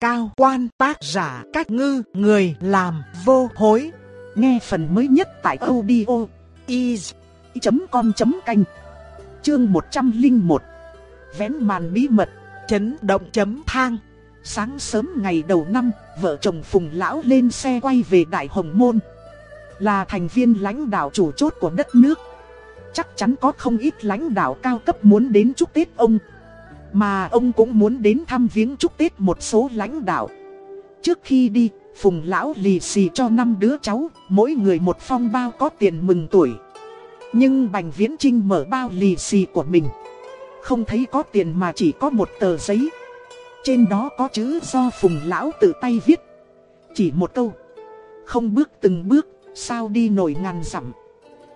cao quan tác giả cách ngư người làm vô hối. Nghe phần mới nhất tại audio is.com.canh Chương 101 Vén màn bí mật, chấn động chấm thang. Sáng sớm ngày đầu năm, vợ chồng Phùng Lão lên xe quay về Đại Hồng Môn. Là thành viên lãnh đạo chủ chốt của đất nước. Chắc chắn có không ít lãnh đạo cao cấp muốn đến chúc Tết ông. Mà ông cũng muốn đến thăm viếng chúc Tết một số lãnh đạo. Trước khi đi, Phùng Lão lì xì cho năm đứa cháu, mỗi người một phong bao có tiền mừng tuổi. Nhưng Bành Viễn Trinh mở bao lì xì của mình. Không thấy có tiền mà chỉ có một tờ giấy. Trên đó có chữ do Phùng Lão tự tay viết. Chỉ một câu. Không bước từng bước, sao đi nổi ngàn dặm.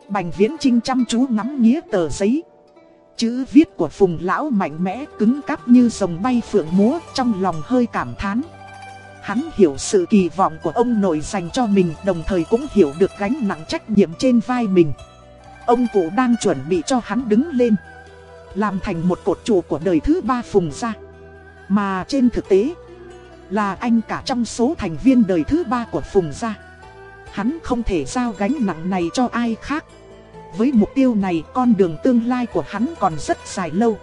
Bành Viễn Trinh chăm chú ngắm nghía tờ giấy. Chữ viết của Phùng Lão mạnh mẽ, cứng cắp như rồng bay phượng múa, trong lòng hơi cảm thán. Hắn hiểu sự kỳ vọng của ông nội dành cho mình, đồng thời cũng hiểu được gánh nặng trách nhiệm trên vai mình. Ông cụ đang chuẩn bị cho hắn đứng lên. Làm thành một cột trụ của đời thứ ba Phùng gia. Mà trên thực tế, là anh cả trong số thành viên đời thứ ba của Phùng gia. Hắn không thể giao gánh nặng này cho ai khác. Với mục tiêu này con đường tương lai của hắn còn rất dài lâu.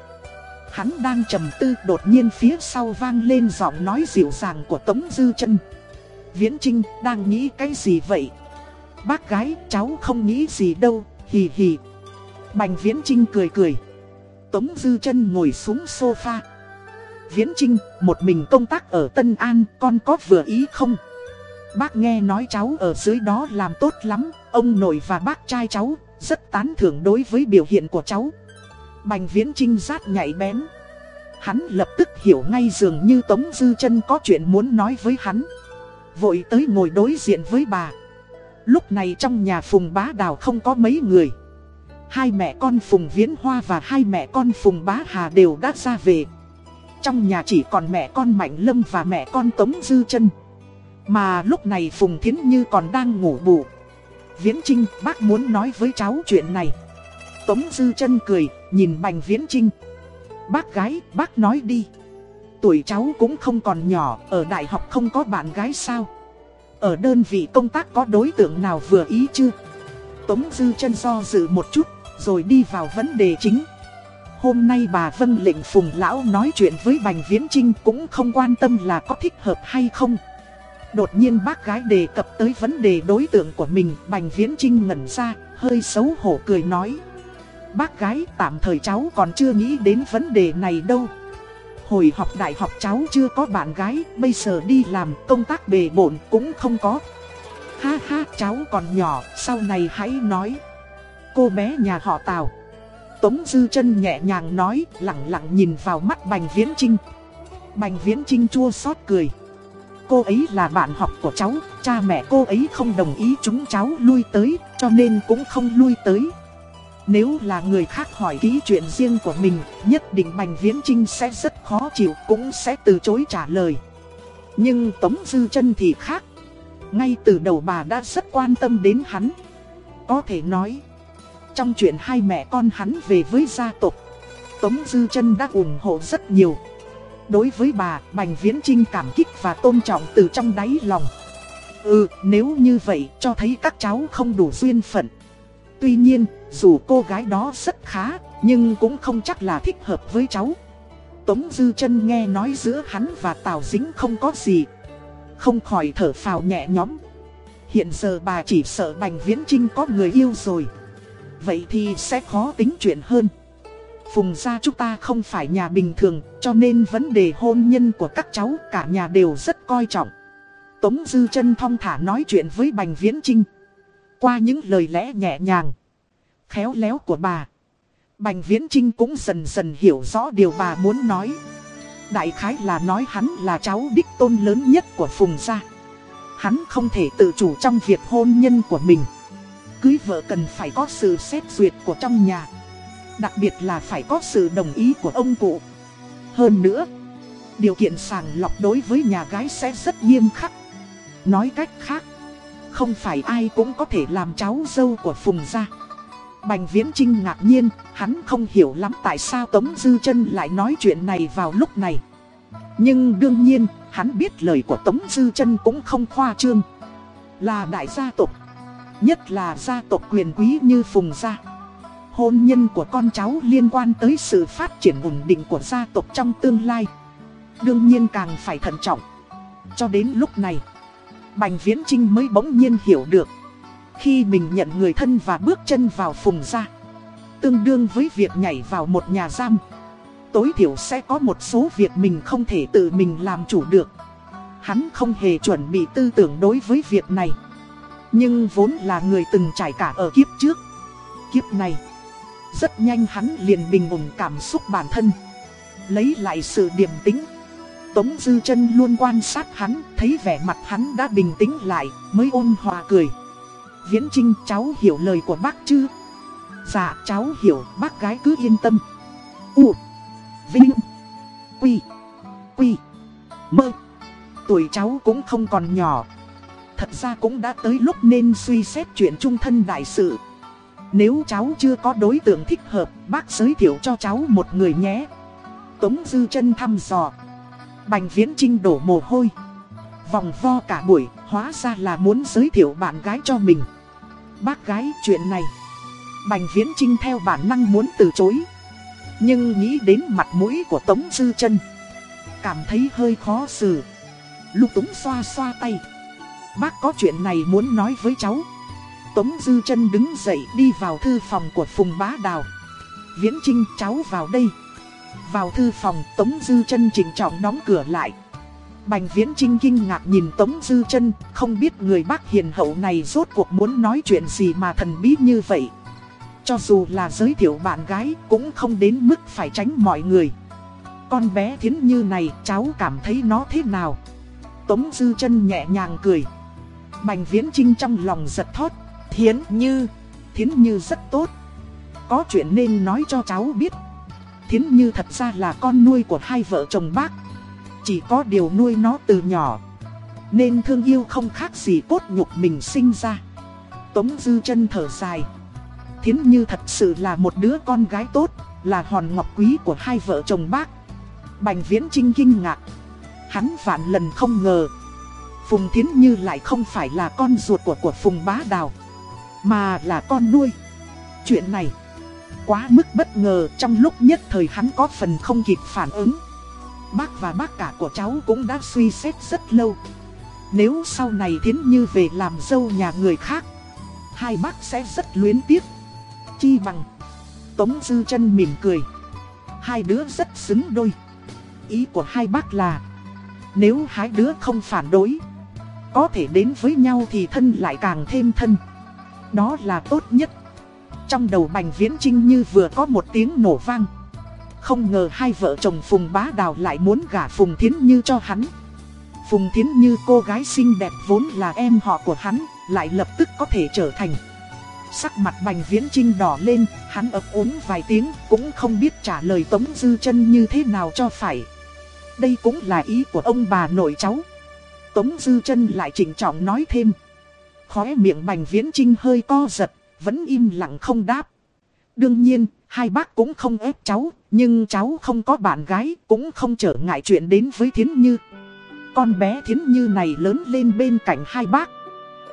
Hắn đang trầm tư đột nhiên phía sau vang lên giọng nói dịu dàng của Tống Dư chân Viễn Trinh đang nghĩ cái gì vậy? Bác gái cháu không nghĩ gì đâu, hì hì. Bành Viễn Trinh cười cười. Tống Dư chân ngồi xuống sofa. Viễn Trinh, một mình công tác ở Tân An, con có vừa ý không? Bác nghe nói cháu ở dưới đó làm tốt lắm, ông nội và bác trai cháu rất tán thưởng đối với biểu hiện của cháu. Bành Viễn Trinh giác nhạy bén. Hắn lập tức hiểu ngay dường như Tống Dư chân có chuyện muốn nói với hắn. Vội tới ngồi đối diện với bà. Lúc này trong nhà Phùng Bá Đào không có mấy người. Hai mẹ con Phùng Viễn Hoa và hai mẹ con Phùng Bá Hà đều đã ra về. Trong nhà chỉ còn mẹ con Mạnh Lâm và mẹ con Tống Dư chân Mà lúc này Phùng Thiến Như còn đang ngủ bù. Viễn Trinh, bác muốn nói với cháu chuyện này. Tống Dư chân cười, nhìn Bành Viễn Trinh. Bác gái, bác nói đi. Tuổi cháu cũng không còn nhỏ, ở đại học không có bạn gái sao? Ở đơn vị công tác có đối tượng nào vừa ý chưa? Tống Dư chân do dự một chút, rồi đi vào vấn đề chính. Hôm nay bà Vân lệnh Phùng Lão nói chuyện với Bành Viễn Trinh cũng không quan tâm là có thích hợp hay không. Đột nhiên bác gái đề cập tới vấn đề đối tượng của mình, Bành Viễn Trinh ngẩn ra, hơi xấu hổ cười nói. Bác gái tạm thời cháu còn chưa nghĩ đến vấn đề này đâu. Hồi học đại học cháu chưa có bạn gái, bây giờ đi làm công tác bề bộn cũng không có. Ha ha cháu còn nhỏ, sau này hãy nói. Cô bé nhà họ Tào. Tống Dư chân nhẹ nhàng nói, lặng lặng nhìn vào mắt Bành Viễn Trinh. Bành Viễn Trinh chua xót cười. Cô ấy là bạn học của cháu, cha mẹ cô ấy không đồng ý chúng cháu lui tới, cho nên cũng không lui tới. Nếu là người khác hỏi kỹ chuyện riêng của mình, nhất định Bành Viễn Trinh sẽ rất khó chịu, cũng sẽ từ chối trả lời. Nhưng Tống Dư chân thì khác. Ngay từ đầu bà đã rất quan tâm đến hắn. Có thể nói, trong chuyện hai mẹ con hắn về với gia tộc, Tống Dư chân đã ủng hộ rất nhiều. Đối với bà, Bành Viễn Trinh cảm kích và tôn trọng từ trong đáy lòng. Ừ, nếu như vậy, cho thấy các cháu không đủ duyên phận. Tuy nhiên, dù cô gái đó rất khá, nhưng cũng không chắc là thích hợp với cháu. Tống Dư chân nghe nói giữa hắn và Tào Dính không có gì. Không khỏi thở phào nhẹ nhõm. Hiện giờ bà chỉ sợ Bành Viễn Trinh có người yêu rồi. Vậy thì sẽ khó tính chuyện hơn. Phùng gia chúng ta không phải nhà bình thường, cho nên vấn đề hôn nhân của các cháu cả nhà đều rất coi trọng. Tống Dư chân thong thả nói chuyện với Bành Viễn Trinh. Qua những lời lẽ nhẹ nhàng, khéo léo của bà, Bành Viễn Trinh cũng dần dần hiểu rõ điều bà muốn nói. Đại khái là nói hắn là cháu đích tôn lớn nhất của Phùng gia. Hắn không thể tự chủ trong việc hôn nhân của mình. Cưới vợ cần phải có sự xét duyệt của trong nhà. Đặc biệt là phải có sự đồng ý của ông cụ. Hơn nữa, điều kiện sàng lọc đối với nhà gái sẽ rất nghiêm khắc. Nói cách khác, không phải ai cũng có thể làm cháu dâu của Phùng gia. Bành Viễn Trinh ngạc nhiên, hắn không hiểu lắm tại sao Tống Dư chân lại nói chuyện này vào lúc này. Nhưng đương nhiên, hắn biết lời của Tống Dư chân cũng không khoa trương. Là đại gia tộc, nhất là gia tộc quyền quý như Phùng Gia. Hôn nhân của con cháu liên quan tới sự phát triển ổn định của gia tộc trong tương lai. Đương nhiên càng phải thận trọng. Cho đến lúc này, Bành Viễn Trinh mới bỗng nhiên hiểu được. Khi mình nhận người thân và bước chân vào Phùng Gia, tương đương với việc nhảy vào một nhà giam tối thiểu sẽ có một số việc mình không thể tự mình làm chủ được. Hắn không hề chuẩn bị tư tưởng đối với việc này. Nhưng vốn là người từng trải cả ở kiếp trước. Kiếp này, rất nhanh hắn liền bình ổn cảm xúc bản thân. Lấy lại sự điềm tĩnh. Tống Dư chân luôn quan sát hắn, thấy vẻ mặt hắn đã bình tĩnh lại, mới ôn hòa cười. Viễn Trinh cháu hiểu lời của bác chứ? Dạ cháu hiểu, bác gái cứ yên tâm. U Vinh Quy Quy Mơ Tuổi cháu cũng không còn nhỏ Thật ra cũng đã tới lúc nên suy xét chuyện trung thân đại sự nếu cháu chưa có đối tượng thích hợp, Bác giới thiệu cho cháu một người nhé. Tống Dư chân thăm dò. Bành Viễn Trinh đổ mồ hôi. Vòng vo cả buổi, Hóa ra là muốn giới thiệu bạn gái cho mình. Bác gái, chuyện này. Bành Viễn Trinh theo bản năng muốn từ chối. Nhưng nghĩ đến mặt mũi của Tống Dư chân, Cảm thấy hơi khó xử. Lục túng xoa xoa tay. Bác có chuyện này muốn nói với cháu. Tống Dư chân đứng dậy đi vào thư phòng của Phùng Bá Đào. Viễn Trinh, cháu vào đây. Vào thư phòng, Tống Dư chân chỉnh trọng đóng cửa lại. Bành Viễn Trinh kinh ngạc nhìn Tống Dư chân Không biết người bác hiền hậu này rốt cuộc muốn nói chuyện gì mà thần bí như vậy. Cho dù là giới thiệu bạn gái, cũng không đến mức phải tránh mọi người. Con bé thiến như này, cháu cảm thấy nó thế nào? Tống dư chân nhẹ nhàng cười. Bành viễn trinh trong lòng giật thót. Thiến như. Thiến như rất tốt. Có chuyện nên nói cho cháu biết. Thiến như thật ra là con nuôi của hai vợ chồng bác. Chỉ có điều nuôi nó từ nhỏ. Nên thương yêu không khác gì cốt nhục mình sinh ra. Tống dư chân thở dài. Thiến Như thật sự là một đứa con gái tốt, là hòn ngọc quý của hai vợ chồng bác. Bành Viễn Trinh kinh ngạc. Hắn vạn lần không ngờ. Phùng Thiến Như lại không phải là con ruột của của Phùng Bá Đào, mà là con nuôi. Chuyện này quá mức bất ngờ trong lúc nhất thời hắn có phần không kịp phản ứng. Bác và bác cả của cháu cũng đã suy xét rất lâu. Nếu sau này Thiến Như về làm dâu nhà người khác, hai bác sẽ rất luyến tiếc chi bằng. Tống Dư chân mỉm cười. Hai đứa rất xứng đôi. Ý của hai bác là, nếu hai đứa không phản đối, có thể đến với nhau thì thân lại càng thêm thân. Đó là tốt nhất. Trong đầu Bành Viễn Trinh như vừa có một tiếng nổ vang. Không ngờ hai vợ chồng Phùng Bá Đào lại muốn gả Phùng Thiến Như cho hắn. Phùng Thiến Như cô gái xinh đẹp vốn là em họ của hắn, lại lập tức có thể trở thành Sắc mặt bành viễn trinh đỏ lên, hắn ấp úng vài tiếng, cũng không biết trả lời Tống Dư chân như thế nào cho phải. Đây cũng là ý của ông bà nội cháu. Tống Dư chân lại chỉnh trọng nói thêm. Khóe miệng bành viễn trinh hơi co giật, vẫn im lặng không đáp. Đương nhiên, hai bác cũng không ép cháu, nhưng cháu không có bạn gái, cũng không trở ngại chuyện đến với Thiến Như. Con bé Thiến Như này lớn lên bên cạnh hai bác.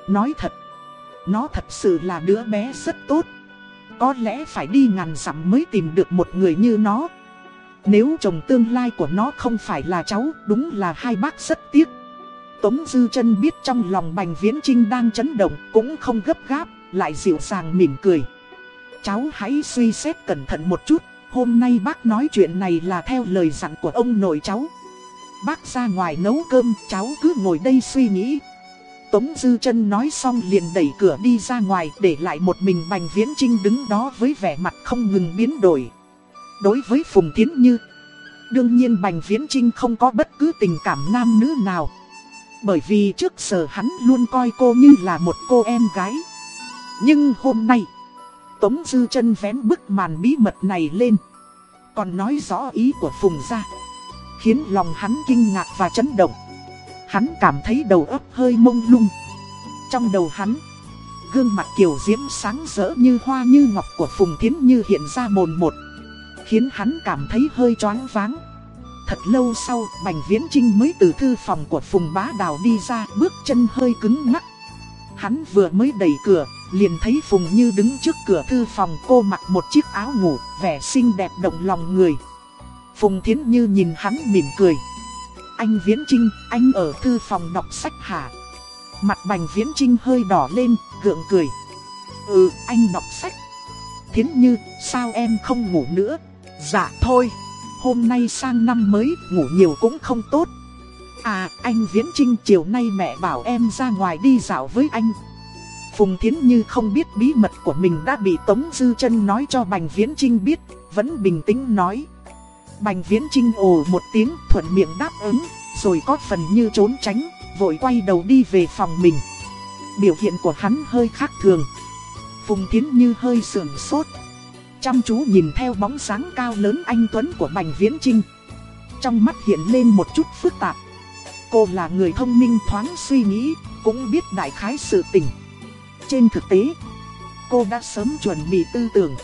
Nói thật, nó thật sự là đứa bé rất tốt Có lẽ phải đi ngàn dặm mới tìm được một người như nó Nếu chồng tương lai của nó không phải là cháu Đúng là hai bác rất tiếc Tống Dư chân biết trong lòng Bành Viễn Trinh đang chấn động Cũng không gấp gáp Lại dịu dàng mỉm cười Cháu hãy suy xét cẩn thận một chút Hôm nay bác nói chuyện này là theo lời dặn của ông nội cháu Bác ra ngoài nấu cơm Cháu cứ ngồi đây suy nghĩ Tống Dư chân nói xong liền đẩy cửa đi ra ngoài để lại một mình Bành Viễn Trinh đứng đó với vẻ mặt không ngừng biến đổi. Đối với Phùng Tiến Như, đương nhiên Bành Viễn Trinh không có bất cứ tình cảm nam nữ nào. Bởi vì trước giờ hắn luôn coi cô như là một cô em gái. Nhưng hôm nay, Tống Dư chân vén bức màn bí mật này lên. Còn nói rõ ý của Phùng ra. Khiến lòng hắn kinh ngạc và chấn động. Hắn cảm thấy đầu óc hơi mông lung Trong đầu hắn Gương mặt kiều diễm sáng rỡ như hoa như ngọc của Phùng Thiến Như hiện ra mồn một Khiến hắn cảm thấy hơi choáng váng Thật lâu sau, Bành Viễn Trinh mới từ thư phòng của Phùng Bá Đào đi ra, bước chân hơi cứng ngắc. Hắn vừa mới đẩy cửa, liền thấy Phùng Như đứng trước cửa thư phòng cô mặc một chiếc áo ngủ, vẻ xinh đẹp động lòng người. Phùng Thiến Như nhìn hắn mỉm cười. Anh Viễn Trinh, anh ở thư phòng đọc sách hả? Mặt Bành Viễn Trinh hơi đỏ lên, gượng cười. Ừ, anh đọc sách. Thiến Như, sao em không ngủ nữa? Dạ thôi, hôm nay sang năm mới, ngủ nhiều cũng không tốt. À, anh Viễn Trinh chiều nay mẹ bảo em ra ngoài đi dạo với anh. Phùng Thiến Như không biết bí mật của mình đã bị Tống Dư chân nói cho Bành Viễn Trinh biết, vẫn bình tĩnh nói. Bành Viễn Trinh ồ một tiếng thuận miệng đáp ứng, rồi có phần như trốn tránh, vội quay đầu đi về phòng mình. Biểu hiện của hắn hơi khác thường. Phùng Thiến Như hơi sườn sốt. Chăm chú nhìn theo bóng sáng cao lớn anh Tuấn của Bành Viễn Trinh. Trong mắt hiện lên một chút phức tạp. Cô là người thông minh thoáng suy nghĩ, cũng biết đại khái sự tình. Trên thực tế, cô đã sớm chuẩn bị tư tưởng.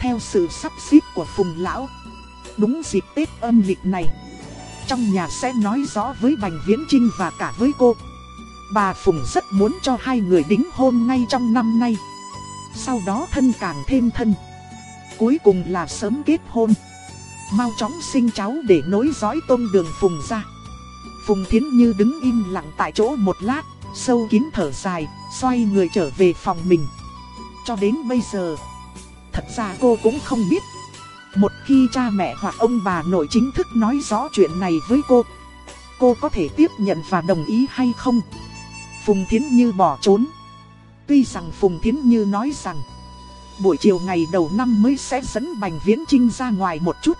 Theo sự sắp xếp của Phùng Lão, đúng dịp Tết âm lịch này, trong nhà sẽ nói rõ với Bành Viễn Trinh và cả với cô. Bà Phùng rất muốn cho hai người đính hôn ngay trong năm nay. Sau đó thân càng thêm thân. Cuối cùng là sớm kết hôn. Mau chóng sinh cháu để nối dõi tôn đường Phùng ra. Phùng Thiến Như đứng im lặng tại chỗ một lát, sâu kín thở dài, xoay người trở về phòng mình. Cho đến bây giờ, thật ra cô cũng không biết. Một khi cha mẹ hoặc ông bà nội chính thức nói rõ chuyện này với cô, cô có thể tiếp nhận và đồng ý hay không? Phùng Thiến Như bỏ trốn. Tuy rằng Phùng Thiến Như nói rằng, buổi chiều ngày đầu năm mới sẽ dẫn Bành Viễn Trinh ra ngoài một chút.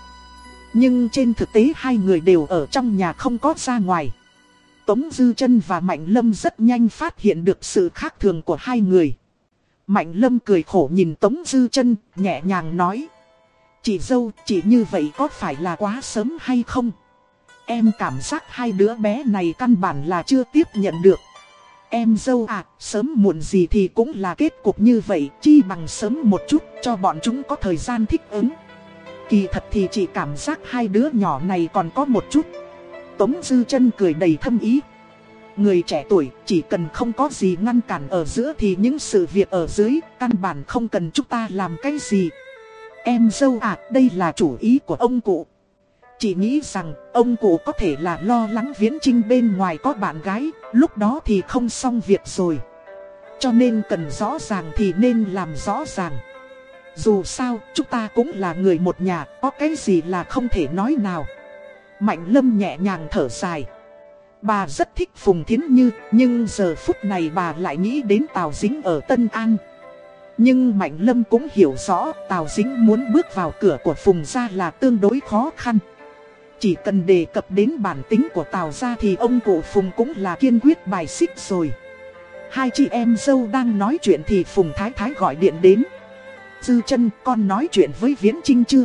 Nhưng trên thực tế hai người đều ở trong nhà không có ra ngoài. Tống Dư chân và Mạnh Lâm rất nhanh phát hiện được sự khác thường của hai người. Mạnh Lâm cười khổ nhìn Tống Dư chân nhẹ nhàng nói. Chị dâu, chị như vậy có phải là quá sớm hay không? Em cảm giác hai đứa bé này căn bản là chưa tiếp nhận được. Em dâu à, sớm muộn gì thì cũng là kết cục như vậy, chi bằng sớm một chút cho bọn chúng có thời gian thích ứng. Kỳ thật thì chị cảm giác hai đứa nhỏ này còn có một chút. Tống Dư chân cười đầy thâm ý. Người trẻ tuổi chỉ cần không có gì ngăn cản ở giữa thì những sự việc ở dưới căn bản không cần chúng ta làm cái gì. Em dâu à, đây là chủ ý của ông cụ. Chị nghĩ rằng ông cụ có thể là lo lắng viễn trinh bên ngoài có bạn gái, lúc đó thì không xong việc rồi. Cho nên cần rõ ràng thì nên làm rõ ràng. Dù sao, chúng ta cũng là người một nhà, có cái gì là không thể nói nào. Mạnh lâm nhẹ nhàng thở dài. Bà rất thích Phùng Thiến Như, nhưng giờ phút này bà lại nghĩ đến Tào Dính ở Tân An. Nhưng Mạnh Lâm cũng hiểu rõ Tào Dính muốn bước vào cửa của Phùng gia là tương đối khó khăn. Chỉ cần đề cập đến bản tính của Tào gia thì ông cụ Phùng cũng là kiên quyết bài xích rồi. Hai chị em dâu đang nói chuyện thì Phùng Thái Thái gọi điện đến. Dư chân con nói chuyện với Viễn Trinh chưa?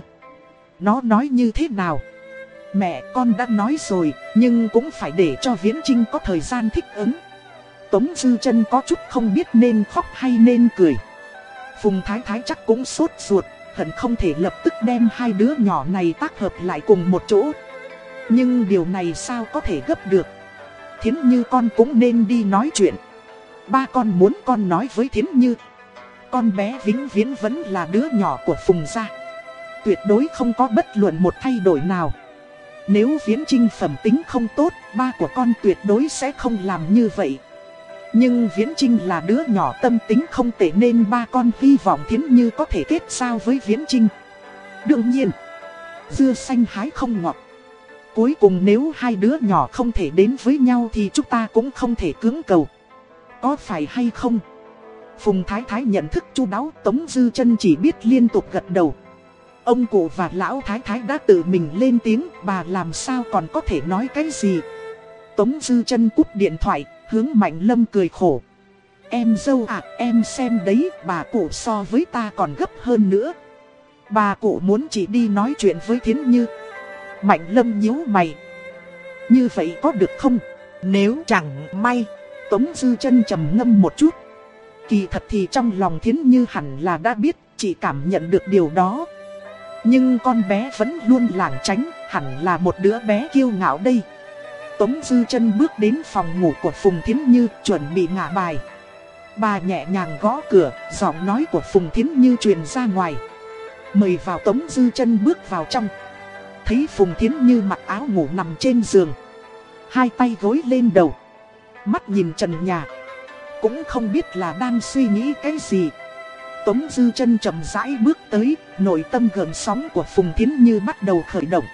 Nó nói như thế nào? Mẹ con đã nói rồi, nhưng cũng phải để cho Viễn Trinh có thời gian thích ứng. Tống Dư chân có chút không biết nên khóc hay nên cười. Phùng Thái Thái chắc cũng sốt ruột, hận không thể lập tức đem hai đứa nhỏ này tác hợp lại cùng một chỗ. Nhưng điều này sao có thể gấp được? Thiến Như con cũng nên đi nói chuyện. Ba con muốn con nói với Thiến Như. Con bé vĩnh viễn vẫn là đứa nhỏ của Phùng gia. Tuyệt đối không có bất luận một thay đổi nào. Nếu viễn trinh phẩm tính không tốt, ba của con tuyệt đối sẽ không làm như vậy. Nhưng Viễn Trinh là đứa nhỏ tâm tính không tệ nên ba con hy vọng Thiến Như có thể kết sao với Viễn Trinh. Đương nhiên, dưa xanh hái không ngọt. Cuối cùng nếu hai đứa nhỏ không thể đến với nhau thì chúng ta cũng không thể cưỡng cầu. Có phải hay không? Phùng Thái Thái nhận thức chu đáo Tống Dư chân chỉ biết liên tục gật đầu. Ông cụ và lão Thái Thái đã tự mình lên tiếng bà làm sao còn có thể nói cái gì. Tống Dư chân cúp điện thoại Hướng Mạnh Lâm cười khổ. Em dâu à, em xem đấy, bà cụ so với ta còn gấp hơn nữa. Bà cụ muốn chỉ đi nói chuyện với Thiến Như. Mạnh Lâm nhíu mày. Như vậy có được không? Nếu chẳng may, Tống Dư chân trầm ngâm một chút. Kỳ thật thì trong lòng Thiến Như hẳn là đã biết, chỉ cảm nhận được điều đó. Nhưng con bé vẫn luôn lảng tránh, hẳn là một đứa bé kiêu ngạo đây. Tống Dư chân bước đến phòng ngủ của Phùng Thiến Như chuẩn bị ngả bài. Bà nhẹ nhàng gõ cửa, giọng nói của Phùng Thiến Như truyền ra ngoài. Mời vào Tống Dư chân bước vào trong. Thấy Phùng Thiến Như mặc áo ngủ nằm trên giường. Hai tay gối lên đầu. Mắt nhìn trần nhà. Cũng không biết là đang suy nghĩ cái gì. Tống Dư chân chậm rãi bước tới, nội tâm gần sóng của Phùng Thiến Như bắt đầu khởi động.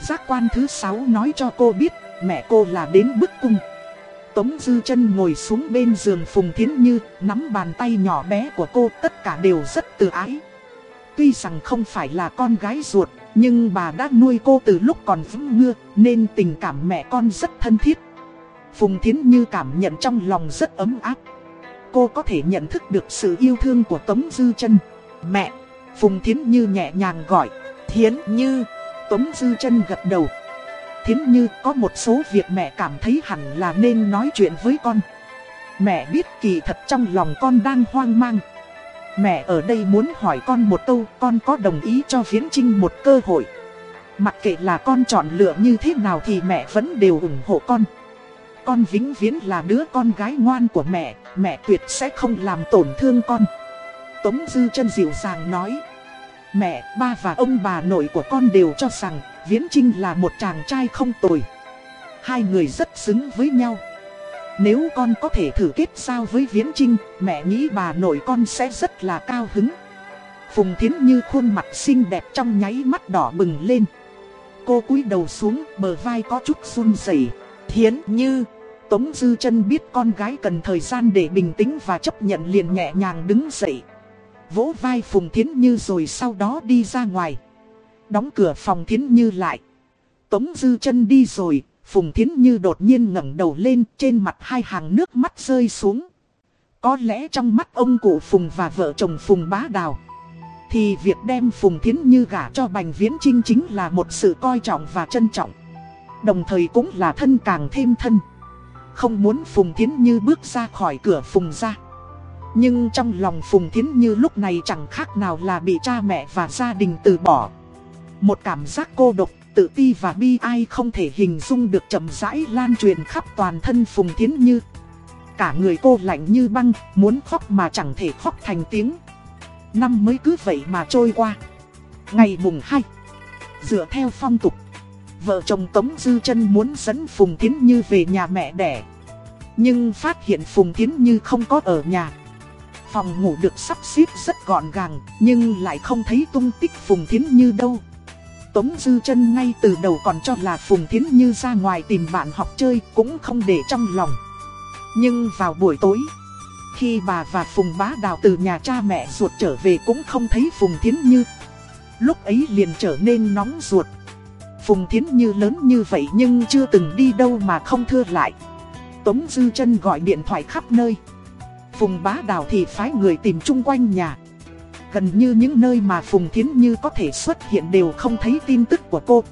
Giác quan thứ sáu nói cho cô biết, mẹ cô là đến bức cung. Tống Dư chân ngồi xuống bên giường Phùng Thiến Như, nắm bàn tay nhỏ bé của cô tất cả đều rất tự ái. Tuy rằng không phải là con gái ruột, nhưng bà đã nuôi cô từ lúc còn vững ngưa, nên tình cảm mẹ con rất thân thiết. Phùng Thiến Như cảm nhận trong lòng rất ấm áp. Cô có thể nhận thức được sự yêu thương của Tống Dư chân Mẹ, Phùng Thiến Như nhẹ nhàng gọi, Thiến Như, Tống Dư chân gật đầu. Thiến Như có một số việc mẹ cảm thấy hẳn là nên nói chuyện với con. Mẹ biết kỳ thật trong lòng con đang hoang mang. Mẹ ở đây muốn hỏi con một câu, con có đồng ý cho Viễn Trinh một cơ hội. Mặc kệ là con chọn lựa như thế nào thì mẹ vẫn đều ủng hộ con. Con vĩnh viễn là đứa con gái ngoan của mẹ, mẹ tuyệt sẽ không làm tổn thương con. Tống Dư chân dịu dàng nói. Mẹ, ba và ông bà nội của con đều cho rằng Viễn Trinh là một chàng trai không tồi. Hai người rất xứng với nhau. Nếu con có thể thử kết giao với Viễn Trinh, mẹ nghĩ bà nội con sẽ rất là cao hứng. Phùng Thiến Như khuôn mặt xinh đẹp trong nháy mắt đỏ bừng lên. Cô cúi đầu xuống, bờ vai có chút run rẩy. Thiến Như, Tống Dư chân biết con gái cần thời gian để bình tĩnh và chấp nhận liền nhẹ nhàng đứng dậy. Vỗ vai Phùng Thiến Như rồi sau đó đi ra ngoài. Đóng cửa phòng Thiến Như lại. Tống Dư chân đi rồi, Phùng Thiến Như đột nhiên ngẩng đầu lên trên mặt hai hàng nước mắt rơi xuống. Có lẽ trong mắt ông cụ Phùng và vợ chồng Phùng bá đào. Thì việc đem Phùng Thiến Như gả cho Bành Viễn Trinh chính là một sự coi trọng và trân trọng. Đồng thời cũng là thân càng thêm thân. Không muốn Phùng Thiến Như bước ra khỏi cửa Phùng ra. Nhưng trong lòng Phùng Thiến Như lúc này chẳng khác nào là bị cha mẹ và gia đình từ bỏ. Một cảm giác cô độc, tự ti và bi ai không thể hình dung được chậm rãi lan truyền khắp toàn thân Phùng Thiến Như. Cả người cô lạnh như băng, muốn khóc mà chẳng thể khóc thành tiếng. Năm mới cứ vậy mà trôi qua. Ngày mùng 2, dựa theo phong tục, vợ chồng Tống Dư chân muốn dẫn Phùng Thiến Như về nhà mẹ đẻ. Nhưng phát hiện Phùng Thiến Như không có ở nhà. Phòng ngủ được sắp xếp rất gọn gàng, nhưng lại không thấy tung tích Phùng Thiến Như đâu. Tống Dư chân ngay từ đầu còn cho là Phùng Thiến Như ra ngoài tìm bạn học chơi cũng không để trong lòng. Nhưng vào buổi tối, khi bà và Phùng Bá Đào từ nhà cha mẹ ruột trở về cũng không thấy Phùng Thiến Như. Lúc ấy liền trở nên nóng ruột. Phùng Thiến Như lớn như vậy nhưng chưa từng đi đâu mà không thưa lại. Tống Dư chân gọi điện thoại khắp nơi. Phùng Bá Đào thì phái người tìm chung quanh nhà. Gần như những nơi mà Phùng Thiến Như có thể xuất hiện đều không thấy tin tức của cô.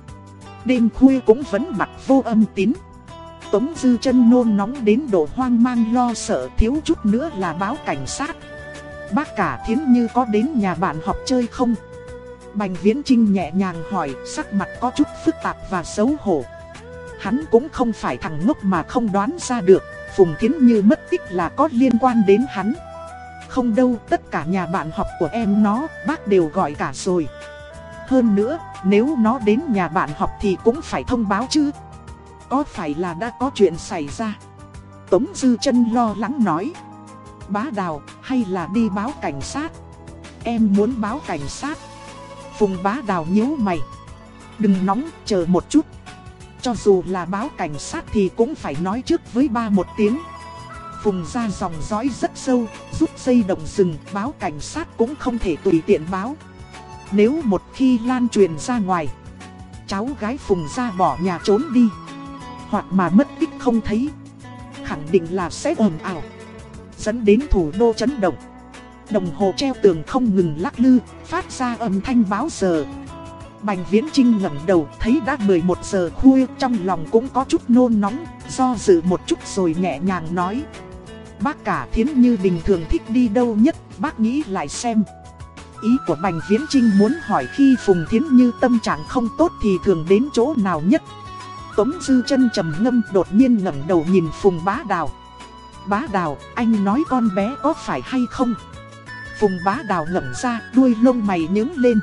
Đêm khuya cũng vẫn mặt vô âm tín. Tống Dư chân nôn nóng đến độ hoang mang lo sợ thiếu chút nữa là báo cảnh sát. Bác cả Thiến Như có đến nhà bạn học chơi không? Bành Viễn Trinh nhẹ nhàng hỏi, sắc mặt có chút phức tạp và xấu hổ. Hắn cũng không phải thằng ngốc mà không đoán ra được, Phùng Thiến Như mất tích là có liên quan đến hắn. Không đâu, tất cả nhà bạn học của em nó, bác đều gọi cả rồi. Hơn nữa, nếu nó đến nhà bạn học thì cũng phải thông báo chứ. Có phải là đã có chuyện xảy ra? Tống Dư chân lo lắng nói. Bá đào, hay là đi báo cảnh sát? Em muốn báo cảnh sát. Phùng bá đào nhíu mày. Đừng nóng, chờ một chút. Cho dù là báo cảnh sát thì cũng phải nói trước với ba một tiếng. Phùng ra dòng dõi rất sâu, rút dây động rừng, báo cảnh sát cũng không thể tùy tiện báo. Nếu một khi lan truyền ra ngoài, cháu gái Phùng ra bỏ nhà trốn đi, hoặc mà mất tích không thấy, khẳng định là sẽ ồn ào, dẫn đến thủ đô chấn động. Đồng hồ treo tường không ngừng lắc lư, phát ra âm thanh báo giờ. Bành Viễn Trinh ngẩng đầu thấy đã 11 giờ khuya trong lòng cũng có chút nôn nóng, do dự một chút rồi nhẹ nhàng nói. Bác cả thiến như bình thường thích đi đâu nhất, bác nghĩ lại xem. Ý của Bành Viễn Trinh muốn hỏi khi Phùng Thiến Như tâm trạng không tốt thì thường đến chỗ nào nhất. Tống Dư chân trầm ngâm đột nhiên ngẩng đầu nhìn Phùng Bá Đào. Bá Đào, anh nói con bé có phải hay không? Phùng Bá Đào ngẩng ra, đuôi lông mày nhướng lên.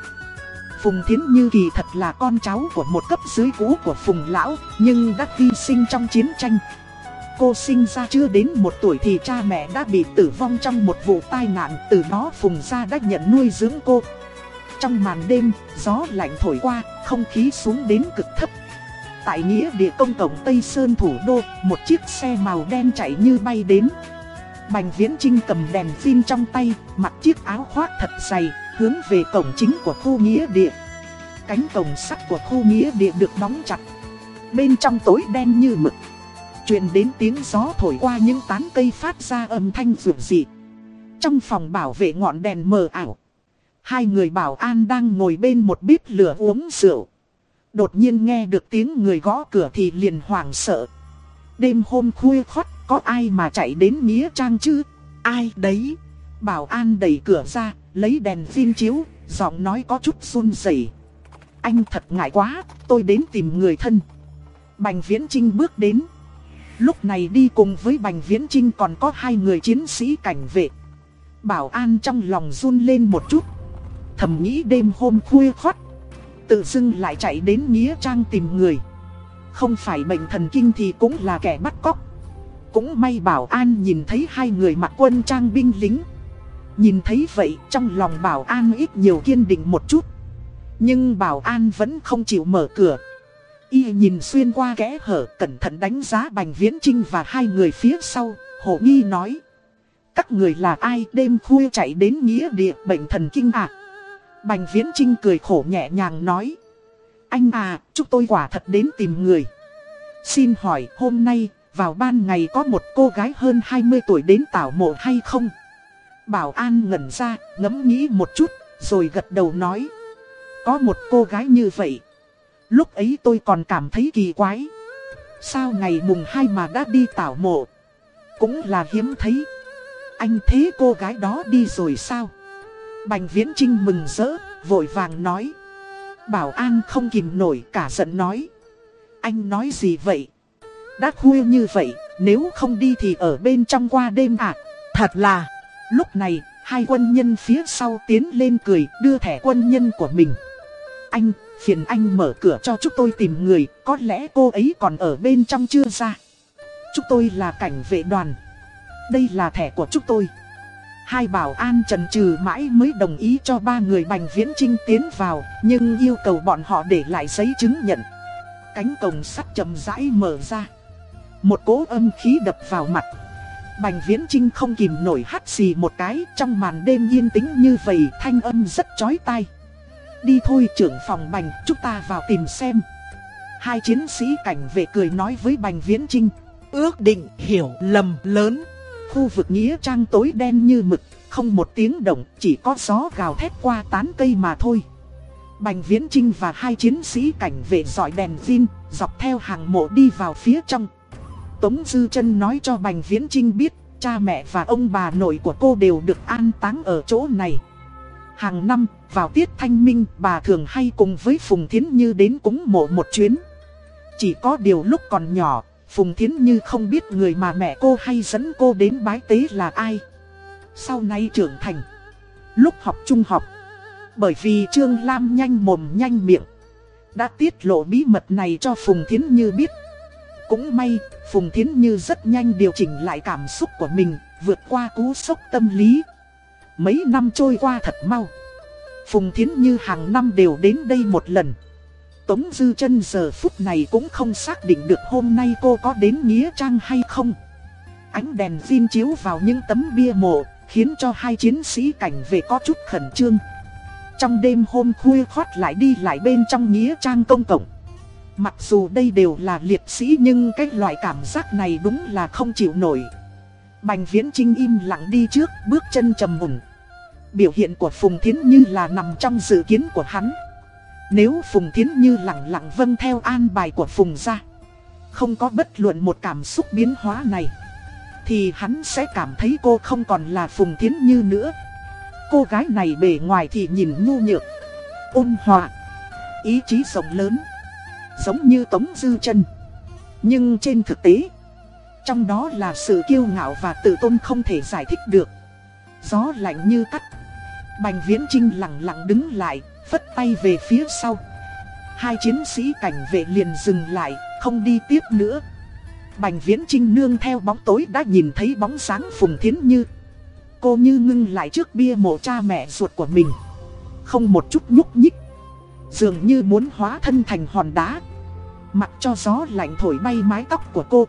Phùng Thiến Như kỳ thật là con cháu của một cấp dưới cũ của Phùng Lão, nhưng đã hy sinh trong chiến tranh. Cô sinh ra chưa đến một tuổi thì cha mẹ đã bị tử vong trong một vụ tai nạn, từ đó Phùng Gia đã nhận nuôi dưỡng cô. Trong màn đêm, gió lạnh thổi qua, không khí xuống đến cực thấp. Tại nghĩa địa công cộng Tây Sơn thủ đô, một chiếc xe màu đen chạy như bay đến. Bành Viễn Trinh cầm đèn pin trong tay, mặc chiếc áo khoác thật dày, hướng về cổng chính của khu nghĩa địa. Cánh cổng sắt của khu nghĩa địa được đóng chặt. Bên trong tối đen như mực. Truyền đến tiếng gió thổi qua những tán cây phát ra âm thanh rượu dị. Trong phòng bảo vệ ngọn đèn mờ ảo. Hai người bảo an đang ngồi bên một bếp lửa uống rượu. Đột nhiên nghe được tiếng người gõ cửa thì liền hoảng sợ. Đêm hôm khuya khót có ai mà chạy đến Nghĩa Trang chứ? Ai đấy? Bảo an đẩy cửa ra, lấy đèn phim chiếu, giọng nói có chút run rẩy. Anh thật ngại quá, tôi đến tìm người thân. Bành Viễn Trinh bước đến. Lúc này đi cùng với Bành Viễn Trinh còn có hai người chiến sĩ cảnh vệ. Bảo an trong lòng run lên một chút. Thầm nghĩ đêm hôm khuya khoắt. Tự dưng lại chạy đến Nghĩa Trang tìm người. Không phải bệnh thần kinh thì cũng là kẻ bắt cóc. Cũng may bảo an nhìn thấy hai người mặc quân trang binh lính. Nhìn thấy vậy, trong lòng bảo an ít nhiều kiên định một chút. Nhưng bảo an vẫn không chịu mở cửa. Y nhìn xuyên qua kẽ hở cẩn thận đánh giá Bành Viễn Trinh và hai người phía sau, hổ nghi nói. Các người là ai đêm khuya chạy đến nghĩa địa bệnh thần kinh à? Bành Viễn Trinh cười khổ nhẹ nhàng nói. Anh à, chúng tôi quả thật đến tìm người. Xin hỏi hôm nay, vào ban ngày có một cô gái hơn 20 tuổi đến tảo mộ hay không? Bảo an ngẩn ra, ngẫm nghĩ một chút, rồi gật đầu nói. Có một cô gái như vậy. Lúc ấy tôi còn cảm thấy kỳ quái. Sao ngày mùng 2 mà đã đi tảo mộ? Cũng là hiếm thấy. Anh thế cô gái đó đi rồi sao? Bành Viễn Trinh mừng rỡ, vội vàng nói. Bảo an không kìm nổi cả giận nói. Anh nói gì vậy? Đã khuya như vậy, nếu không đi thì ở bên trong qua đêm à? Thật là... Lúc này, hai quân nhân phía sau tiến lên cười đưa thẻ quân nhân của mình. Anh, phiền anh mở cửa cho chúng tôi tìm người, có lẽ cô ấy còn ở bên trong chưa ra. Chúng tôi là cảnh vệ đoàn. Đây là thẻ của chúng tôi. Hai bảo an trần trừ mãi mới đồng ý cho ba người Bành Viễn Trinh tiến vào, nhưng yêu cầu bọn họ để lại giấy chứng nhận. Cánh cổng sắt chậm rãi mở ra. Một cỗ âm khí đập vào mặt. Bành Viễn Trinh không kìm nổi hắt xì một cái trong màn đêm yên tĩnh như vậy thanh âm rất chói tai. Đi thôi trưởng phòng Bành, chúng ta vào tìm xem. Hai chiến sĩ cảnh vệ cười nói với Bành Viễn Trinh. Ước định hiểu lầm lớn. Khu vực nghĩa trang tối đen như mực, không một tiếng động, chỉ có gió gào thét qua tán cây mà thôi. Bành Viễn Trinh và hai chiến sĩ cảnh vệ dọi đèn pin, dọc theo hàng mộ đi vào phía trong. Tống Dư chân nói cho Bành Viễn Trinh biết, cha mẹ và ông bà nội của cô đều được an táng ở chỗ này. Hàng năm, vào tiết thanh minh, bà thường hay cùng với Phùng Thiến Như đến cúng mộ một chuyến. Chỉ có điều lúc còn nhỏ, Phùng Thiến Như không biết người mà mẹ cô hay dẫn cô đến bái tế là ai. Sau này trưởng thành, lúc học trung học, bởi vì Trương Lam nhanh mồm nhanh miệng, đã tiết lộ bí mật này cho Phùng Thiến Như biết. Cũng may, Phùng Thiến Như rất nhanh điều chỉnh lại cảm xúc của mình, vượt qua cú sốc tâm lý. Mấy năm trôi qua thật mau. Phùng Thiến Như hàng năm đều đến đây một lần. Tống Dư chân giờ phút này cũng không xác định được hôm nay cô có đến Nghĩa Trang hay không. Ánh đèn pin chiếu vào những tấm bia mộ, khiến cho hai chiến sĩ cảnh về có chút khẩn trương. Trong đêm hôm khuya khoát lại đi lại bên trong Nghĩa Trang công cộng. Mặc dù đây đều là liệt sĩ nhưng cái loại cảm giác này đúng là không chịu nổi. Bành Viễn Trinh im lặng đi trước, bước chân trầm mùng. Biểu hiện của Phùng Thiến Như là nằm trong dự kiến của hắn. Nếu Phùng Thiến Như lặng lặng vâng theo an bài của Phùng ra, không có bất luận một cảm xúc biến hóa này, thì hắn sẽ cảm thấy cô không còn là Phùng Thiến Như nữa. cô gái này bề ngoài thì nhìn nhu nhược, ôn hòa, ý chí rộng lớn, giống như Tống Dư chân Nhưng trên thực tế, trong đó là sự kiêu ngạo và tự tôn không thể giải thích được. Gió lạnh như cắt. Bành Viễn Trinh lặng lặng đứng lại, phất tay về phía sau. Hai chiến sĩ cảnh vệ liền dừng lại, không đi tiếp nữa. Bành Viễn Trinh nương theo bóng tối đã nhìn thấy bóng sáng Phùng Thiến Như. Cô như ngưng lại trước bia mộ cha mẹ ruột của mình. Không một chút nhúc nhích. Dường như muốn hóa thân thành hòn đá. Mặc cho gió lạnh thổi bay mái tóc của cô.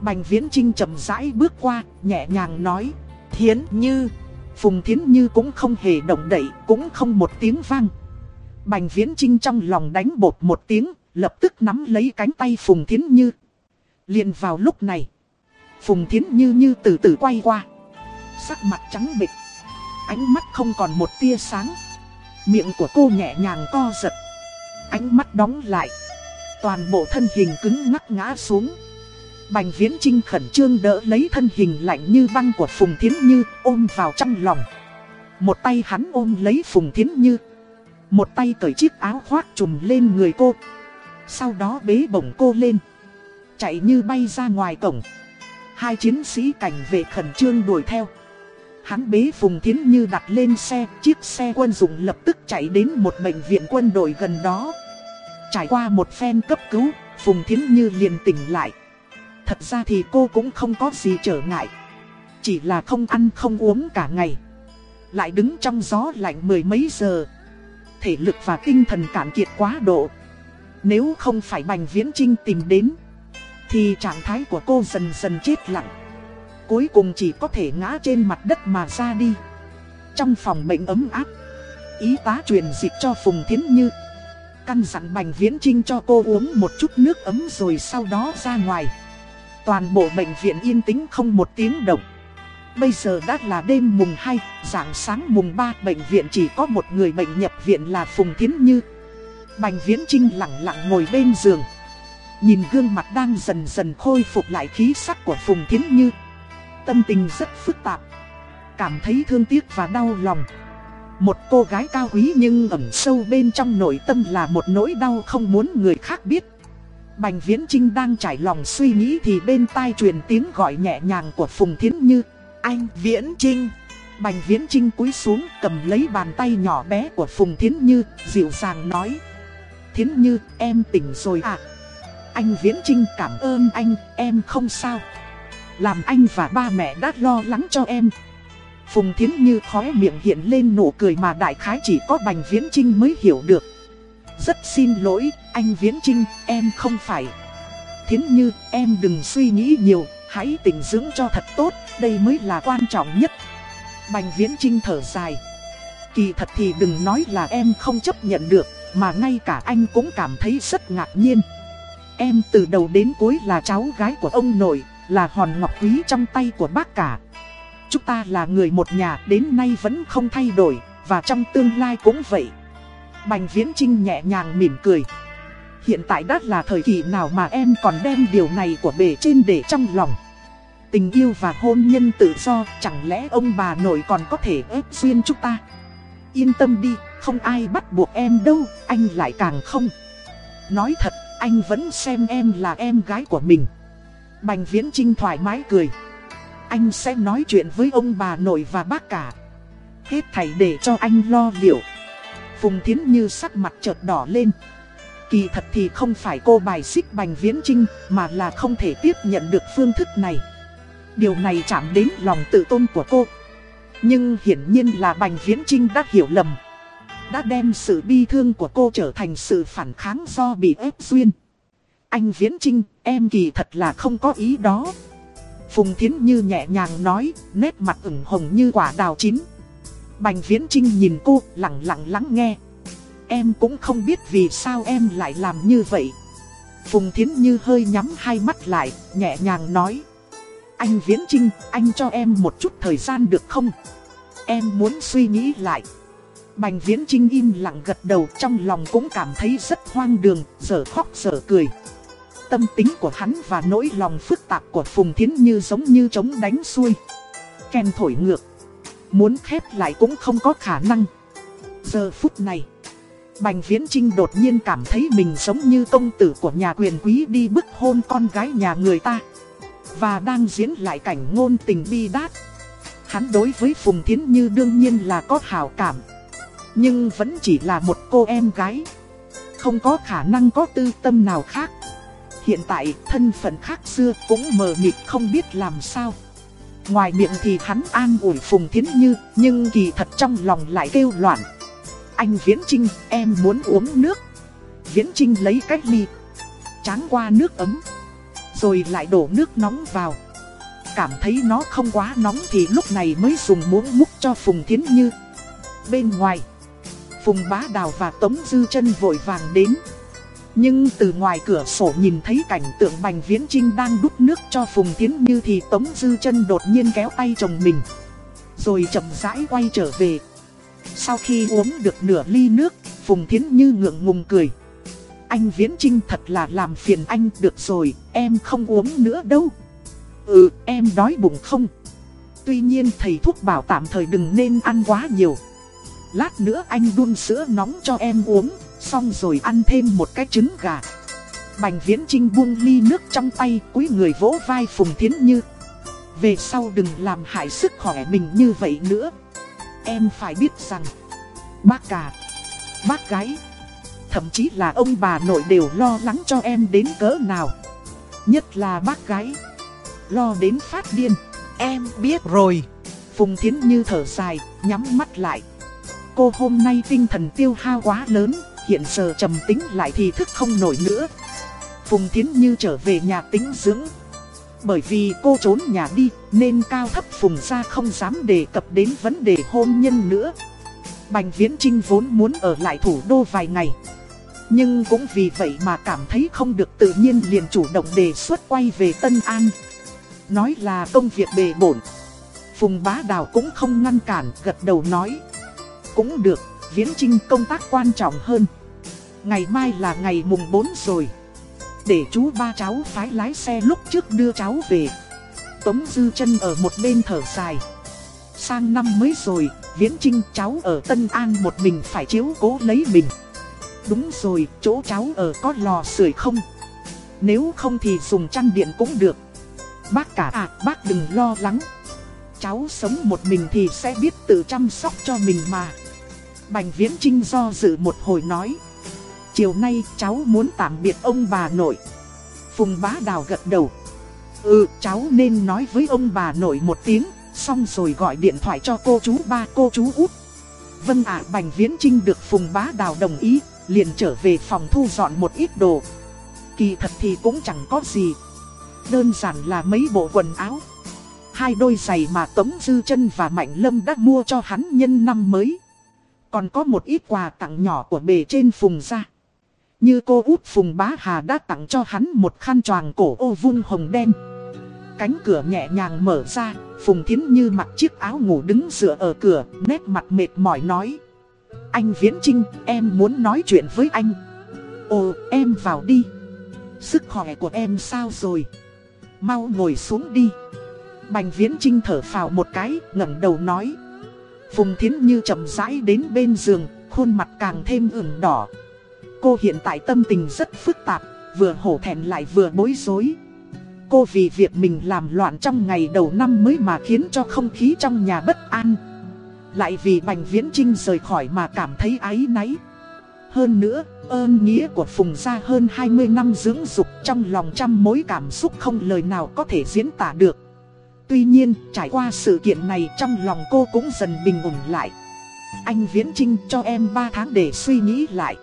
Bành Viễn Trinh chậm rãi bước qua, nhẹ nhàng nói. Thiến Như. Phùng Thiến Như cũng không hề động đậy, cũng không một tiếng vang. Bành Viễn Trinh trong lòng đánh bột một tiếng, lập tức nắm lấy cánh tay Phùng Thiến Như. liền vào lúc này, Phùng Thiến Như như từ từ quay qua. Sắc mặt trắng bịch, ánh mắt không còn một tia sáng. Miệng của cô nhẹ nhàng co giật, ánh mắt đóng lại. Toàn bộ thân hình cứng ngắc ngã xuống. Bành Viễn Trinh khẩn trương đỡ lấy thân hình lạnh như băng của Phùng Thiến Như ôm vào trong lòng. Một tay hắn ôm lấy Phùng Thiến Như. Một tay cởi chiếc áo khoác trùm lên người cô. Sau đó bế bổng cô lên. Chạy như bay ra ngoài cổng. Hai chiến sĩ cảnh vệ khẩn trương đuổi theo. Hắn bế Phùng Thiến Như đặt lên xe, chiếc xe quân dụng lập tức chạy đến một bệnh viện quân đội gần đó. Trải qua một phen cấp cứu, Phùng Thiến Như liền tỉnh lại. Thật ra thì cô cũng không có gì trở ngại. Chỉ là không ăn không uống cả ngày. Lại đứng trong gió lạnh mười mấy giờ. Thể lực và tinh thần cạn kiệt quá độ. Nếu không phải Bành Viễn Trinh tìm đến, Thì trạng thái của cô dần dần chết lặng. Cuối cùng chỉ có thể ngã trên mặt đất mà ra đi. Trong phòng bệnh ấm áp Ý tá truyền dịch cho Phùng Thiến Như. Căn dặn Bành Viễn Trinh cho cô uống một chút nước ấm rồi sau đó ra ngoài. Toàn bộ bệnh viện yên tĩnh không một tiếng động. Bây giờ đã là đêm mùng 2, dạng sáng mùng 3 bệnh viện chỉ có một người bệnh nhập viện là Phùng Thiến Như. Bành Viễn Trinh lặng lặng ngồi bên giường. Nhìn gương mặt đang dần dần khôi phục lại khí sắc của Phùng Thiến Như. Tâm tình rất phức tạp. Cảm thấy thương tiếc và đau lòng. Một cô gái cao quý nhưng ẩn sâu bên trong nội tâm là một nỗi đau không muốn người khác biết. Bành Viễn Trinh đang trải lòng suy nghĩ thì bên tai truyền tiếng gọi nhẹ nhàng của Phùng Thiến Như. Anh Viễn Trinh. Bành Viễn Trinh cúi xuống cầm lấy bàn tay nhỏ bé của Phùng Thiến Như, dịu dàng nói. Thiến Như, em tỉnh rồi à? Anh Viễn Trinh cảm ơn anh, em không sao. Làm anh và ba mẹ đã lo lắng cho em. Phùng Thiến Như khóe miệng hiện lên nụ cười mà đại khái chỉ có Bành Viễn Trinh mới hiểu được. Rất xin lỗi, anh Viễn Trinh, em không phải. Thiến Như, em đừng suy nghĩ nhiều, hãy tỉnh dưỡng cho thật tốt, đây mới là quan trọng nhất. Bành Viễn Trinh thở dài. Kỳ thật thì đừng nói là em không chấp nhận được, mà ngay cả anh cũng cảm thấy rất ngạc nhiên. Em từ đầu đến cuối là cháu gái của ông nội, là hòn ngọc quý trong tay của bác cả. Chúng ta là người một nhà đến nay vẫn không thay đổi, và trong tương lai cũng vậy. Bành Viễn Trinh nhẹ nhàng mỉm cười. Hiện tại đã là thời kỳ nào mà em còn đem điều này của bề trên để trong lòng. Tình yêu và hôn nhân tự do, chẳng lẽ ông bà nội còn có thể ép duyên chúng ta? Yên tâm đi, không ai bắt buộc em đâu, anh lại càng không. Nói thật, anh vẫn xem em là em gái của mình. Bành Viễn Trinh thoải mái cười. Anh sẽ nói chuyện với ông bà nội và bác cả. Hết thảy để cho anh lo liệu. Phùng Thiến Như sắc mặt chợt đỏ lên. Kỳ thật thì không phải cô bài xích Bành Viễn Trinh, mà là không thể tiếp nhận được phương thức này. Điều này chạm đến lòng tự tôn của cô. Nhưng hiển nhiên là Bành Viễn Trinh đã hiểu lầm. Đã đem sự bi thương của cô trở thành sự phản kháng do bị ép duyên. Anh Viễn Trinh, em kỳ thật là không có ý đó. Phùng Thiến Như nhẹ nhàng nói, nét mặt ửng hồng như quả đào chín. Bành Viễn Trinh nhìn cô, lặng lặng lắng nghe. Em cũng không biết vì sao em lại làm như vậy. Phùng Thiến Như hơi nhắm hai mắt lại, nhẹ nhàng nói. Anh Viễn Trinh, anh cho em một chút thời gian được không? Em muốn suy nghĩ lại. Bành Viễn Trinh im lặng gật đầu trong lòng cũng cảm thấy rất hoang đường, giờ khóc giờ cười. Tâm tính của hắn và nỗi lòng phức tạp của Phùng Thiến Như giống như trống đánh xuôi. ken thổi ngược Muốn khép lại cũng không có khả năng. Giờ phút này, Bành Viễn Trinh đột nhiên cảm thấy mình giống như công tử của nhà quyền quý đi bức hôn con gái nhà người ta. Và đang diễn lại cảnh ngôn tình bi đát. Hắn đối với Phùng Thiến Như đương nhiên là có hảo cảm. Nhưng vẫn chỉ là một cô em gái. Không có khả năng có tư tâm nào khác. Hiện tại thân phận khác xưa cũng mờ mịt không biết làm sao. Ngoài miệng thì hắn an ủi Phùng Thiến Như, Nhưng kỳ thật trong lòng lại kêu loạn. Anh Viễn Trinh em muốn uống nước. Viễn Trinh lấy cách ly, Tráng qua nước ấm, Rồi lại đổ nước nóng vào. Cảm thấy nó không quá nóng thì lúc này mới dùng muỗng múc cho Phùng Thiến Như. Bên ngoài, Phùng Bá Đào và Tống Dư chân vội vàng đến nhưng từ ngoài cửa sổ nhìn thấy cảnh tượng Bành Viễn Trinh đang đút nước cho Phùng Tiến Như thì Tống Dư chân đột nhiên kéo tay chồng mình. Rồi chậm rãi quay trở về. Sau khi uống được nửa ly nước, Phùng Tiến Như ngượng ngùng cười. Anh Viễn Trinh thật là làm phiền anh được rồi, em không uống nữa đâu. Ừ, em đói bụng không? Tuy nhiên thầy thuốc bảo tạm thời đừng nên ăn quá nhiều. Lát nữa anh đun sữa nóng cho em uống, Xong rồi ăn thêm một cái trứng gà. Bành viễn trinh buông ly nước trong tay cúi người vỗ vai Phùng Thiến Như. Về sau đừng làm hại sức khỏe mình như vậy nữa. Em phải biết rằng Bác cả Bác gái Thậm chí là ông bà nội đều lo lắng cho em đến cỡ nào. Nhất là bác gái Lo đến phát điên. Em biết rồi. Phùng Thiến Như thở dài Nhắm mắt lại. Cô hôm nay tinh thần tiêu hao quá lớn hiện giờ trầm tính lại thì thức không nổi nữa. Phùng Thiến Như trở về nhà tính dưỡng. Bởi vì cô trốn nhà đi, nên cao thấp Phùng ra không dám đề cập đến vấn đề hôn nhân nữa. Bành Viễn Trinh vốn muốn ở lại thủ đô vài ngày. Nhưng cũng vì vậy mà cảm thấy không được tự nhiên liền chủ động đề xuất quay về Tân An. Nói là công việc bề bổn. Phùng Bá Đào cũng không ngăn cản, gật đầu nói. Cũng được Viễn Trinh công tác quan trọng hơn. Ngày mai là ngày mùng 4 rồi. Để chú ba cháu phái lái xe lúc trước đưa cháu về. Tống Dư chân ở một bên thở dài. Sang năm mới rồi, Viễn Trinh cháu ở Tân An một mình phải chiếu cố lấy mình. Đúng rồi, chỗ cháu ở có lò sưởi không? Nếu không thì dùng chăn điện cũng được. Bác cả à, bác đừng lo lắng. Cháu sống một mình thì sẽ biết tự chăm sóc cho mình mà. Bành Viễn Trinh do dự một hồi nói. Chiều nay cháu muốn tạm biệt ông bà nội. Phùng bá đào gật đầu. Ừ, cháu nên nói với ông bà nội một tiếng, xong rồi gọi điện thoại cho cô chú ba cô chú út. Vâng ạ, Bành Viễn Trinh được Phùng bá đào đồng ý, liền trở về phòng thu dọn một ít đồ. Kỳ thật thì cũng chẳng có gì. Đơn giản là mấy bộ quần áo. Hai đôi giày mà Tống Dư chân và Mạnh Lâm đã mua cho hắn nhân năm mới. Còn có một ít quà tặng nhỏ của bề trên Phùng ra. Như cô út Phùng Bá Hà đã tặng cho hắn một khăn choàng cổ ô vung hồng đen. Cánh cửa nhẹ nhàng mở ra, Phùng Thiến Như mặc chiếc áo ngủ đứng dựa ở cửa, nét mặt mệt mỏi nói. Anh Viễn Trinh, em muốn nói chuyện với anh. Ồ, em vào đi. Sức khỏe của em sao rồi? Mau ngồi xuống đi. Bành Viễn Trinh thở phào một cái, ngẩng đầu nói. Phùng Thiến Như chậm rãi đến bên giường, khuôn mặt càng thêm ửng đỏ. Cô hiện tại tâm tình rất phức tạp, vừa hổ thẹn lại vừa bối rối. Cô vì việc mình làm loạn trong ngày đầu năm mới mà khiến cho không khí trong nhà bất an. Lại vì Bành Viễn Trinh rời khỏi mà cảm thấy áy náy. Hơn nữa, ơn nghĩa của Phùng gia hơn 20 năm dưỡng dục trong lòng trăm mối cảm xúc không lời nào có thể diễn tả được. Tuy nhiên, trải qua sự kiện này trong lòng cô cũng dần bình ổn lại. Anh Viễn Trinh cho em 3 tháng để suy nghĩ lại.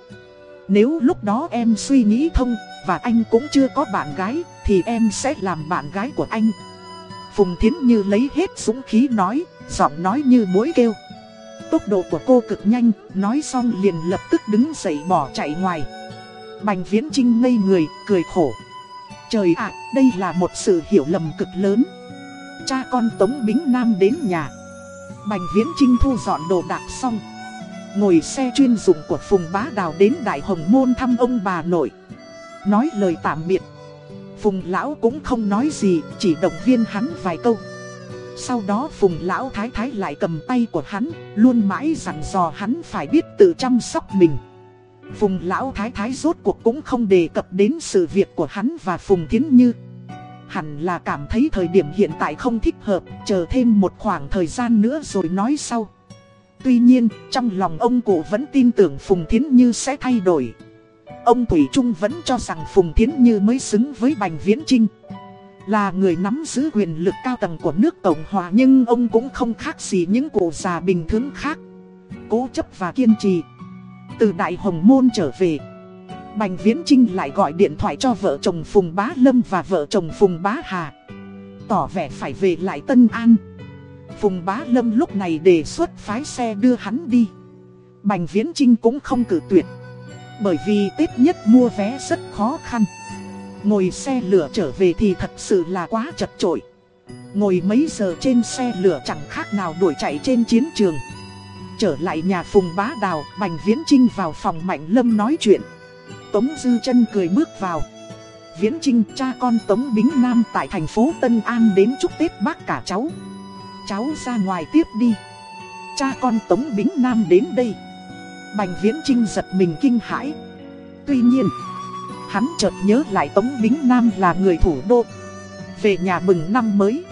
Nếu lúc đó em suy nghĩ thông, và anh cũng chưa có bạn gái, thì em sẽ làm bạn gái của anh. Phùng Thiến Như lấy hết dũng khí nói, giọng nói như mối kêu. Tốc độ của cô cực nhanh, nói xong liền lập tức đứng dậy bỏ chạy ngoài. Bành Viễn Trinh ngây người, cười khổ. Trời ạ, đây là một sự hiểu lầm cực lớn cha con Tống Bính Nam đến nhà. Bành Viễn Trinh thu dọn đồ đạc xong. Ngồi xe chuyên dụng của Phùng Bá Đào đến Đại Hồng Môn thăm ông bà nội. Nói lời tạm biệt. Phùng Lão cũng không nói gì, chỉ động viên hắn vài câu. Sau đó Phùng Lão Thái Thái lại cầm tay của hắn, luôn mãi dặn dò hắn phải biết tự chăm sóc mình. Phùng Lão Thái Thái rốt cuộc cũng không đề cập đến sự việc của hắn và Phùng Thiến Như. Hẳn là cảm thấy thời điểm hiện tại không thích hợp, chờ thêm một khoảng thời gian nữa rồi nói sau. Tuy nhiên, trong lòng ông cụ vẫn tin tưởng Phùng Thiến Như sẽ thay đổi. Ông Thủy Trung vẫn cho rằng Phùng Thiến Như mới xứng với Bành Viễn Trinh. Là người nắm giữ quyền lực cao tầng của nước Cộng Hòa nhưng ông cũng không khác gì những cụ già bình thường khác. Cố chấp và kiên trì. Từ Đại Hồng Môn trở về, Bành Viễn Trinh lại gọi điện thoại cho vợ chồng Phùng Bá Lâm và vợ chồng Phùng Bá Hà. Tỏ vẻ phải về lại Tân An. Phùng Bá Lâm lúc này đề xuất phái xe đưa hắn đi. Bành Viễn Trinh cũng không cử tuyệt. Bởi vì Tết nhất mua vé rất khó khăn. Ngồi xe lửa trở về thì thật sự là quá chật trội. Ngồi mấy giờ trên xe lửa chẳng khác nào đuổi chạy trên chiến trường. Trở lại nhà Phùng Bá Đào, Bành Viễn Trinh vào phòng Mạnh Lâm nói chuyện. Tống Dư chân cười bước vào. Viễn Trinh cha con Tống Bính Nam tại thành phố Tân An đến chúc Tết bác cả cháu. Cháu ra ngoài tiếp đi. Cha con Tống Bính Nam đến đây. Bành Viễn Trinh giật mình kinh hãi. Tuy nhiên, hắn chợt nhớ lại Tống Bính Nam là người thủ đô. Về nhà mừng năm mới.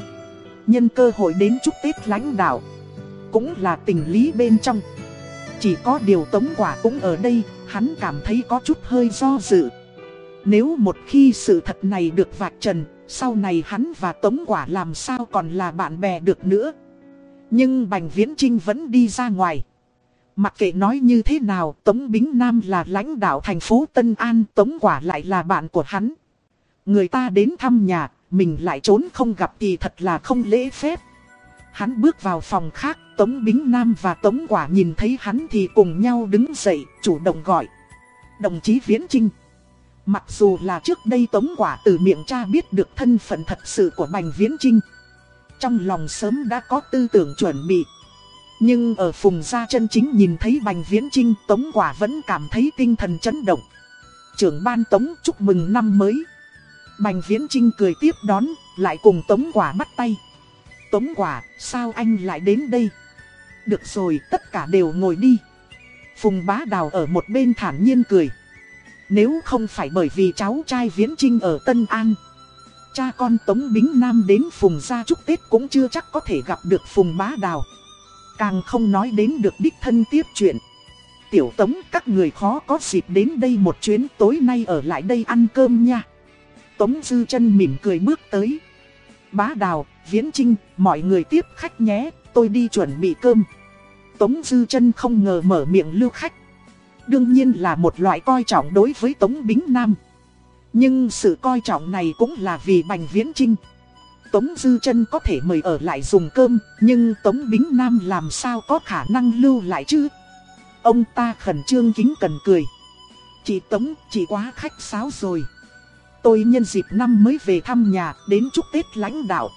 Nhân cơ hội đến chúc Tết lãnh đạo. Cũng là tình lý bên trong. Chỉ có điều Tống Quả cũng ở đây, hắn cảm thấy có chút hơi do dự. Nếu một khi sự thật này được vạch trần, sau này hắn và Tống Quả làm sao còn là bạn bè được nữa. Nhưng Bành Viễn Trinh vẫn đi ra ngoài. Mặc kệ nói như thế nào, Tống Bính Nam là lãnh đạo thành phố Tân An, Tống Quả lại là bạn của hắn. Người ta đến thăm nhà, mình lại trốn không gặp thì thật là không lễ phép. Hắn bước vào phòng khác, Tống Bính Nam và Tống Quả nhìn thấy hắn thì cùng nhau đứng dậy, chủ động gọi. Đồng chí Viễn Trinh. Mặc dù là trước đây Tống Quả từ miệng cha biết được thân phận thật sự của Bành Viễn Trinh. Trong lòng sớm đã có tư tưởng chuẩn bị. Nhưng ở phùng gia chân chính nhìn thấy Bành Viễn Trinh Tống Quả vẫn cảm thấy tinh thần chấn động. Trưởng ban Tống chúc mừng năm mới. Bành Viễn Trinh cười tiếp đón, lại cùng Tống Quả bắt tay. Tống Quả, sao anh lại đến đây? Được rồi, tất cả đều ngồi đi. Phùng bá đào ở một bên thản nhiên cười. Nếu không phải bởi vì cháu trai Viễn Trinh ở Tân An. Cha con Tống Bính Nam đến Phùng gia chúc Tết cũng chưa chắc có thể gặp được Phùng bá đào. Càng không nói đến được đích thân tiếp chuyện. Tiểu Tống các người khó có dịp đến đây một chuyến tối nay ở lại đây ăn cơm nha. Tống Dư chân mỉm cười bước tới. Bá Đào, Viễn Trinh, mọi người tiếp khách nhé, tôi đi chuẩn bị cơm. Tống Dư chân không ngờ mở miệng lưu khách. Đương nhiên là một loại coi trọng đối với Tống Bính Nam. Nhưng sự coi trọng này cũng là vì Bành Viễn Trinh. Tống Dư chân có thể mời ở lại dùng cơm, nhưng Tống Bính Nam làm sao có khả năng lưu lại chứ? Ông ta khẩn trương kính cần cười. Chị Tống, chị quá khách sáo rồi. Tôi nhân dịp năm mới về thăm nhà, đến chúc Tết lãnh đạo.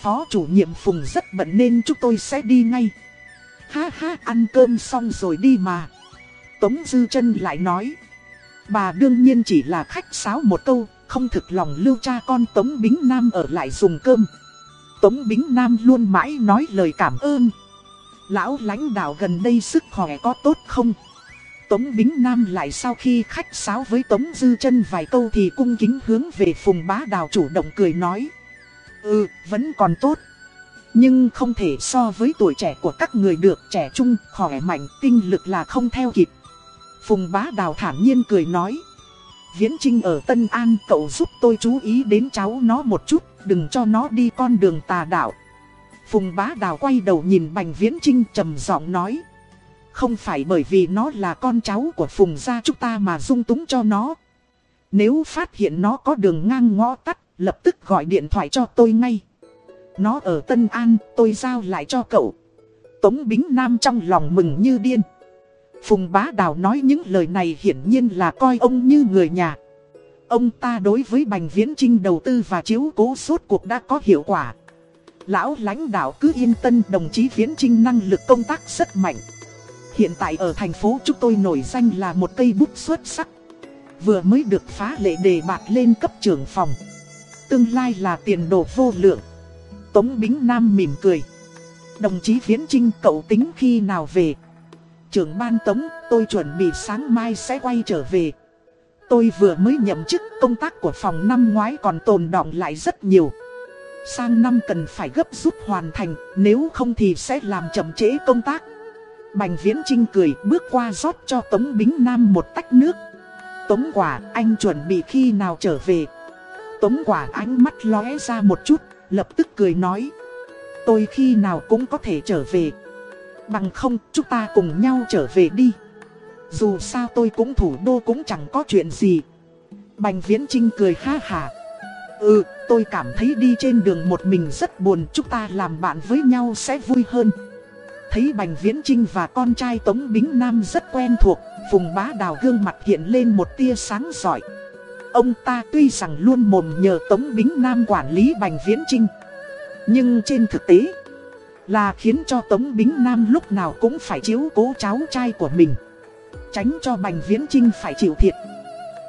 Phó chủ nhiệm Phùng rất bận nên chúng tôi sẽ đi ngay. Ha ha, ăn cơm xong rồi đi mà. Tống Dư chân lại nói. Bà đương nhiên chỉ là khách sáo một câu, không thực lòng lưu cha con Tống Bính Nam ở lại dùng cơm. Tống Bính Nam luôn mãi nói lời cảm ơn. Lão lãnh đạo gần đây sức khỏe có tốt không? Tống Bính Nam lại sau khi khách sáo với Tống Dư chân vài câu thì cung kính hướng về Phùng Bá Đào chủ động cười nói. Ừ, vẫn còn tốt. Nhưng không thể so với tuổi trẻ của các người được trẻ trung, khỏe mạnh, tinh lực là không theo kịp. Phùng Bá Đào thản nhiên cười nói. Viễn Trinh ở Tân An cậu giúp tôi chú ý đến cháu nó một chút, đừng cho nó đi con đường tà đạo. Phùng Bá Đào quay đầu nhìn Bành Viễn Trinh trầm giọng nói. Không phải bởi vì nó là con cháu của Phùng gia chúng ta mà dung túng cho nó. Nếu phát hiện nó có đường ngang ngõ tắt, lập tức gọi điện thoại cho tôi ngay. Nó ở Tân An, tôi giao lại cho cậu. Tống Bính Nam trong lòng mừng như điên. Phùng Bá Đào nói những lời này hiển nhiên là coi ông như người nhà. Ông ta đối với Bành Viễn Trinh đầu tư và chiếu cố suốt cuộc đã có hiệu quả. Lão lãnh đạo cứ yên tâm đồng chí Viễn Trinh năng lực công tác rất mạnh. Hiện tại ở thành phố chúng tôi nổi danh là một cây bút xuất sắc. Vừa mới được phá lệ đề bạt lên cấp trưởng phòng. Tương lai là tiền đồ vô lượng. Tống Bính Nam mỉm cười. Đồng chí Viễn Trinh cậu tính khi nào về? Trưởng ban Tống, tôi chuẩn bị sáng mai sẽ quay trở về. Tôi vừa mới nhậm chức công tác của phòng năm ngoái còn tồn đọng lại rất nhiều. Sang năm cần phải gấp rút hoàn thành, nếu không thì sẽ làm chậm trễ công tác. Bành Viễn Trinh cười bước qua rót cho Tống Bính Nam một tách nước. Tống quả, anh chuẩn bị khi nào trở về? Tống quả ánh mắt lóe ra một chút, lập tức cười nói. Tôi khi nào cũng có thể trở về. Bằng không, chúng ta cùng nhau trở về đi. Dù sao tôi cũng thủ đô cũng chẳng có chuyện gì. Bành Viễn Trinh cười ha hà. Ừ, tôi cảm thấy đi trên đường một mình rất buồn, chúng ta làm bạn với nhau sẽ vui hơn. Thấy Bành Viễn Trinh và con trai Tống Bính Nam rất quen thuộc, Phùng Bá Đào gương mặt hiện lên một tia sáng giỏi. Ông ta tuy rằng luôn mồm nhờ Tống Bính Nam quản lý Bành Viễn Trinh. Nhưng trên thực tế, là khiến cho Tống Bính Nam lúc nào cũng phải chiếu cố cháu trai của mình. Tránh cho Bành Viễn Trinh phải chịu thiệt.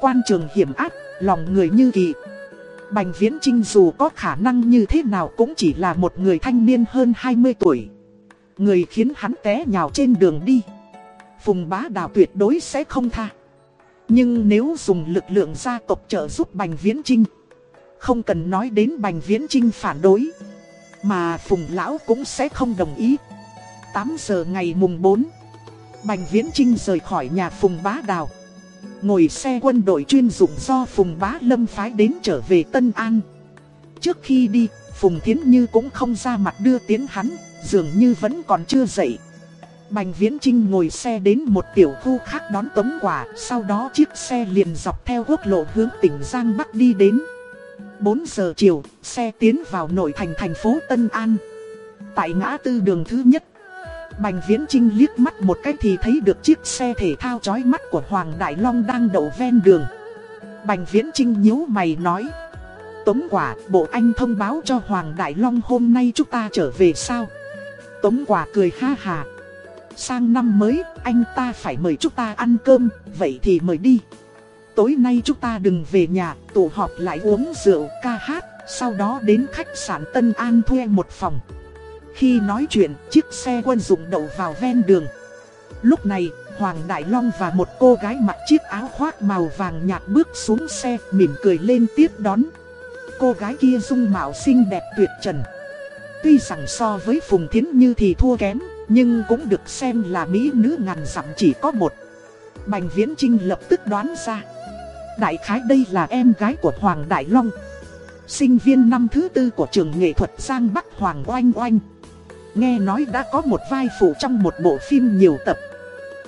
Quan trường hiểm ác, lòng người như kỳ. Bành Viễn Trinh dù có khả năng như thế nào cũng chỉ là một người thanh niên hơn 20 tuổi. Người khiến hắn té nhào trên đường đi. Phùng bá đào tuyệt đối sẽ không tha. Nhưng nếu dùng lực lượng gia tộc trợ giúp Bành Viễn Trinh, không cần nói đến Bành Viễn Trinh phản đối, mà Phùng Lão cũng sẽ không đồng ý. 8 giờ ngày mùng 4, Bành Viễn Trinh rời khỏi nhà Phùng Bá Đào. Ngồi xe quân đội chuyên dụng do Phùng Bá Lâm phái đến trở về Tân An. Trước khi đi, Phùng Thiến Như cũng không ra mặt đưa tiến hắn, dường như vẫn còn chưa dậy. Bành Viễn Trinh ngồi xe đến một tiểu khu khác đón tống quả, sau đó chiếc xe liền dọc theo quốc lộ hướng tỉnh Giang Bắc đi đến. 4 giờ chiều, xe tiến vào nội thành thành phố Tân An. Tại ngã tư đường thứ nhất, Bành Viễn Trinh liếc mắt một cái thì thấy được chiếc xe thể thao chói mắt của Hoàng Đại Long đang đậu ven đường. Bành Viễn Trinh nhíu mày nói. Tống quả, bộ anh thông báo cho Hoàng Đại Long hôm nay chúng ta trở về sao? Tống quả cười ha hà. Sang năm mới, anh ta phải mời chúng ta ăn cơm, vậy thì mời đi. Tối nay chúng ta đừng về nhà, tụ họp lại uống rượu, ca hát, sau đó đến khách sạn Tân An thuê một phòng. Khi nói chuyện, chiếc xe quân dụng đậu vào ven đường. Lúc này, Hoàng Đại Long và một cô gái mặc chiếc áo khoác màu vàng nhạt bước xuống xe, mỉm cười lên tiếp đón. Cô gái kia dung mạo xinh đẹp tuyệt trần. Tuy rằng so với Phùng Thiến Như thì thua kém, nhưng cũng được xem là mỹ nữ ngàn dặm chỉ có một. Bành Viễn Trinh lập tức đoán ra. Đại khái đây là em gái của Hoàng Đại Long. Sinh viên năm thứ tư của trường nghệ thuật Giang Bắc Hoàng Oanh Oanh. Nghe nói đã có một vai phụ trong một bộ phim nhiều tập.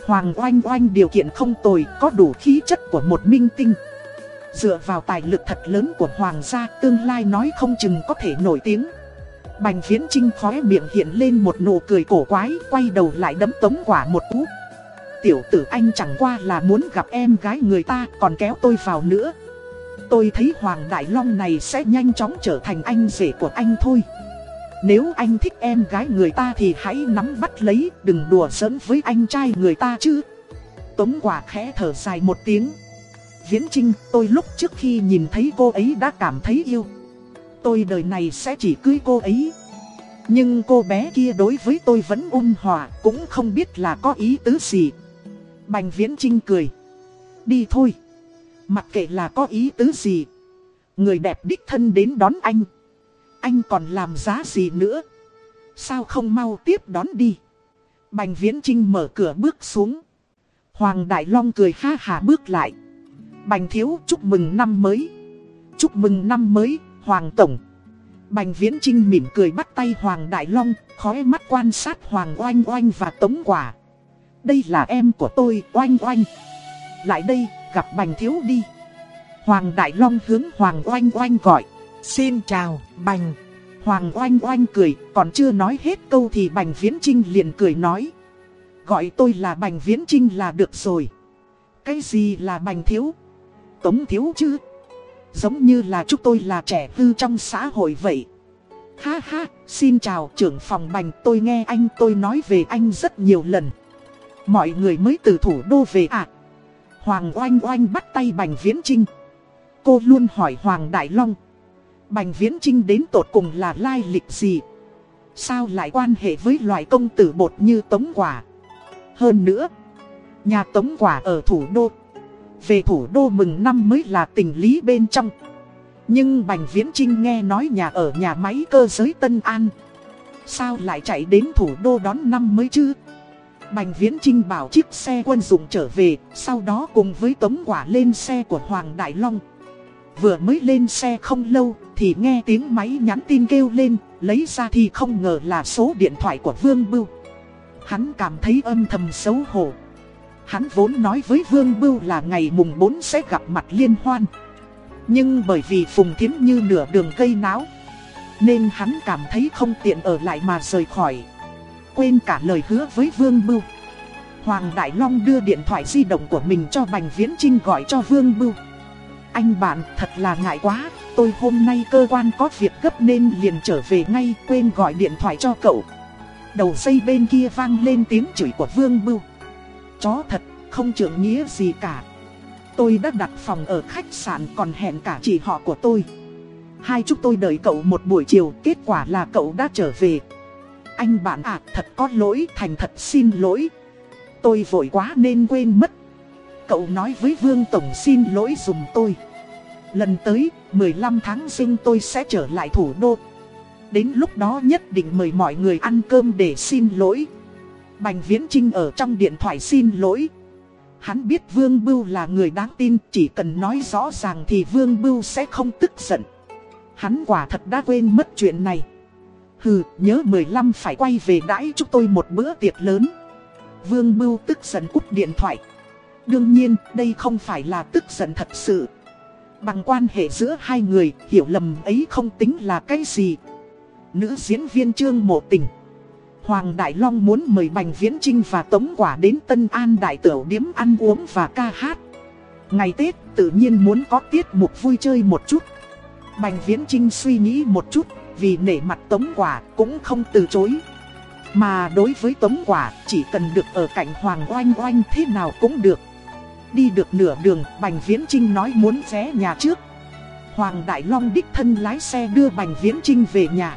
Hoàng Oanh Oanh điều kiện không tồi, có đủ khí chất của một minh tinh. Dựa vào tài lực thật lớn của Hoàng gia, tương lai nói không chừng có thể nổi tiếng. Bành Viễn Trinh khóe miệng hiện lên một nụ cười cổ quái, quay đầu lại đấm tống quả một cú. Tiểu tử anh chẳng qua là muốn gặp em gái người ta, còn kéo tôi vào nữa. Tôi thấy Hoàng Đại Long này sẽ nhanh chóng trở thành anh rể của anh thôi. Nếu anh thích em gái người ta thì hãy nắm bắt lấy, đừng đùa giỡn với anh trai người ta chứ. Tống quả khẽ thở dài một tiếng. Viễn Trinh, tôi lúc trước khi nhìn thấy cô ấy đã cảm thấy yêu. Tôi đời này sẽ chỉ cưới cô ấy. Nhưng cô bé kia đối với tôi vẫn ôn hòa, cũng không biết là có ý tứ gì. Bành Viễn Trinh cười. Đi thôi. Mặc kệ là có ý tứ gì. Người đẹp đích thân đến đón anh. Anh còn làm giá gì nữa? Sao không mau tiếp đón đi? Bành Viễn Trinh mở cửa bước xuống. Hoàng Đại Long cười ha hà bước lại. Bành Thiếu chúc mừng năm mới. Chúc mừng năm mới, Hoàng Tổng. Bành Viễn Trinh mỉm cười bắt tay Hoàng Đại Long, khói mắt quan sát Hoàng Oanh Oanh và Tống Quả. Đây là em của tôi, Oanh Oanh. Lại đây, gặp Bành Thiếu đi. Hoàng Đại Long hướng Hoàng Oanh Oanh gọi. Xin chào, Bành. Hoàng oanh oanh cười, còn chưa nói hết câu thì Bành Viễn Trinh liền cười nói. Gọi tôi là Bành Viễn Trinh là được rồi. Cái gì là Bành Thiếu? Tống Thiếu chứ? Giống như là chúng tôi là trẻ tư trong xã hội vậy. Ha ha, xin chào trưởng phòng Bành, tôi nghe anh tôi nói về anh rất nhiều lần. Mọi người mới từ thủ đô về à? Hoàng oanh oanh bắt tay Bành Viễn Trinh. Cô luôn hỏi Hoàng Đại Long. Bành Viễn Trinh đến tột cùng là lai lịch gì? Sao lại quan hệ với loại công tử bột như Tống Quả? Hơn nữa, nhà Tống Quả ở thủ đô. Về thủ đô mừng năm mới là tình lý bên trong. Nhưng Bành Viễn Trinh nghe nói nhà ở nhà máy cơ giới Tân An. Sao lại chạy đến thủ đô đón năm mới chứ? Bành Viễn Trinh bảo chiếc xe quân dụng trở về, sau đó cùng với Tống Quả lên xe của Hoàng Đại Long. Vừa mới lên xe không lâu thì nghe tiếng máy nhắn tin kêu lên, lấy ra thì không ngờ là số điện thoại của Vương Bưu. Hắn cảm thấy âm thầm xấu hổ. Hắn vốn nói với Vương Bưu là ngày mùng 4 sẽ gặp mặt liên hoan. Nhưng bởi vì Phùng Thiến Như nửa đường gây náo, nên hắn cảm thấy không tiện ở lại mà rời khỏi. Quên cả lời hứa với Vương Bưu. Hoàng Đại Long đưa điện thoại di động của mình cho Bành Viễn Trinh gọi cho Vương Bưu. Anh bạn thật là ngại quá, tôi hôm nay cơ quan có việc gấp nên liền trở về ngay quên gọi điện thoại cho cậu. Đầu dây bên kia vang lên tiếng chửi của Vương Bưu. Chó thật, không trưởng nghĩa gì cả. Tôi đã đặt phòng ở khách sạn còn hẹn cả chị họ của tôi. Hai chúng tôi đợi cậu một buổi chiều, kết quả là cậu đã trở về. Anh bạn à, thật có lỗi, thành thật xin lỗi. Tôi vội quá nên quên mất. Cậu nói với Vương Tổng xin lỗi dùm tôi. Lần tới, 15 tháng sinh tôi sẽ trở lại thủ đô. Đến lúc đó nhất định mời mọi người ăn cơm để xin lỗi. Bành Viễn Trinh ở trong điện thoại xin lỗi. Hắn biết Vương Bưu là người đáng tin, chỉ cần nói rõ ràng thì Vương Bưu sẽ không tức giận. Hắn quả thật đã quên mất chuyện này. Hừ, nhớ 15 phải quay về đãi chúng tôi một bữa tiệc lớn. Vương Bưu tức giận cúp điện thoại. Đương nhiên, đây không phải là tức giận thật sự. Bằng quan hệ giữa hai người, hiểu lầm ấy không tính là cái gì. Nữ diễn viên Trương Mộ Tình Hoàng Đại Long muốn mời Bành Viễn Trinh và Tống Quả đến Tân An Đại Tửu điếm ăn uống và ca hát. Ngày Tết tự nhiên muốn có tiết mục vui chơi một chút. Bành Viễn Trinh suy nghĩ một chút, vì nể mặt Tống Quả cũng không từ chối. Mà đối với Tống Quả, chỉ cần được ở cạnh Hoàng Oanh Oanh thế nào cũng được. Đi được nửa đường, Bành Viễn Trinh nói muốn vé nhà trước. Hoàng Đại Long đích thân lái xe đưa Bành Viễn Trinh về nhà.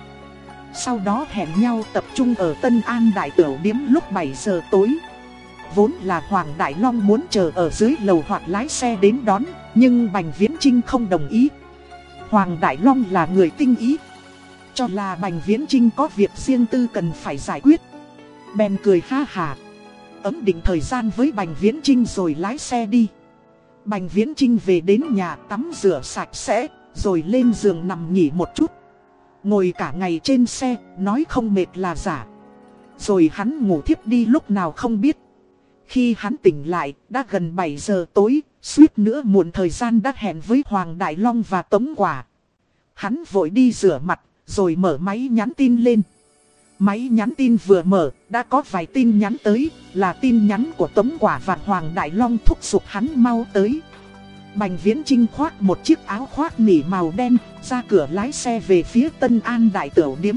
Sau đó hẹn nhau tập trung ở Tân An Đại Tiểu Điếm lúc 7 giờ tối. Vốn là Hoàng Đại Long muốn chờ ở dưới lầu hoặc lái xe đến đón, nhưng Bành Viễn Trinh không đồng ý. Hoàng Đại Long là người tinh ý. Cho là Bành Viễn Trinh có việc riêng tư cần phải giải quyết. Bèn cười ha hà. Ấm định thời gian với Bành Viễn Trinh rồi lái xe đi. Bành Viễn Trinh về đến nhà tắm rửa sạch sẽ, rồi lên giường nằm nghỉ một chút. Ngồi cả ngày trên xe, nói không mệt là giả. Rồi hắn ngủ thiếp đi lúc nào không biết. Khi hắn tỉnh lại, đã gần 7 giờ tối, suýt nữa muộn thời gian đã hẹn với Hoàng Đại Long và Tống Quả. Hắn vội đi rửa mặt, rồi mở máy nhắn tin lên. Máy nhắn tin vừa mở, đã có vài tin nhắn tới, là tin nhắn của Tống Quả và Hoàng Đại Long thúc giục hắn mau tới. Bành Viễn Trinh khoác một chiếc áo khoác nỉ màu đen, ra cửa lái xe về phía Tân An Đại Tiểu Điếm.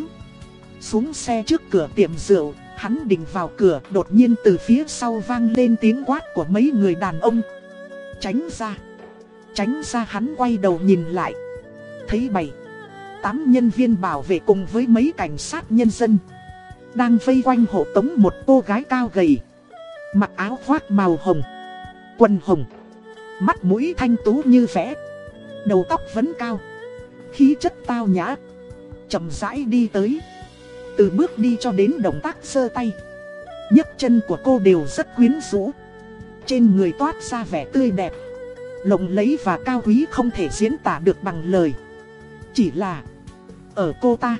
Xuống xe trước cửa tiệm rượu, hắn định vào cửa, đột nhiên từ phía sau vang lên tiếng quát của mấy người đàn ông. Tránh ra. Tránh ra hắn quay đầu nhìn lại. Thấy bảy, tám nhân viên bảo vệ cùng với mấy cảnh sát nhân dân. Đang vây quanh hộ tống một cô gái cao gầy. Mặc áo khoác màu hồng. Quần hồng Mắt mũi thanh tú như vẽ. Đầu tóc vẫn cao. Khí chất tao nhã. Chậm rãi đi tới. Từ bước đi cho đến động tác sơ tay. Nhấc chân của cô đều rất quyến rũ. Trên người toát ra vẻ tươi đẹp. Lộng lấy và cao quý không thể diễn tả được bằng lời. Chỉ là, Ở cô ta,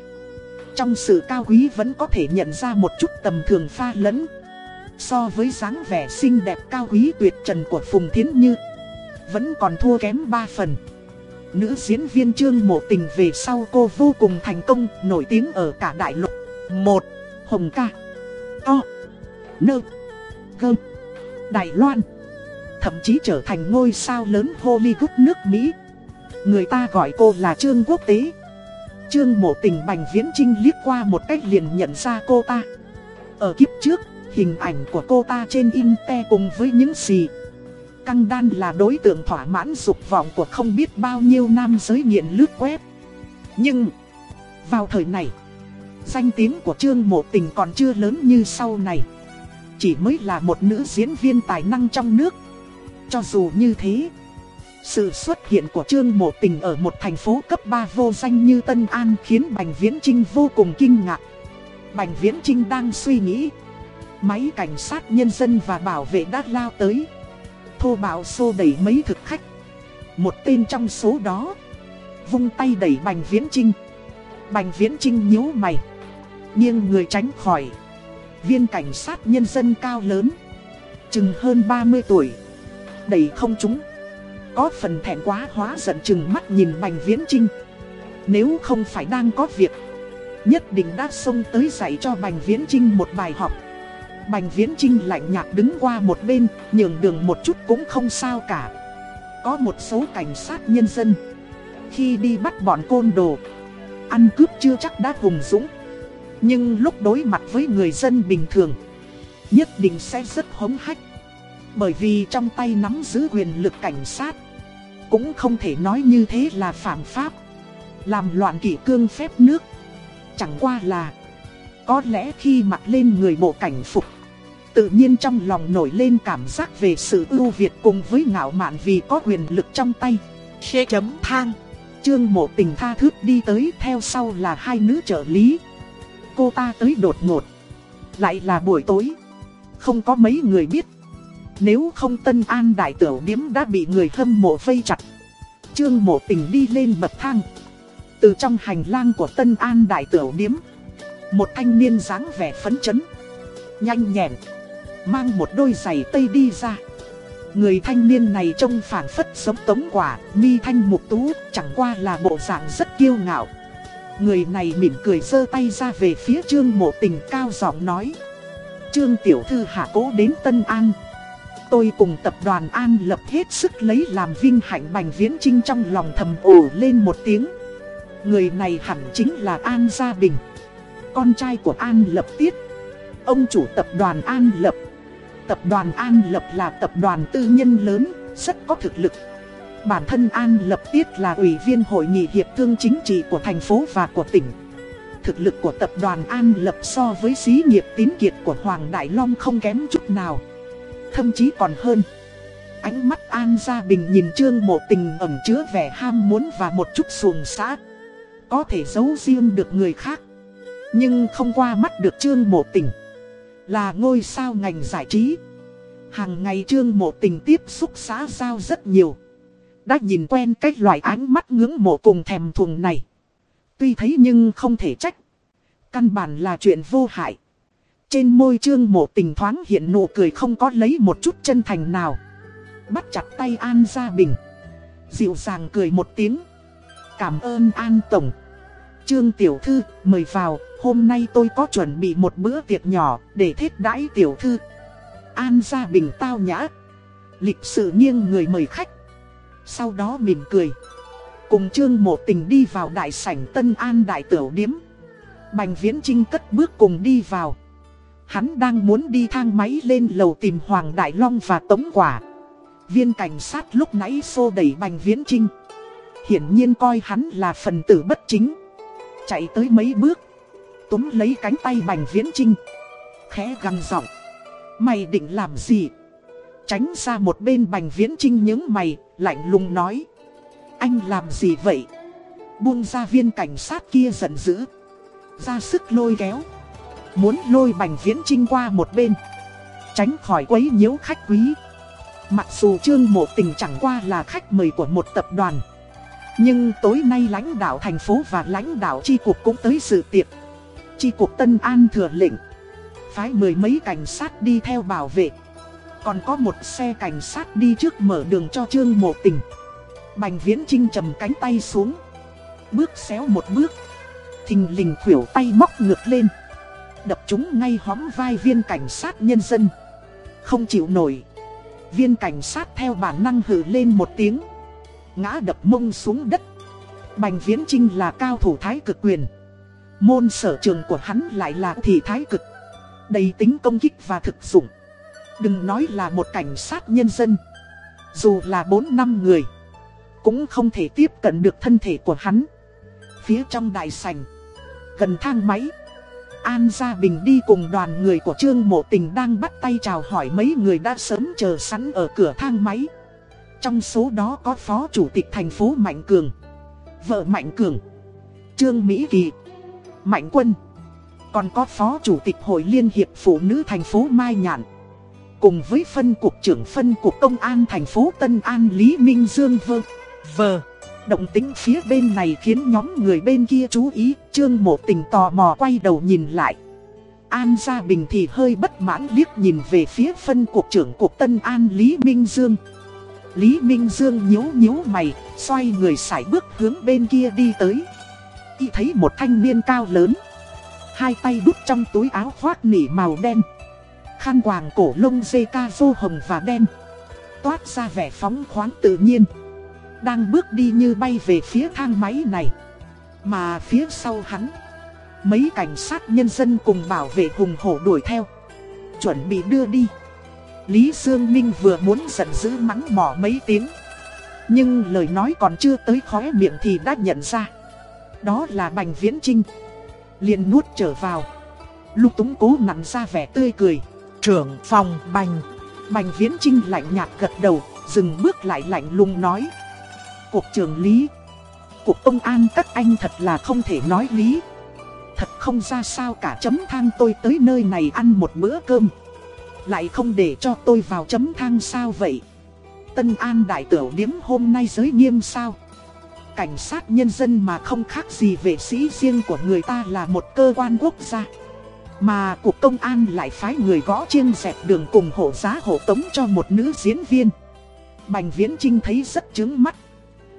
Trong sự cao quý vẫn có thể nhận ra một chút tầm thường pha lẫn. So với dáng vẻ xinh đẹp cao quý tuyệt trần của Phùng Thiến Như vẫn còn thua kém 3 phần. Nữ diễn viên Trương Mộ Tình về sau cô vô cùng thành công, nổi tiếng ở cả đại lục. một Hồng ca. o Nơ. gơm Đài Loan. Thậm chí trở thành ngôi sao lớn Hollywood nước Mỹ. Người ta gọi cô là Trương Quốc tế. Trương Mộ Tình Bành Viễn Trinh liếc qua một cách liền nhận ra cô ta. Ở kiếp trước, hình ảnh của cô ta trên Inte cùng với những gì Căng đan là đối tượng thỏa mãn dục vọng của không biết bao nhiêu nam giới nghiện lướt web. Nhưng, vào thời này, danh tiếng của Trương Mộ Tình còn chưa lớn như sau này. Chỉ mới là một nữ diễn viên tài năng trong nước. Cho dù như thế, sự xuất hiện của Trương Mộ Tình ở một thành phố cấp 3 vô danh như Tân An khiến Bành Viễn Trinh vô cùng kinh ngạc. Bành Viễn Trinh đang suy nghĩ. Máy cảnh sát nhân dân và bảo vệ đã lao tới. Thô bạo xô đẩy mấy thực khách. Một tên trong số đó. Vung tay đẩy Bành Viễn Trinh. Bành Viễn Trinh nhíu mày. nghiêng người tránh khỏi. Viên cảnh sát nhân dân cao lớn. Chừng hơn 30 tuổi. Đẩy không trúng. Có phần thẹn quá hóa giận chừng mắt nhìn Bành Viễn Trinh. Nếu không phải đang có việc, Nhất định đã xông tới dạy cho Bành Viễn Trinh một bài học Bành Viễn Trinh lạnh nhạt đứng qua một bên, Nhường đường một chút cũng không sao cả. Có một số cảnh sát nhân dân. Khi đi bắt bọn côn đồ, Ăn cướp chưa chắc đã hùng dũng. Nhưng lúc đối mặt với người dân bình thường, Nhất định sẽ rất hống hách. Bởi vì trong tay nắm giữ quyền lực cảnh sát, Cũng không thể nói như thế là phạm pháp. Làm loạn kỷ cương phép nước, Chẳng qua là có lẽ khi mặc lên người bộ cảnh phục Tự nhiên trong lòng nổi lên cảm giác về sự ưu việt cùng với ngạo mạn vì có quyền lực trong tay. Xê chấm thang. Trương mộ tình tha thước đi tới theo sau là hai nữ trợ lý. Cô ta tới đột ngột Lại là buổi tối. Không có mấy người biết. Nếu không Tân An đại tiểu điếm đã bị người hâm mộ vây chặt. Trương mộ tình đi lên bậc thang. Từ trong hành lang của Tân An Đại Tiểu Điếm một thanh niên dáng vẻ phấn chấn. Nhanh nhẹn. Mang một đôi giày tây đi ra. Người thanh niên này trông phản phất giống tống quả, Mi thanh mục tú, Chẳng qua là bộ dạng rất kiêu ngạo. Người này mỉm cười giơ tay ra về phía Trương Mộ Tình cao giọng nói. Trương Tiểu Thư hạ cố đến Tân An. Tôi cùng tập đoàn An lập hết sức lấy làm vinh hạnh Bành Viễn Trinh trong lòng thầm ổ lên một tiếng. Người này hẳn chính là An Gia Bình. Con trai của An Lập Tiết. Ông chủ tập đoàn An Lập. Tập đoàn An Lập là tập đoàn tư nhân lớn, rất có thực lực. Bản thân An Lập Tiết là ủy viên hội nghị hiệp thương chính trị của thành phố và của tỉnh. Thực lực của tập đoàn An Lập so với xí nghiệp tín kiệt của Hoàng Đại Long không kém chút nào. Thậm chí còn hơn. Ánh mắt An Gia Bình nhìn Trương Mộ Tình ẩm chứa vẻ ham muốn và một chút xuồng xã. Có thể giấu riêng được người khác. Nhưng không qua mắt được Trương Mộ Tình. Là ngôi sao ngành giải trí. Hàng ngày Trương Mộ Tình tiếp xúc xã giao rất nhiều. Đã nhìn quen cách loại ánh mắt ngưỡng mộ cùng thèm thuồng này. Tuy thấy nhưng không thể trách. Căn bản là chuyện vô hại. Trên môi Trương Mộ Tình thoáng hiện nụ cười không có lấy một chút chân thành nào. Bắt chặt tay An Gia Bình. Dịu dàng cười một tiếng. Cảm ơn An Tổng. Trương Tiểu Thư, mời vào, hôm nay tôi có chuẩn bị một bữa tiệc nhỏ để thiết đãi Tiểu Thư. An Gia Bình tao nhã. Lịch sự nghiêng người mời khách. Sau đó mỉm cười. Cùng Trương Mộ Tình đi vào đại sảnh Tân An Đại Tiểu Điếm. Bành Viễn Trinh cất bước cùng đi vào. Hắn đang muốn đi thang máy lên lầu tìm Hoàng Đại Long và Tống Quả. Viên cảnh sát lúc nãy xô đẩy Bành Viễn Trinh. Hiển nhiên coi hắn là phần tử bất chính. Chạy tới mấy bước. Túm lấy cánh tay Bành Viễn Trinh Khẽ găng giọng. Mày định làm gì? Tránh ra một bên Bành Viễn Trinh những mày, Lạnh lùng nói. Anh làm gì vậy? Buông ra viên cảnh sát kia giận dữ. Ra sức lôi kéo. Muốn lôi Bành Viễn Trinh qua một bên. Tránh khỏi quấy nhiễu khách quý. Mặc dù Trương Mộ Tình chẳng qua là khách mời của một tập đoàn nhưng tối nay lãnh đạo thành phố và lãnh đạo chi cục cũng tới sự tiệc. Chi cục Tân An thừa lệnh. Phái mười mấy cảnh sát đi theo bảo vệ. Còn có một xe cảnh sát đi trước mở đường cho Trương Mộ Tình. Bành Viễn Trinh trầm cánh tay xuống. Bước xéo một bước. Thình lình khuỷu tay móc ngược lên. Đập chúng ngay hóm vai viên cảnh sát nhân dân. Không chịu nổi. Viên cảnh sát theo bản năng hử lên một tiếng ngã đập mông xuống đất. Bành Viễn Trinh là cao thủ thái cực quyền. Môn sở trường của hắn lại là thị thái cực. Đầy tính công kích và thực dụng. Đừng nói là một cảnh sát nhân dân. Dù là 4 năm người. Cũng không thể tiếp cận được thân thể của hắn. Phía trong đại sảnh, gần thang máy, An Gia Bình đi cùng đoàn người của Trương Mộ Tình đang bắt tay chào hỏi mấy người đã sớm chờ sẵn ở cửa thang máy. Trong số đó có Phó Chủ tịch thành phố Mạnh Cường, vợ Mạnh Cường, Trương Mỹ Kỳ, Mạnh Quân, còn có Phó Chủ tịch Hội Liên hiệp Phụ nữ thành phố Mai Nhạn. Cùng với phân cục trưởng phân cục công an thành phố Tân An Lý Minh Dương Vơ. Vờ. Động tính phía bên này khiến nhóm người bên kia chú ý, Trương Mộ Tình tò mò quay đầu nhìn lại. An Gia Bình thì hơi bất mãn liếc nhìn về phía phân cục trưởng cục Tân An Lý Minh Dương. Lý Minh Dương nhíu nhíu mày, xoay người sải bước hướng bên kia đi tới. Y thấy một thanh niên cao lớn. Hai tay đút trong túi áo khoác nỉ màu đen. Khăn quàng cổ lông dê ca vô hồng và đen. Toát ra vẻ phóng khoáng tự nhiên. Đang bước đi như bay về phía thang máy này Mà phía sau hắn Mấy cảnh sát nhân dân cùng bảo vệ hùng hổ đuổi theo Chuẩn bị đưa đi Lý Dương Minh vừa muốn giận dữ mắng mỏ mấy tiếng. Nhưng lời nói còn chưa tới khóe miệng thì đã nhận ra. Đó là Bành Viễn Trinh liền nuốt trở vào. Lúc túng cố nặn ra vẻ tươi cười. Trưởng phòng Bành. Bành Viễn Trinh lạnh nhạt gật đầu, Dừng bước lại lạnh lùng nói. Cục trưởng lý, Cục công an các anh thật là không thể nói lý. Thật không ra sao cả, chấm thang tôi tới nơi này ăn một bữa cơm. Lại không để cho tôi vào chấm thang sao vậy? Tân An đại tiểu điếm hôm nay giới nghiêm sao? Cảnh sát nhân dân mà không khác gì vệ sĩ riêng của người ta là một cơ quan quốc gia. Mà cục công an lại phái người gõ chiêng dẹp đường cùng hộ giá hộ tống cho một nữ diễn viên. Bành Viễn Trinh thấy rất chứng mắt.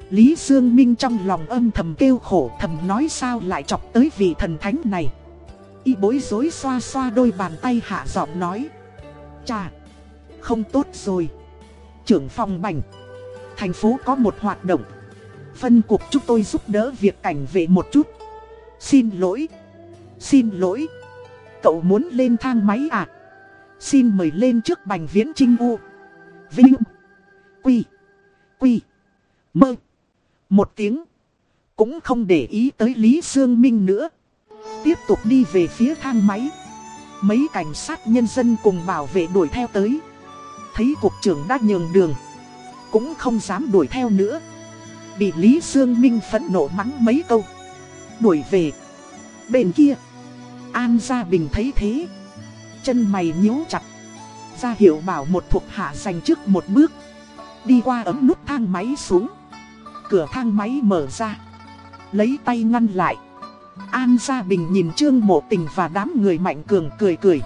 Lý Dương Minh trong lòng âm thầm kêu khổ thầm nói sao lại chọc tới vị thần thánh này. Y bối rối xoa xoa đôi bàn tay hạ giọng nói. Chà, không tốt rồi. Trưởng phòng bành. Thành phố có một hoạt động. Phân cục chúng tôi giúp đỡ việc cảnh vệ một chút. Xin lỗi. Xin lỗi. Cậu muốn lên thang máy à? Xin mời lên trước bành viễn trinh u. Vinh. Quy. Quy. Mơ. Một tiếng. Cũng không để ý tới Lý Sương Minh nữa. Tiếp tục đi về phía thang máy. Mấy cảnh sát nhân dân cùng bảo vệ đuổi theo tới. Thấy cục trưởng đã nhường đường. Cũng không dám đuổi theo nữa. Bị Lý Sương Minh phẫn nộ mắng mấy câu. Đuổi về. Bên kia. An Gia Bình thấy thế. Chân mày nhíu chặt. Ra hiệu bảo một thuộc hạ dành trước một bước. Đi qua ấm nút thang máy xuống cửa thang máy mở ra Lấy tay ngăn lại An Gia Bình nhìn Trương Mộ Tình và đám người Mạnh Cường cười cười.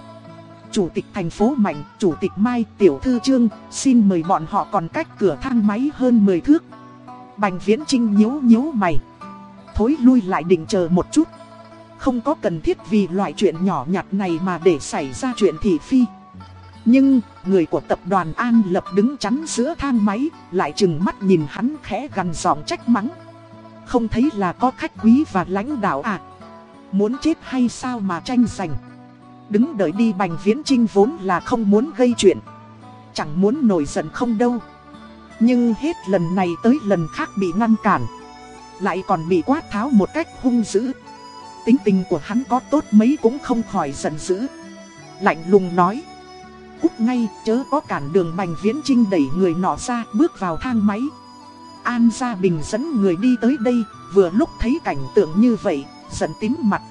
Chủ tịch thành phố Mạnh, Chủ tịch Mai, Tiểu Thư Trương Xin mời bọn họ còn cách cửa thang máy hơn 10 thước. Bành Viễn Trinh nhíu nhíu mày. Thối lui lại định chờ một chút. Không có cần thiết vì loại chuyện nhỏ nhặt này mà để xảy ra chuyện thị phi. Nhưng, người của tập đoàn An Lập đứng chắn giữa thang máy, lại chừng mắt nhìn hắn khẽ gần giọng trách mắng. Không thấy là có khách quý và lãnh đạo à? Muốn chết hay sao mà tranh giành? Đứng đợi đi bành viễn trinh vốn là không muốn gây chuyện. Chẳng muốn nổi giận không đâu. Nhưng hết lần này tới lần khác bị ngăn cản. Lại còn bị quát tháo một cách hung dữ. Tính tình của hắn có tốt mấy cũng không khỏi giận dữ. Lạnh lùng nói cút ngay, chớ có cản đường Bành Viễn Trinh đẩy người nọ ra, bước vào thang máy. An Gia Bình dẫn người đi tới đây, vừa lúc thấy cảnh tượng như vậy, giận tím mặt.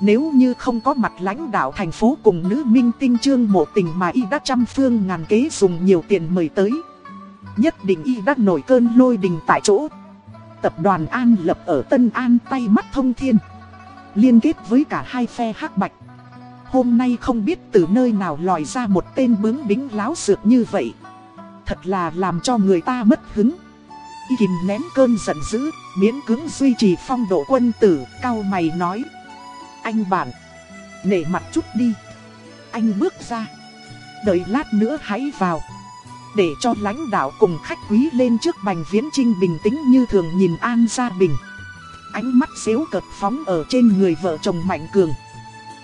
Nếu như không có mặt lãnh đạo thành phố cùng nữ minh tinh trương mộ tình mà y đã trăm phương ngàn kế dùng nhiều tiền mời tới. Nhất định y đã nổi cơn lôi đình tại chỗ. Tập đoàn An lập ở Tân An tay mắt thông thiên. Liên kết với cả hai phe hắc bạch. Hôm nay không biết từ nơi nào lòi ra một tên bướng bính láo sược như vậy Thật là làm cho người ta mất hứng Y kìm nén cơn giận dữ, miễn cứng duy trì phong độ quân tử, cao mày nói. Anh bạn, nể mặt chút đi. Anh bước ra. Đợi lát nữa hãy vào. Để cho lãnh đạo cùng khách quý lên trước bành viễn trinh bình tĩnh như thường nhìn An Gia Bình. Ánh mắt xéo cợt phóng ở trên người vợ chồng Mạnh Cường.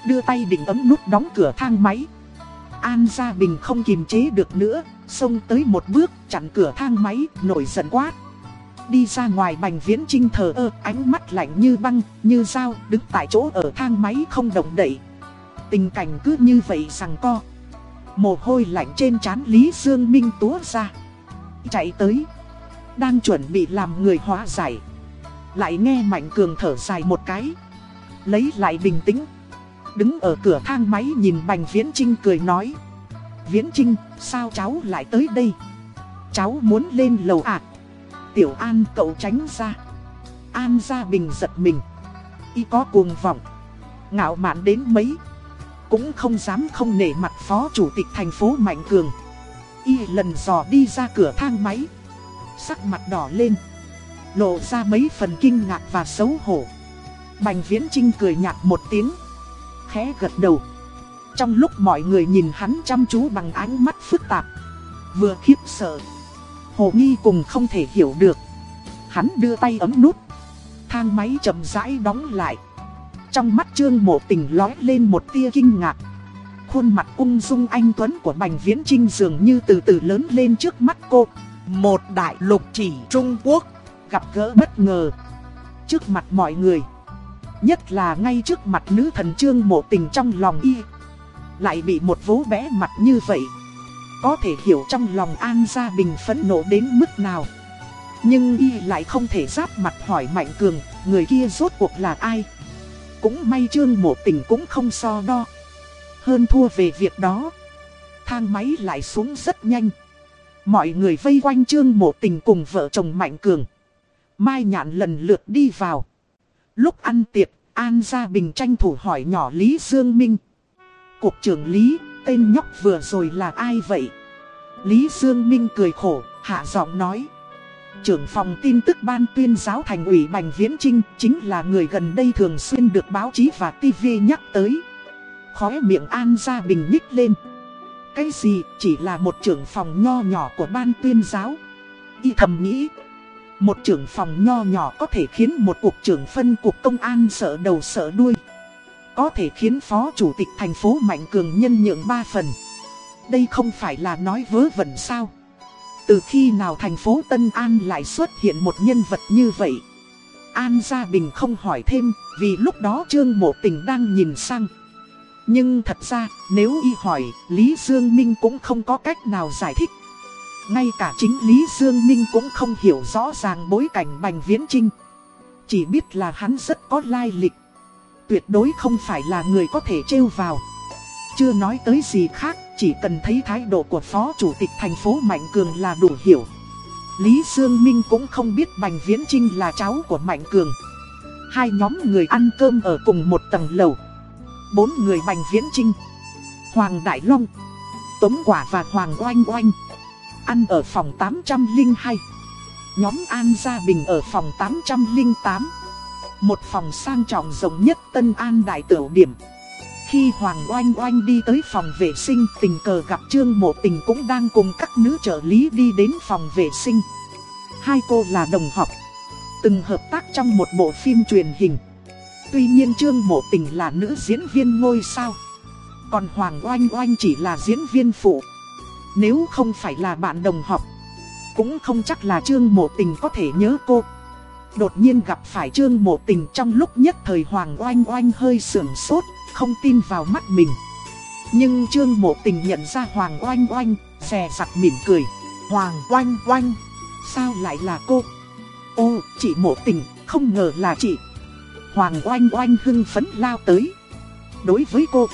Đưa tay định ấm nút đóng cửa thang máy. An Gia Bình không kìm chế được nữa Xông tới một bước chặn cửa thang máy nổi giận quát đi ra ngoài Bành Viễn Trinh thờ ơ, ánh mắt lạnh như băng, như dao, đứng tại chỗ ở thang máy không động đậy. Tình cảnh cứ như vậy rằng co. Mồ hôi lạnh trên trán Lý Dương Minh túa ra. Chạy tới. Đang chuẩn bị làm người hóa giải. Lại nghe Mạnh Cường thở dài một cái. Lấy lại bình tĩnh. Đứng ở cửa thang máy nhìn Bành Viễn Trinh cười nói. Viễn Trinh, sao cháu lại tới đây? Cháu muốn lên lầu ạ. Tiểu An cậu tránh ra. An Gia Bình giật mình. Y có cuồng vọng. Ngạo mạn đến mấy. Cũng không dám không nể mặt phó chủ tịch thành phố Mạnh Cường. Y lần dò đi ra cửa thang máy. Sắc mặt đỏ lên. Lộ ra mấy phần kinh ngạc và xấu hổ. Bành Viễn Trinh cười nhạt một tiếng. Khẽ gật đầu. Trong lúc mọi người nhìn hắn chăm chú bằng ánh mắt phức tạp. Vừa khiếp sợ. Hồ Nghi cùng không thể hiểu được. Hắn đưa tay ấm nút. Thang máy chậm rãi đóng lại. Trong mắt Trương Mộ Tình lói lên một tia kinh ngạc. Khuôn mặt ung dung anh Tuấn của Bành Viễn Trinh dường như từ từ lớn lên trước mắt cô. Một đại lục chỉ Trung Quốc. Gặp gỡ bất ngờ. Trước mặt mọi người. Nhất là ngay trước mặt nữ thần Trương Mộ Tình trong lòng y. Lại bị một vố bé mặt như vậy. Có thể hiểu trong lòng An Gia Bình phẫn nộ đến mức nào. Nhưng y lại không thể giáp mặt hỏi Mạnh Cường, người kia rốt cuộc là ai. Cũng may Trương Mộ Tình cũng không so đo. Hơn thua về việc đó. Thang máy lại xuống rất nhanh. Mọi người vây quanh Trương Mộ Tình cùng vợ chồng Mạnh Cường. Mai Nhạn lần lượt đi vào. Lúc ăn tiệc, An Gia Bình tranh thủ hỏi nhỏ Lý Dương Minh. Cục trưởng Lý, tên nhóc vừa rồi là ai vậy? Lý Dương Minh cười khổ, hạ giọng nói. Trưởng phòng tin tức ban tuyên giáo thành ủy Bành Viễn Trinh chính là người gần đây thường xuyên được báo chí và TV nhắc tới. Khóe miệng An Gia Bình nhích lên. Cái gì chỉ là một trưởng phòng nho nhỏ của ban tuyên giáo. Y thầm nghĩ. Một trưởng phòng nho nhỏ có thể khiến một cục trưởng phân cục công an sợ đầu sợ đuôi. Có thể khiến phó chủ tịch thành phố Mạnh Cường nhân nhượng ba phần. Đây không phải là nói vớ vẩn sao. Từ khi nào thành phố Tân An lại xuất hiện một nhân vật như vậy? An Gia Bình không hỏi thêm, vì lúc đó Trương Mộ Tình đang nhìn sang. Nhưng thật ra, nếu y hỏi, Lý Dương Minh cũng không có cách nào giải thích. Ngay cả chính Lý Dương Minh cũng không hiểu rõ ràng bối cảnh Bành Viễn Trinh. Chỉ biết là hắn rất có lai lịch. Tuyệt đối không phải là người có thể trêu vào. Chưa nói tới gì khác, chỉ cần thấy thái độ của Phó Chủ tịch thành phố Mạnh Cường là đủ hiểu. Lý Dương Minh cũng không biết Bành Viễn Trinh là cháu của Mạnh Cường. Hai nhóm người ăn cơm ở cùng một tầng lầu. Bốn người Bành Viễn Trinh, Hoàng Đại Long, Tống Quả và Hoàng Oanh Oanh. Ăn ở phòng 802. Nhóm An Gia Bình ở phòng 808. Một phòng sang trọng rộng nhất Tân An Đại Tiểu Điểm. Khi Hoàng Oanh Oanh đi tới phòng vệ sinh tình cờ gặp Trương Mộ Tình cũng đang cùng các nữ trợ lý đi đến phòng vệ sinh. Hai cô là đồng học, từng hợp tác trong một bộ phim truyền hình. Tuy nhiên Trương Mộ Tình là nữ diễn viên ngôi sao. Còn Hoàng Oanh Oanh chỉ là diễn viên phụ. Nếu không phải là bạn đồng học, cũng không chắc là Trương Mộ Tình có thể nhớ cô. Đột nhiên gặp phải Trương Mộ Tình trong lúc nhất thời Hoàng Oanh Oanh hơi sưởng sốt, không tin vào mắt mình. Nhưng Trương Mộ Tình nhận ra Hoàng Oanh Oanh, xè sặc mỉm cười. Hoàng Oanh Oanh, sao lại là cô? Ô, chị Mộ Tình, không ngờ là chị. Hoàng Oanh Oanh hưng phấn lao tới. Đối với cô,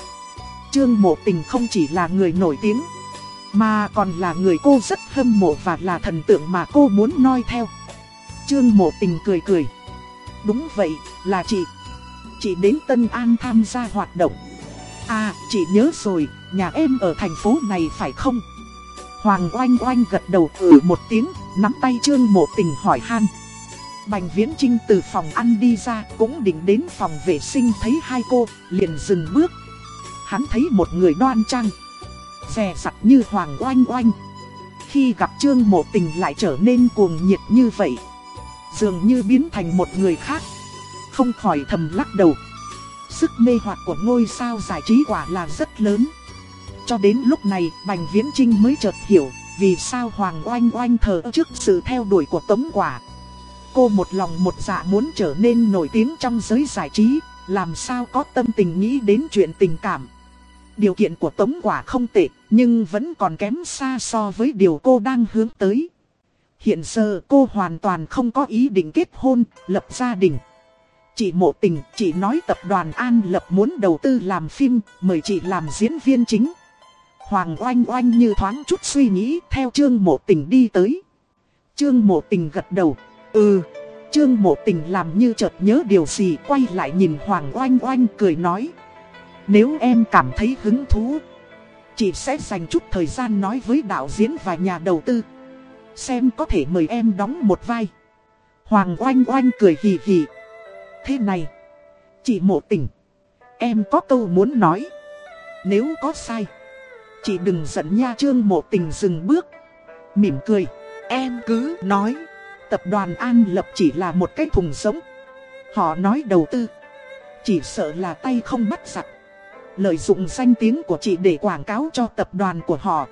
Trương Mộ Tình không chỉ là người nổi tiếng, mà còn là người cô rất hâm mộ và là thần tượng mà cô muốn noi theo. Trương Mộ Tình cười cười. Đúng vậy, là chị. Chị đến Tân An tham gia hoạt động. À, chị nhớ rồi, nhà em ở thành phố này phải không? Hoàng oanh oanh gật đầu ừ một tiếng, nắm tay Trương Mộ Tình hỏi han. Bành Viễn Trinh từ phòng ăn đi ra cũng định đến phòng vệ sinh thấy hai cô, liền dừng bước. Hắn thấy một người đoan trang, rè sặt như Hoàng Oanh Oanh. Khi gặp Trương Mộ Tình lại trở nên cuồng nhiệt như vậy. Dường như biến thành một người khác. Không khỏi thầm lắc đầu. Sức mê hoặc của ngôi sao giải trí quả là rất lớn. Cho đến lúc này, Bành Viễn Trinh mới chợt hiểu vì sao Hoàng Oanh Oanh thờ trước sự theo đuổi của Tống Quả. cô một lòng một dạ muốn trở nên nổi tiếng trong giới giải trí, làm sao có tâm tình nghĩ đến chuyện tình cảm. Điều kiện của Tống Quả không tệ, nhưng vẫn còn kém xa so với điều cô đang hướng tới. Hiện giờ cô hoàn toàn không có ý định kết hôn, lập gia đình. Chị mộ tình, chị nói tập đoàn An Lập muốn đầu tư làm phim, mời chị làm diễn viên chính. Hoàng oanh oanh như thoáng chút suy nghĩ theo Trương mộ tình đi tới. Trương mộ tình gật đầu. Ừ, Trương mộ tình làm như chợt nhớ điều gì quay lại nhìn Hoàng oanh oanh cười nói. Nếu em cảm thấy hứng thú, chị sẽ dành chút thời gian nói với đạo diễn và nhà đầu tư. Xem có thể mời em đóng một vai. Hoàng oanh oanh cười hì hì. Thế này, chị mộ tình, em có câu muốn nói. Nếu có sai, chị đừng giận nha trương mộ tình dừng bước. Mỉm cười, em cứ nói. Tập đoàn An Lập chỉ là một cái thùng sống. Họ nói đầu tư, chỉ sợ là tay không bắt giặc. Lợi dụng danh tiếng của chị để quảng cáo cho tập đoàn của họ.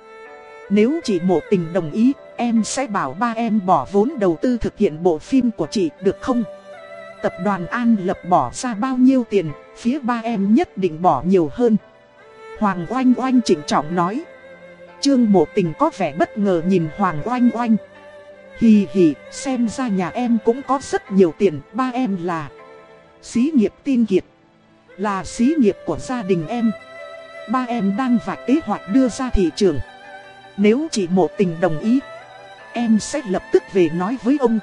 Nếu chị mộ tình đồng ý, em sẽ bảo ba em bỏ vốn đầu tư thực hiện bộ phim của chị được không? Tập đoàn An Lập bỏ ra bao nhiêu tiền, phía ba em nhất định bỏ nhiều hơn. Hoàng Oanh Oanh chỉnh trọng nói. Trương mộ tình có vẻ bất ngờ nhìn Hoàng Oanh Oanh. Hì hì, xem ra nhà em cũng có rất nhiều tiền, ba em là Xí nghiệp tin kiệt Là xí nghiệp của gia đình em Ba em đang vạch kế hoạch đưa ra thị trường Nếu chị mộ tình đồng ý Em sẽ lập tức về nói với ông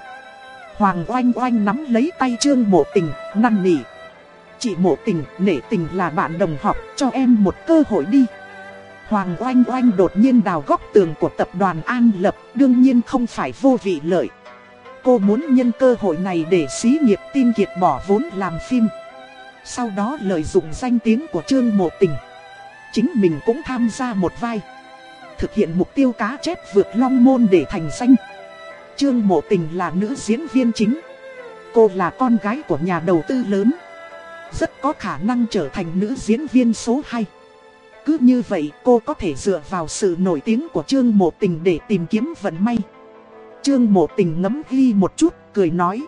Hoàng oanh oanh nắm lấy tay trương mộ tình, năn nỉ Chị mộ tình, nể tình là bạn đồng học, cho em một cơ hội đi Hoàng oanh oanh đột nhiên đào góc tường của tập đoàn An Lập, đương nhiên không phải vô vị lợi. Cô muốn nhân cơ hội này để xí nghiệp tin kiệt bỏ vốn làm phim. Sau đó lợi dụng danh tiếng của Trương Mộ Tình. Chính mình cũng tham gia một vai. Thực hiện mục tiêu cá chép vượt long môn để thành danh. Trương Mộ Tình là nữ diễn viên chính. Cô là con gái của nhà đầu tư lớn. Rất có khả năng trở thành nữ diễn viên số 2. Cứ như vậy cô có thể dựa vào sự nổi tiếng của Trương Mộ Tình để tìm kiếm vận may. Trương Mộ Tình ngấm ghi một chút, cười nói.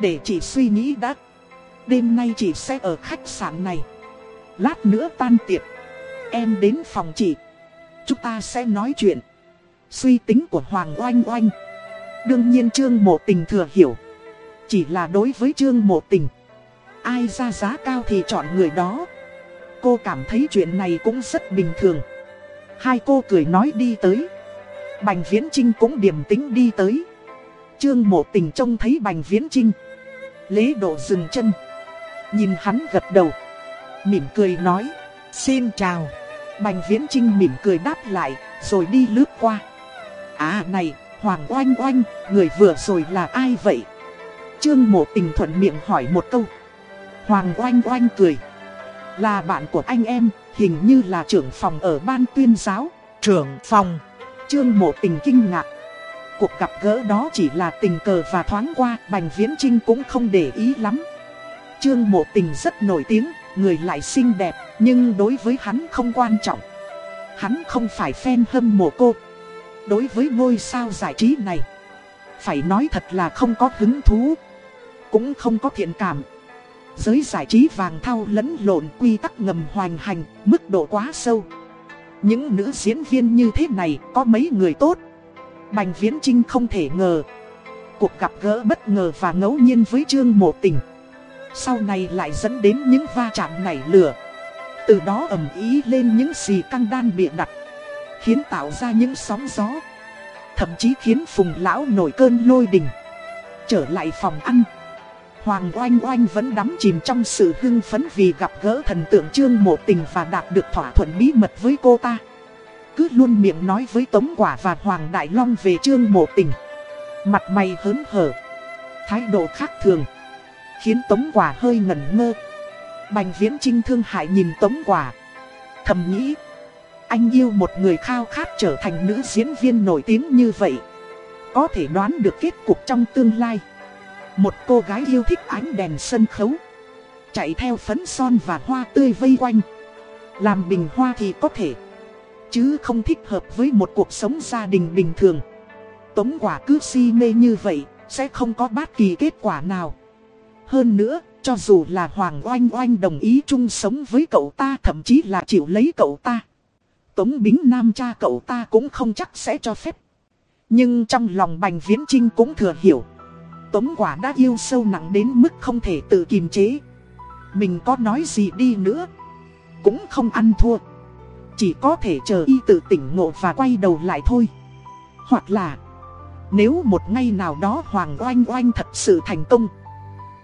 Để chị suy nghĩ đã. Đêm nay chị sẽ ở khách sạn này. Lát nữa tan tiệc. Em đến phòng chị. Chúng ta sẽ nói chuyện. Suy tính của Hoàng Oanh Oanh. Đương nhiên Trương Mộ Tình thừa hiểu. Chỉ là đối với Trương Mộ Tình. Ai ra giá cao thì chọn người đó. Cô cảm thấy chuyện này cũng rất bình thường. Hai cô cười nói đi tới. Bành Viễn Trinh cũng điềm tĩnh đi tới. Trương mộ tình trông thấy Bành Viễn Trinh. Lễ độ dừng chân. Nhìn hắn gật đầu. Mỉm cười nói. Xin chào. Bành Viễn Trinh mỉm cười đáp lại. Rồi đi lướt qua. À này, Hoàng Oanh Oanh, người vừa rồi là ai vậy? Trương mộ tình thuận miệng hỏi một câu. Hoàng Oanh Oanh cười. Là bạn của anh em, hình như là trưởng phòng ở ban tuyên giáo. Trưởng phòng. Trương mộ tình kinh ngạc. Cuộc gặp gỡ đó chỉ là tình cờ và thoáng qua, Bành Viễn Trinh cũng không để ý lắm. Trương mộ tình rất nổi tiếng, người lại xinh đẹp, nhưng đối với hắn không quan trọng. Hắn không phải fan hâm mộ cô. Đối với ngôi sao giải trí này, phải nói thật là không có hứng thú, cũng không có thiện cảm. Giới giải trí vàng thao lẫn lộn quy tắc ngầm hoành hành, mức độ quá sâu. Những nữ diễn viên như thế này có mấy người tốt. Bành Viễn Trinh không thể ngờ. Cuộc gặp gỡ bất ngờ và ngẫu nhiên với Trương Mộ Tình. Sau này lại dẫn đến những va chạm nảy lửa. Từ đó ầm ý lên những xì căng đan bịa đặt. Khiến tạo ra những sóng gió. Thậm chí khiến Phùng Lão nổi cơn lôi đình. Trở lại phòng ăn. Hoàng Oanh Oanh vẫn đắm chìm trong sự hưng phấn vì gặp gỡ thần tượng trương mộ tình và đạt được thỏa thuận bí mật với cô ta. Cứ luôn miệng nói với Tống Quả và Hoàng Đại Long về trương mộ tình. Mặt mày hớn hở, thái độ khác thường, khiến Tống Quả hơi ngẩn ngơ. Bành Viễn Trinh thương hại nhìn Tống Quả, thầm nghĩ, anh yêu một người khao khát trở thành nữ diễn viên nổi tiếng như vậy. Có thể đoán được kết cục trong tương lai. Một cô gái yêu thích ánh đèn sân khấu Chạy theo phấn son và hoa tươi vây quanh Làm bình hoa thì có thể Chứ không thích hợp với một cuộc sống gia đình bình thường Tống quả cứ si mê như vậy sẽ không có bất kỳ kết quả nào. Hơn nữa, cho dù là Hoàng Oanh Oanh đồng ý chung sống với cậu ta thậm chí là chịu lấy cậu ta. Tống Bính Nam cha cậu ta cũng không chắc sẽ cho phép. Nhưng trong lòng Bành Viễn Trinh cũng thừa hiểu. Tống quả đã yêu sâu nặng đến mức không thể tự kiềm chế. Mình có nói gì đi nữa. Cũng không ăn thua. Chỉ có thể chờ y tự tỉnh ngộ và quay đầu lại thôi. Hoặc là Nếu một ngày nào đó Hoàng Oanh Oanh thật sự thành công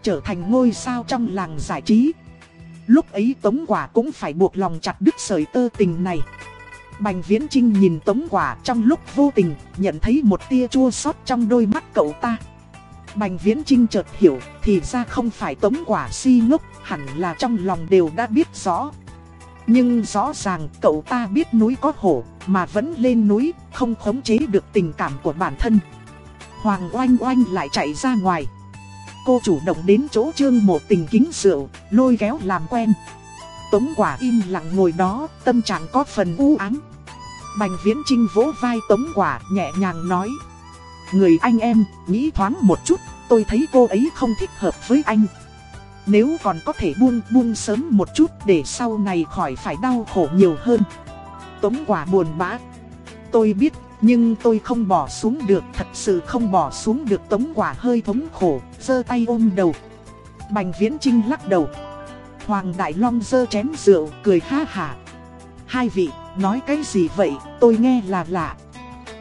Trở thành ngôi sao trong làng giải trí. Lúc ấy Tống Quả cũng phải buộc lòng chặt đứt sợi tơ tình này. Bành Viễn Trinh nhìn Tống Quả trong lúc vô tình, Nhận thấy một tia chua xót trong đôi mắt cậu ta. Bành Viễn Trinh chợt hiểu, Thì ra không phải Tống Quả si ngốc, Hẳn là trong lòng đều đã biết rõ. Nhưng rõ ràng cậu ta biết núi có hổ, Mà vẫn lên núi, Không khống chế được tình cảm của bản thân. Hoàng oanh oanh lại chạy ra ngoài. Cô chủ động đến chỗ trương một tình kính rượu, Lôi kéo làm quen. Tống quả im lặng ngồi đó, Tâm trạng có phần u ám. Bành viễn trinh vỗ vai tống quả, nhẹ nhàng nói. Người anh em, nghĩ thoáng một chút, Tôi thấy cô ấy không thích hợp với anh. Nếu còn có thể buông buông sớm một chút Để sau này khỏi phải đau khổ nhiều hơn. Tống quả buồn bã. Tôi biết nhưng tôi không bỏ xuống được, Thật sự không bỏ xuống được tống quả hơi thống khổ, giơ tay ôm đầu. Bành viễn trinh lắc đầu. Hoàng Đại Long giơ chén rượu, cười ha hả Hai vị, nói cái gì vậy? Tôi nghe là lạ.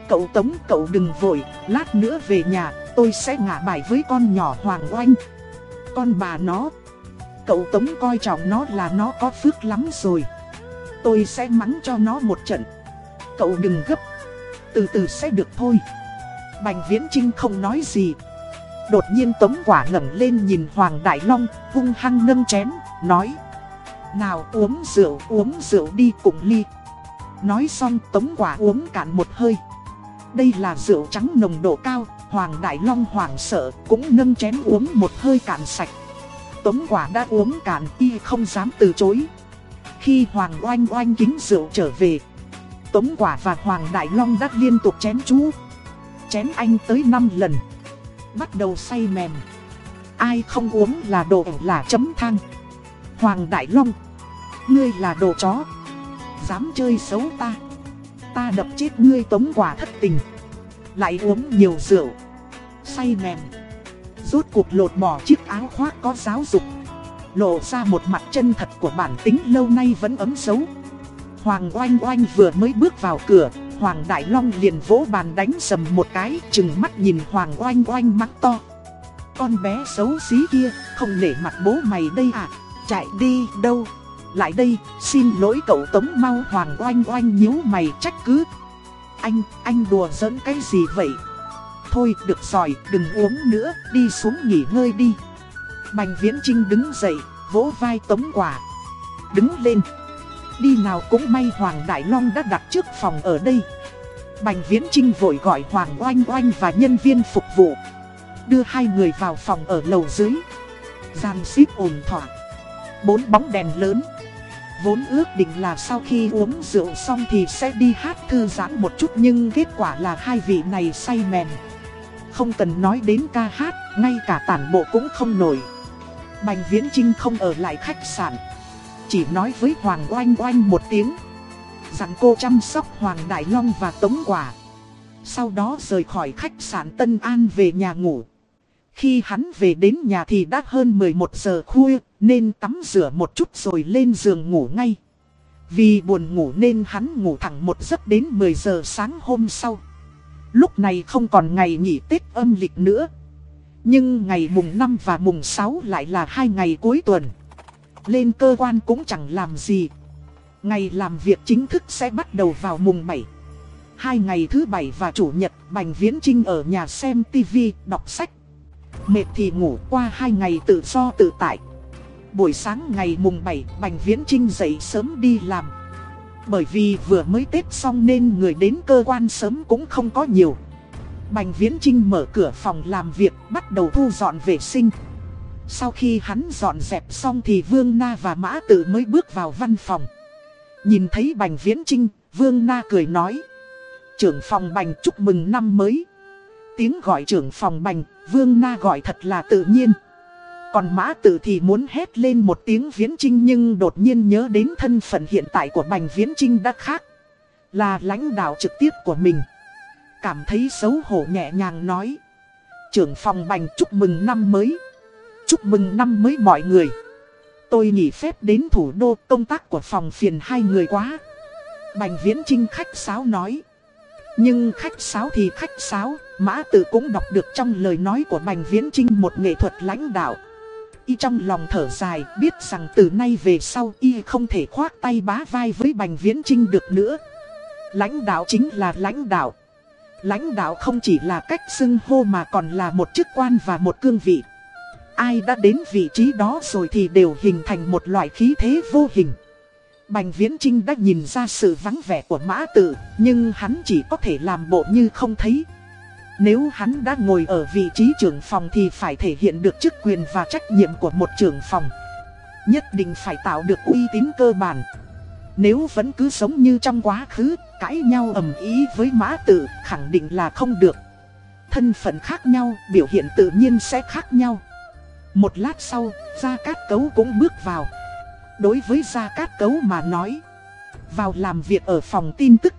Cậu Tống, cậu đừng vội, Lát nữa về nhà, tôi sẽ ngả bài với con nhỏ Hoàng Oanh. Con bà nó. Cậu Tống coi trọng nó là nó có phước lắm rồi. Tôi sẽ mắng cho nó một trận. Cậu đừng gấp. Từ từ sẽ được thôi. Bành Viễn Trinh không nói gì. Đột nhiên Tống Quả ngẩng lên nhìn Hoàng Đại Long, Hung hăng nâng chén, Nói, Nào uống rượu uống rượu đi cùng ly. Nói xong Tống Quả uống cạn một hơi. Đây là rượu trắng nồng độ cao, Hoàng Đại Long hoảng sợ Cũng nâng chén uống một hơi cạn sạch. Tống Quả đã uống cạn y không dám từ chối. Khi Hoàng oanh oanh kính rượu trở về Tống Quả và Hoàng Đại Long đã liên tục chém chú. Chém anh tới 5 lần. Bắt đầu say mềm. Ai không uống là đồ là chấm thang. Hoàng Đại Long, Ngươi là đồ chó. Dám chơi xấu ta. Ta đập chết ngươi tống quả thất tình. Lại uống nhiều rượu. Say mềm. Rốt cuộc lột bỏ chiếc áo khoác có giáo dục. Lộ ra một mặt chân thật của bản tính lâu nay vẫn ấm xấu Hoàng oanh oanh vừa mới bước vào cửa Hoàng Đại Long liền vỗ bàn đánh sầm một cái Chừng mắt nhìn Hoàng oanh oanh mắt to. Con bé xấu xí kia Không nể mặt bố mày đây à Chạy đi đâu? Lại đây xin lỗi cậu Tống mau Hoàng oanh oanh nhíu mày trách cứ. Anh, anh đùa giỡn cái gì vậy? Thôi được rồi đừng uống nữa Đi xuống nghỉ ngơi đi. Bành Viễn Trinh đứng dậy Vỗ vai Tống Quả. Đứng lên. Đi nào cũng may Hoàng Đại Long đã đặt trước phòng ở đây. Bành Viễn Trinh vội gọi Hoàng Oanh Oanh và nhân viên phục vụ. Đưa hai người vào phòng ở lầu dưới. Gian xíp ổn thỏa. Bốn bóng đèn lớn. Vốn ước định là sau khi uống rượu xong thì sẽ đi hát thư giãn một chút Nhưng kết quả là hai vị này say mềm Không cần nói đến ca hát, ngay cả tản bộ cũng không nổi. Bành Viễn Trinh không ở lại khách sạn chỉ nói với Hoàng Oanh Oanh một tiếng. Dặn cô chăm sóc Hoàng Đại Long và Tống Quả. Sau đó rời khỏi khách sạn Tân An về nhà ngủ. Khi hắn về đến nhà thì đã hơn 11 giờ khuya, Nên tắm rửa một chút rồi lên giường ngủ ngay. Vì buồn ngủ nên hắn ngủ thẳng một giấc đến 10 giờ sáng hôm sau. Lúc này không còn ngày nghỉ Tết âm lịch nữa. Nhưng ngày mùng 5 và mùng 6 lại là hai ngày cuối tuần lên cơ quan cũng chẳng làm gì. Ngày làm việc chính thức sẽ bắt đầu vào mùng 7. Hai ngày thứ bảy và chủ nhật, Bành Viễn Trinh ở nhà xem tivi, đọc sách. Mệt thì ngủ qua hai ngày tự do tự tại. Buổi sáng ngày mùng 7, Bành Viễn Trinh dậy sớm đi làm. Bởi vì vừa mới Tết xong nên người đến cơ quan sớm cũng không có nhiều. Bành Viễn Trinh mở cửa phòng làm việc, bắt đầu thu dọn vệ sinh. Sau khi hắn dọn dẹp xong thì Vương Na và Mã Tử mới bước vào văn phòng. Nhìn thấy Bành Viễn Trinh, Vương Na cười nói. Trưởng phòng Bành chúc mừng năm mới. Tiếng gọi trưởng phòng bành, Vương Na gọi thật là tự nhiên. Còn mã tử thì muốn hét lên một tiếng viễn trinh nhưng đột nhiên nhớ đến thân phận hiện tại của bành viễn trinh đã khác. Là lãnh đạo trực tiếp của mình. Cảm thấy xấu hổ nhẹ nhàng nói. Trưởng phòng bành chúc mừng năm mới. Chúc mừng năm mới mọi người. Tôi nghỉ phép đến thủ đô công tác của phòng phiền hai người quá. Bành viễn trinh khách sáo nói. Nhưng khách sáo thì khách sáo, Mã Tử cũng đọc được trong lời nói của Bành Viễn Trinh một nghệ thuật lãnh đạo. Y trong lòng thở dài, biết rằng từ nay về sau Y không thể khoác tay bá vai với Bành Viễn Trinh được nữa. Lãnh đạo chính là lãnh đạo. Lãnh đạo không chỉ là cách xưng hô mà còn là một chức quan và một cương vị. Ai đã đến vị trí đó rồi thì đều hình thành một loại khí thế vô hình. Bành Viễn Trinh đã nhìn ra sự vắng vẻ của mã tử, nhưng hắn chỉ có thể làm bộ như không thấy. Nếu hắn đã ngồi ở vị trí trưởng phòng thì phải thể hiện được chức quyền và trách nhiệm của một trưởng phòng. Nhất định phải tạo được uy tín cơ bản. Nếu vẫn cứ sống như trong quá khứ, cãi nhau ầm ý với mã tử, khẳng định là không được. Thân phận khác nhau, biểu hiện tự nhiên sẽ khác nhau. Một lát sau, Gia Cát Cấu cũng bước vào. Đối với Gia Cát Cấu mà nói, vào làm việc ở phòng tin tức,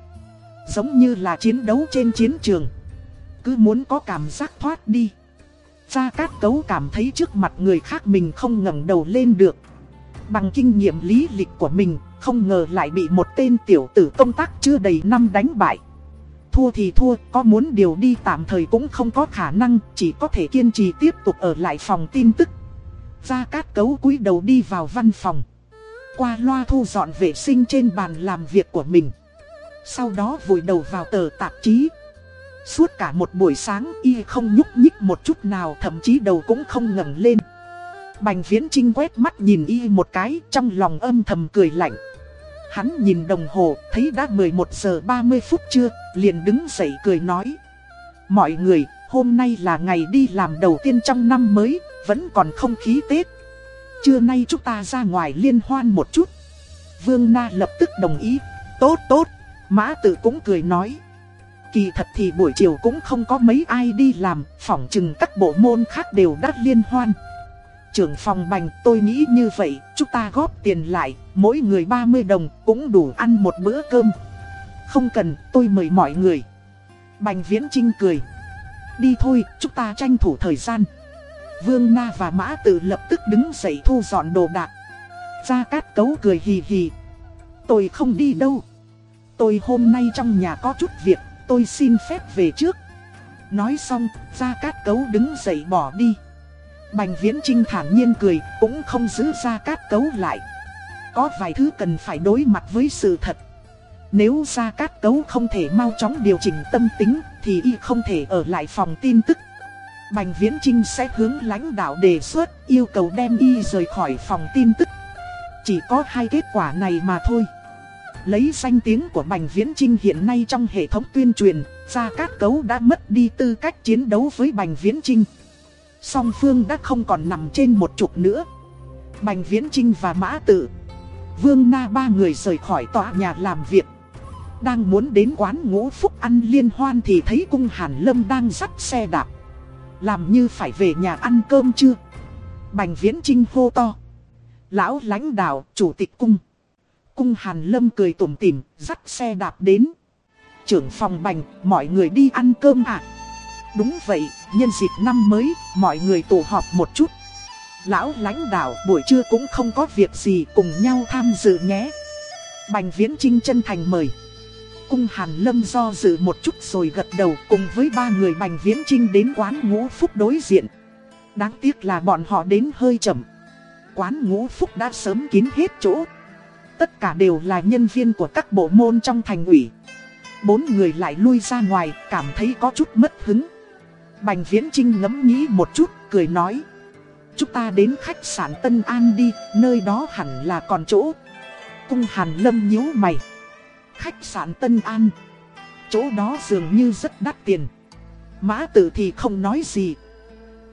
giống như là chiến đấu trên chiến trường. Cứ muốn có cảm giác thoát đi. Gia Cát Cấu cảm thấy trước mặt người khác mình không ngẩng đầu lên được. Bằng kinh nghiệm lý lịch của mình, không ngờ lại bị một tên tiểu tử công tác chưa đầy năm đánh bại. Thua thì thua, có muốn điều đi tạm thời cũng không có khả năng, chỉ có thể kiên trì tiếp tục ở lại phòng tin tức. Gia Cát Cấu cúi đầu đi vào văn phòng. Qua loa thu dọn vệ sinh trên bàn làm việc của mình. Sau đó vùi đầu vào tờ tạp chí. Suốt cả một buổi sáng y không nhúc nhích một chút nào thậm chí đầu cũng không ngẩng lên. Bành viễn trinh quét mắt nhìn y một cái trong lòng âm thầm cười lạnh. Hắn nhìn đồng hồ thấy đã 11 giờ 30 phút chưa liền đứng dậy cười nói. Mọi người hôm nay là ngày đi làm đầu tiên trong năm mới vẫn còn không khí Tết. Trưa nay chúng ta ra ngoài liên hoan một chút. Vương Na lập tức đồng ý. Tốt tốt. Mã tử cũng cười nói. Kỳ thật thì buổi chiều cũng không có mấy ai đi làm, phỏng chừng các bộ môn khác đều đắt liên hoan. Trưởng phòng bành tôi nghĩ như vậy, chúng ta góp tiền lại, mỗi người 30 đồng cũng đủ ăn một bữa cơm. Không cần, tôi mời mọi người. Bành viễn trinh cười. Đi thôi, chúng ta tranh thủ thời gian. Vương Na và Mã Tử lập tức đứng dậy thu dọn đồ đạc. Gia Cát Cấu cười hì hì. Tôi không đi đâu. Tôi hôm nay trong nhà có chút việc, tôi xin phép về trước. Nói xong, Gia Cát Cấu đứng dậy bỏ đi. Bành Viễn Trinh thản nhiên cười, cũng không giữ Gia Cát Cấu lại. Có vài thứ cần phải đối mặt với sự thật. Nếu Gia Cát Cấu không thể mau chóng điều chỉnh tâm tính, thì y không thể ở lại phòng tin tức. Bành Viễn Trinh sẽ hướng lãnh đạo đề xuất yêu cầu đem y rời khỏi phòng tin tức. Chỉ có hai kết quả này mà thôi. Lấy danh tiếng của Bành Viễn Trinh hiện nay trong hệ thống tuyên truyền, Gia Cát Cấu đã mất đi tư cách chiến đấu với Bành Viễn Trinh. Song Phương đã không còn nằm trên một trục nữa. Bành Viễn Trinh và Mã Tự, Vương Na ba người rời khỏi tòa nhà làm việc. Đang muốn đến quán ngũ phúc ăn liên hoan thì thấy cung Hàn Lâm đang dắt xe đạp. Làm như phải về nhà ăn cơm chưa? Bành viễn trinh hô to. Lão lãnh đạo, chủ tịch cung. Cung Hàn Lâm cười tủm tỉm, dắt xe đạp đến. Trưởng phòng bành, mọi người đi ăn cơm à? Đúng vậy, nhân dịp năm mới, mọi người tụ họp một chút. Lão lãnh đạo buổi trưa cũng không có việc gì cùng nhau tham dự nhé. Bành viễn trinh chân thành mời. Cung Hàn Lâm do dự một chút rồi gật đầu cùng với ba người Bành Viễn Trinh đến quán ngũ phúc đối diện. Đáng tiếc là bọn họ đến hơi chậm. Quán ngũ phúc đã sớm kín hết chỗ. Tất cả đều là nhân viên của các bộ môn trong thành ủy. Bốn người lại lui ra ngoài, cảm thấy có chút mất hứng. Bành Viễn Trinh ngẫm nghĩ một chút, cười nói. Chúng ta đến khách sạn Tân An đi, nơi đó hẳn là còn chỗ. Cung Hàn Lâm nhíu mày. Khách sạn Tân An. Chỗ đó dường như rất đắt tiền. Mã tử thì không nói gì.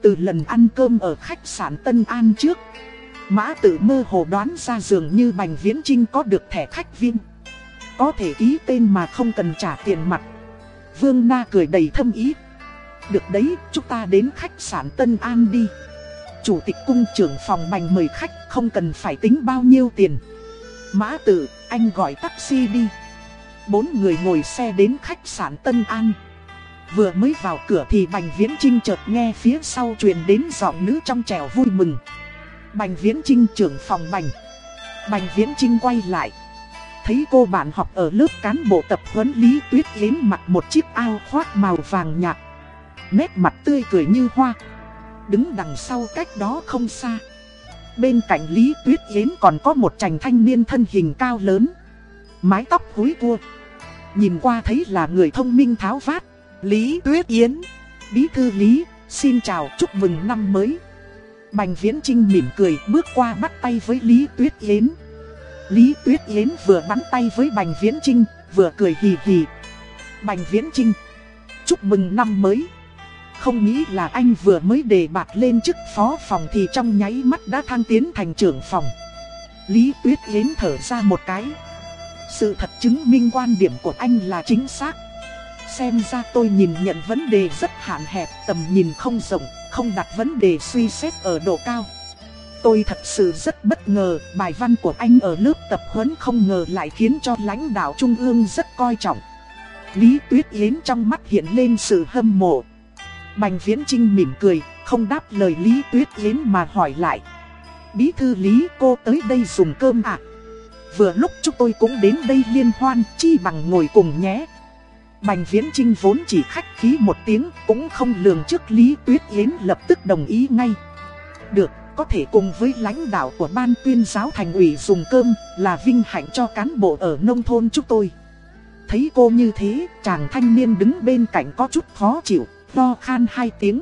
Từ lần ăn cơm ở khách sạn Tân An trước. Mã tử mơ hồ đoán ra dường như Bành Viễn Trinh có được thẻ khách viên. Có thể ký tên mà không cần trả tiền mặt. Vương Na cười đầy thâm ý. Được đấy, chúng ta đến khách sạn Tân An đi. Chủ tịch cung trưởng phòng bành mời khách không cần phải tính bao nhiêu tiền. Mã tử, anh gọi taxi đi. Bốn người ngồi xe đến khách sạn Tân An. Vừa mới vào cửa thì Bành Viễn Trinh chợt nghe phía sau truyền đến giọng nữ trong trẻo vui mừng. Bành Viễn Trinh trưởng phòng Bành. Bành Viễn Trinh quay lại. Thấy cô bạn học ở lớp cán bộ tập huấn Lý Tuyết Yến mặc một chiếc ao khoác màu vàng nhạt. Nét mặt tươi cười như hoa. Đứng đằng sau cách đó không xa. Bên cạnh Lý Tuyết Yến còn có một chàng thanh niên thân hình cao lớn. Mái tóc húi cua. Nhìn qua thấy là người thông minh tháo vát. Lý Tuyết Yến. Bí thư Lý, xin chào chúc mừng năm mới. Bành Viễn Trinh mỉm cười bước qua bắt tay với Lý Tuyết Yến. Lý Tuyết Yến vừa bắn tay với Bành Viễn Trinh, vừa cười hì hì. Bành Viễn Trinh, chúc mừng năm mới. Không nghĩ là anh vừa mới đề bạt lên chức phó phòng thì trong nháy mắt đã thăng tiến thành trưởng phòng. Lý Tuyết Yến thở ra một cái. Sự thật chứng minh quan điểm của anh là chính xác. Xem ra tôi nhìn nhận vấn đề rất hạn hẹp, tầm nhìn không rộng, không đặt vấn đề suy xét ở độ cao. Tôi thật sự rất bất ngờ, bài văn của anh ở lớp tập huấn không ngờ lại khiến cho lãnh đạo trung ương rất coi trọng. Lý Tuyết Yến trong mắt hiện lên sự hâm mộ. Bành Viễn Trinh mỉm cười, không đáp lời Lý Tuyết Yến mà hỏi lại. Bí thư Lý cô tới đây dùng cơm à? Vừa lúc chúng tôi cũng đến đây liên hoan, chi bằng ngồi cùng nhé. Bành Viễn Trinh vốn chỉ khách khí một tiếng, cũng không lường trước Lý Tuyết Yến lập tức đồng ý ngay. Được, có thể cùng với lãnh đạo của ban tuyên giáo thành ủy dùng cơm là vinh hạnh cho cán bộ ở nông thôn chúng tôi. Thấy cô như thế, chàng thanh niên đứng bên cạnh có chút khó chịu, lo khan hai tiếng.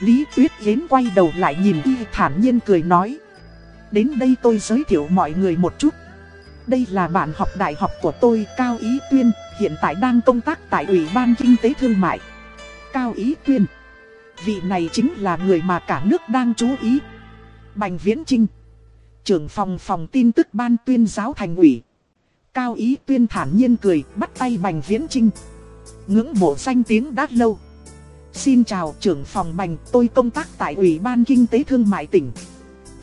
Lý Tuyết Yến quay đầu lại nhìn y thản nhiên cười nói. Đến đây tôi giới thiệu mọi người một chút. Đây là bạn học đại học của tôi Cao Ý Tuyên, hiện tại đang công tác tại Ủy ban Kinh tế Thương mại. Cao Ý Tuyên Vị này chính là người mà cả nước đang chú ý. Bành Viễn Trinh Trưởng phòng phòng tin tức ban tuyên giáo thành ủy. Cao Ý Tuyên thản nhiên cười bắt tay Bành Viễn Trinh. Ngưỡng mộ danh tiếng đã lâu. Xin chào trưởng phòng Bành, tôi công tác tại Ủy ban Kinh tế Thương mại tỉnh.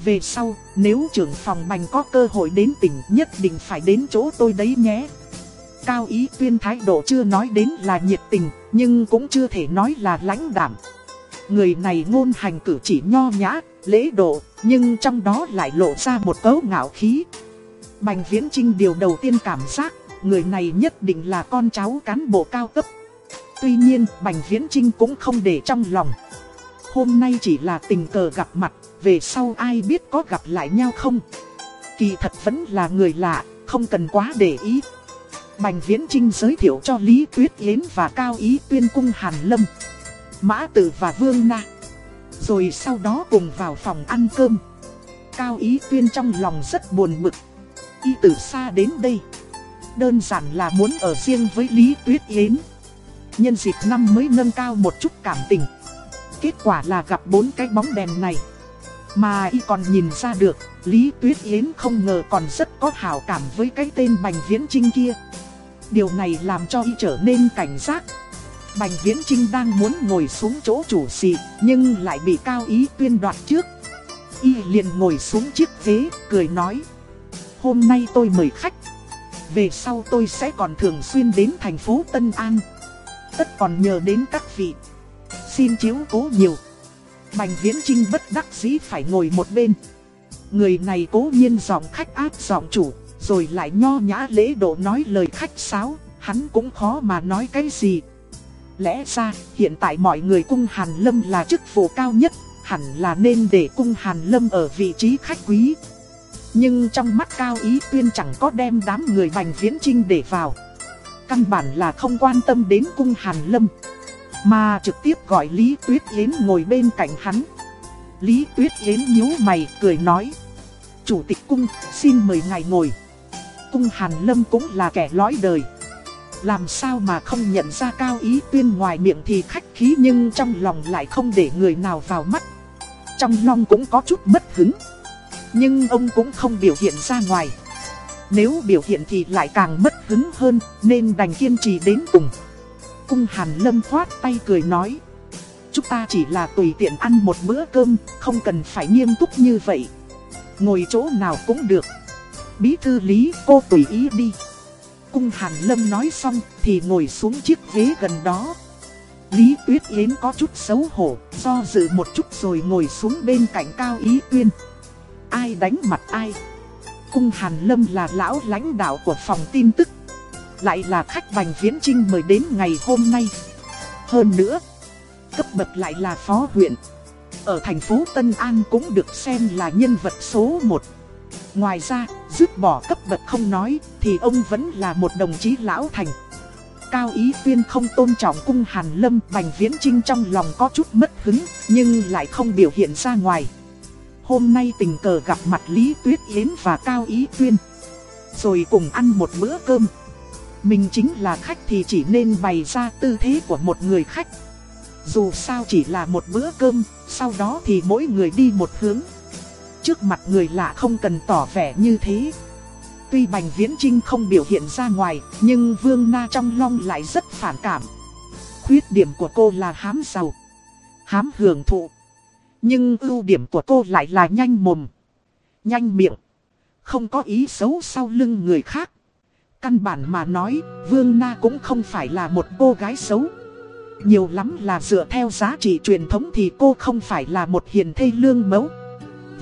Về sau, nếu trưởng phòng Bành có cơ hội đến tỉnh nhất định phải đến chỗ tôi đấy nhé. Cao Ý Tuyên thái độ chưa nói đến là nhiệt tình, nhưng cũng chưa thể nói là lãnh đảm. Người này ngôn hành cử chỉ nho nhã, lễ độ, nhưng trong đó lại lộ ra một cấu ngạo khí. Bành Viễn Trinh điều đầu tiên cảm giác, người này nhất định là con cháu cán bộ cao cấp. Tuy nhiên, Bành Viễn Trinh cũng không để trong lòng. Hôm nay chỉ là tình cờ gặp mặt, về sau ai biết có gặp lại nhau không? Kỳ thật vẫn là người lạ, không cần quá để ý. Bành Viễn Trinh giới thiệu cho Lý Tuyết Yến và Cao Ý Tuyên Cung Hàn Lâm. Mã Tử và Vương Na. Rồi sau đó cùng vào phòng ăn cơm. Cao Ý Tuyên trong lòng rất buồn bực. Y từ xa đến đây. Đơn giản là muốn ở riêng với Lý Tuyết Yến. Nhân dịp năm mới nâng cao một chút cảm tình. Kết quả là gặp bốn cái bóng đèn này. Mà y còn nhìn ra được, Lý Tuyết Yến không ngờ còn rất có hảo cảm với cái tên Bành Viễn Trinh kia. Điều này làm cho y trở nên cảnh giác. Bành Viễn Trinh đang muốn ngồi xuống chỗ chủ xì nhưng lại bị Cao Ý tuyên đoạt trước. Y liền ngồi xuống chiếc ghế, cười nói. Hôm nay tôi mời khách. Về sau tôi sẽ còn thường xuyên đến thành phố Tân An. Tất còn nhờ đến các vị. Xin chiếu cố nhiều. Bành Viễn Trinh bất đắc dĩ phải ngồi một bên. Người này cố nhiên giọng khách áp giọng chủ, rồi lại nho nhã lễ độ nói lời khách sáo, hắn cũng khó mà nói cái gì. Lẽ ra, hiện tại mọi người cung Hàn Lâm là chức vụ cao nhất, hẳn là nên để cung Hàn Lâm ở vị trí khách quý. Nhưng trong mắt Cao Ý Tuyên chẳng có đem đám người Bành Viễn Trinh để vào. Căn bản là không quan tâm đến cung Hàn Lâm. Mà trực tiếp gọi Lý Tuyết Yến ngồi bên cạnh hắn. Lý Tuyết Yến nhíu mày cười nói. Chủ tịch cung, xin mời ngài ngồi. Cung Hàn Lâm cũng là kẻ lõi đời. Làm sao mà không nhận ra cao ý tuyên ngoài miệng thì khách khí nhưng trong lòng lại không để người nào vào mắt. Trong lòng cũng có chút mất hứng. Nhưng ông cũng không biểu hiện ra ngoài. Nếu biểu hiện thì lại càng mất hứng hơn nên đành kiên trì đến cùng cung Hàn Lâm khoát tay cười nói. chúng ta chỉ là tùy tiện ăn một bữa cơm, không cần phải nghiêm túc như vậy. Ngồi chỗ nào cũng được. Bí thư lý, cô tùy ý đi. Cung Hàn Lâm nói xong thì ngồi xuống chiếc ghế gần đó. Lý Tuyết Yến có chút xấu hổ, do dự một chút rồi ngồi xuống bên cạnh Cao Ý Tuyên. Ai đánh mặt ai? Cung Hàn Lâm là lão lãnh đạo của phòng tin tức. Lại là khách Bành Viễn Trinh mời đến ngày hôm nay. Hơn nữa, cấp bậc lại là phó huyện. Ở thành phố Tân An cũng được xem là nhân vật số 1. Ngoài ra, dứt bỏ cấp bậc không nói, thì ông vẫn là một đồng chí lão thành. Cao Ý Tuyên không tôn trọng cung Hàn Lâm, Bành Viễn Trinh trong lòng có chút mất hứng, nhưng lại không biểu hiện ra ngoài. Hôm nay tình cờ gặp mặt Lý Tuyết Yến và Cao Ý Tuyên. Rồi cùng ăn một bữa cơm. Mình chính là khách thì chỉ nên bày ra tư thế của một người khách. Dù sao chỉ là một bữa cơm, sau đó thì mỗi người đi một hướng. Trước mặt người lạ không cần tỏ vẻ như thế. Tuy Bành Viễn Trinh không biểu hiện ra ngoài, nhưng Vương Na trong long lại rất phản cảm. Khuyết điểm của cô là hám giàu, hám hưởng thụ. Nhưng ưu điểm của cô lại là nhanh mồm, nhanh miệng, không có ý xấu sau lưng người khác. Căn bản mà nói, Vương Na cũng không phải là một cô gái xấu. Nhiều lắm là dựa theo giá trị truyền thống thì cô không phải là một hiền thê lương mẫu.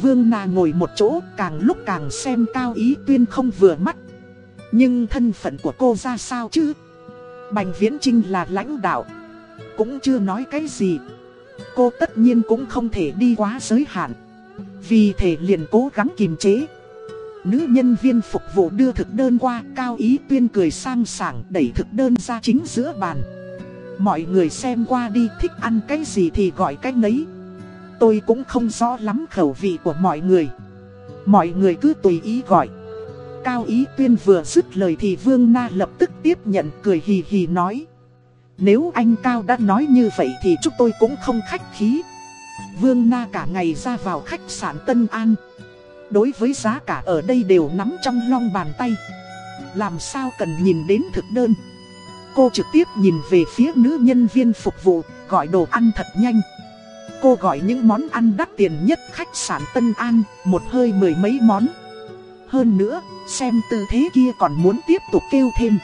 Vương Na ngồi một chỗ càng lúc càng xem cao ý tuyên không vừa mắt. Nhưng thân phận của cô ra sao chứ? Bành Viễn Trinh là lãnh đạo. Cũng chưa nói cái gì. Cô tất nhiên cũng không thể đi quá giới hạn. Vì thể liền cố gắng kiềm chế. Nữ nhân viên phục vụ đưa thực đơn qua, Cao ý tuyên cười sang sảng, đẩy thực đơn ra chính giữa bàn. Mọi người xem qua đi, thích ăn cái gì thì gọi cái nấy. Tôi cũng không rõ lắm khẩu vị của mọi người. Mọi người cứ tùy ý gọi. Cao ý tuyên vừa dứt lời thì Vương Na lập tức tiếp nhận, cười hì hì nói. Nếu anh Cao đã nói như vậy thì chúng tôi cũng không khách khí. Vương Na cả ngày ra vào khách sạn Tân An. Đối với giá cả ở đây đều nắm trong long bàn tay. Làm sao cần nhìn đến thực đơn? Cô trực tiếp nhìn về phía nữ nhân viên phục vụ, Gọi đồ ăn thật nhanh. Cô gọi những món ăn đắt tiền nhất khách sạn Tân An, Một hơi mười mấy món. Hơn nữa, xem tư thế kia còn muốn tiếp tục kêu thêm.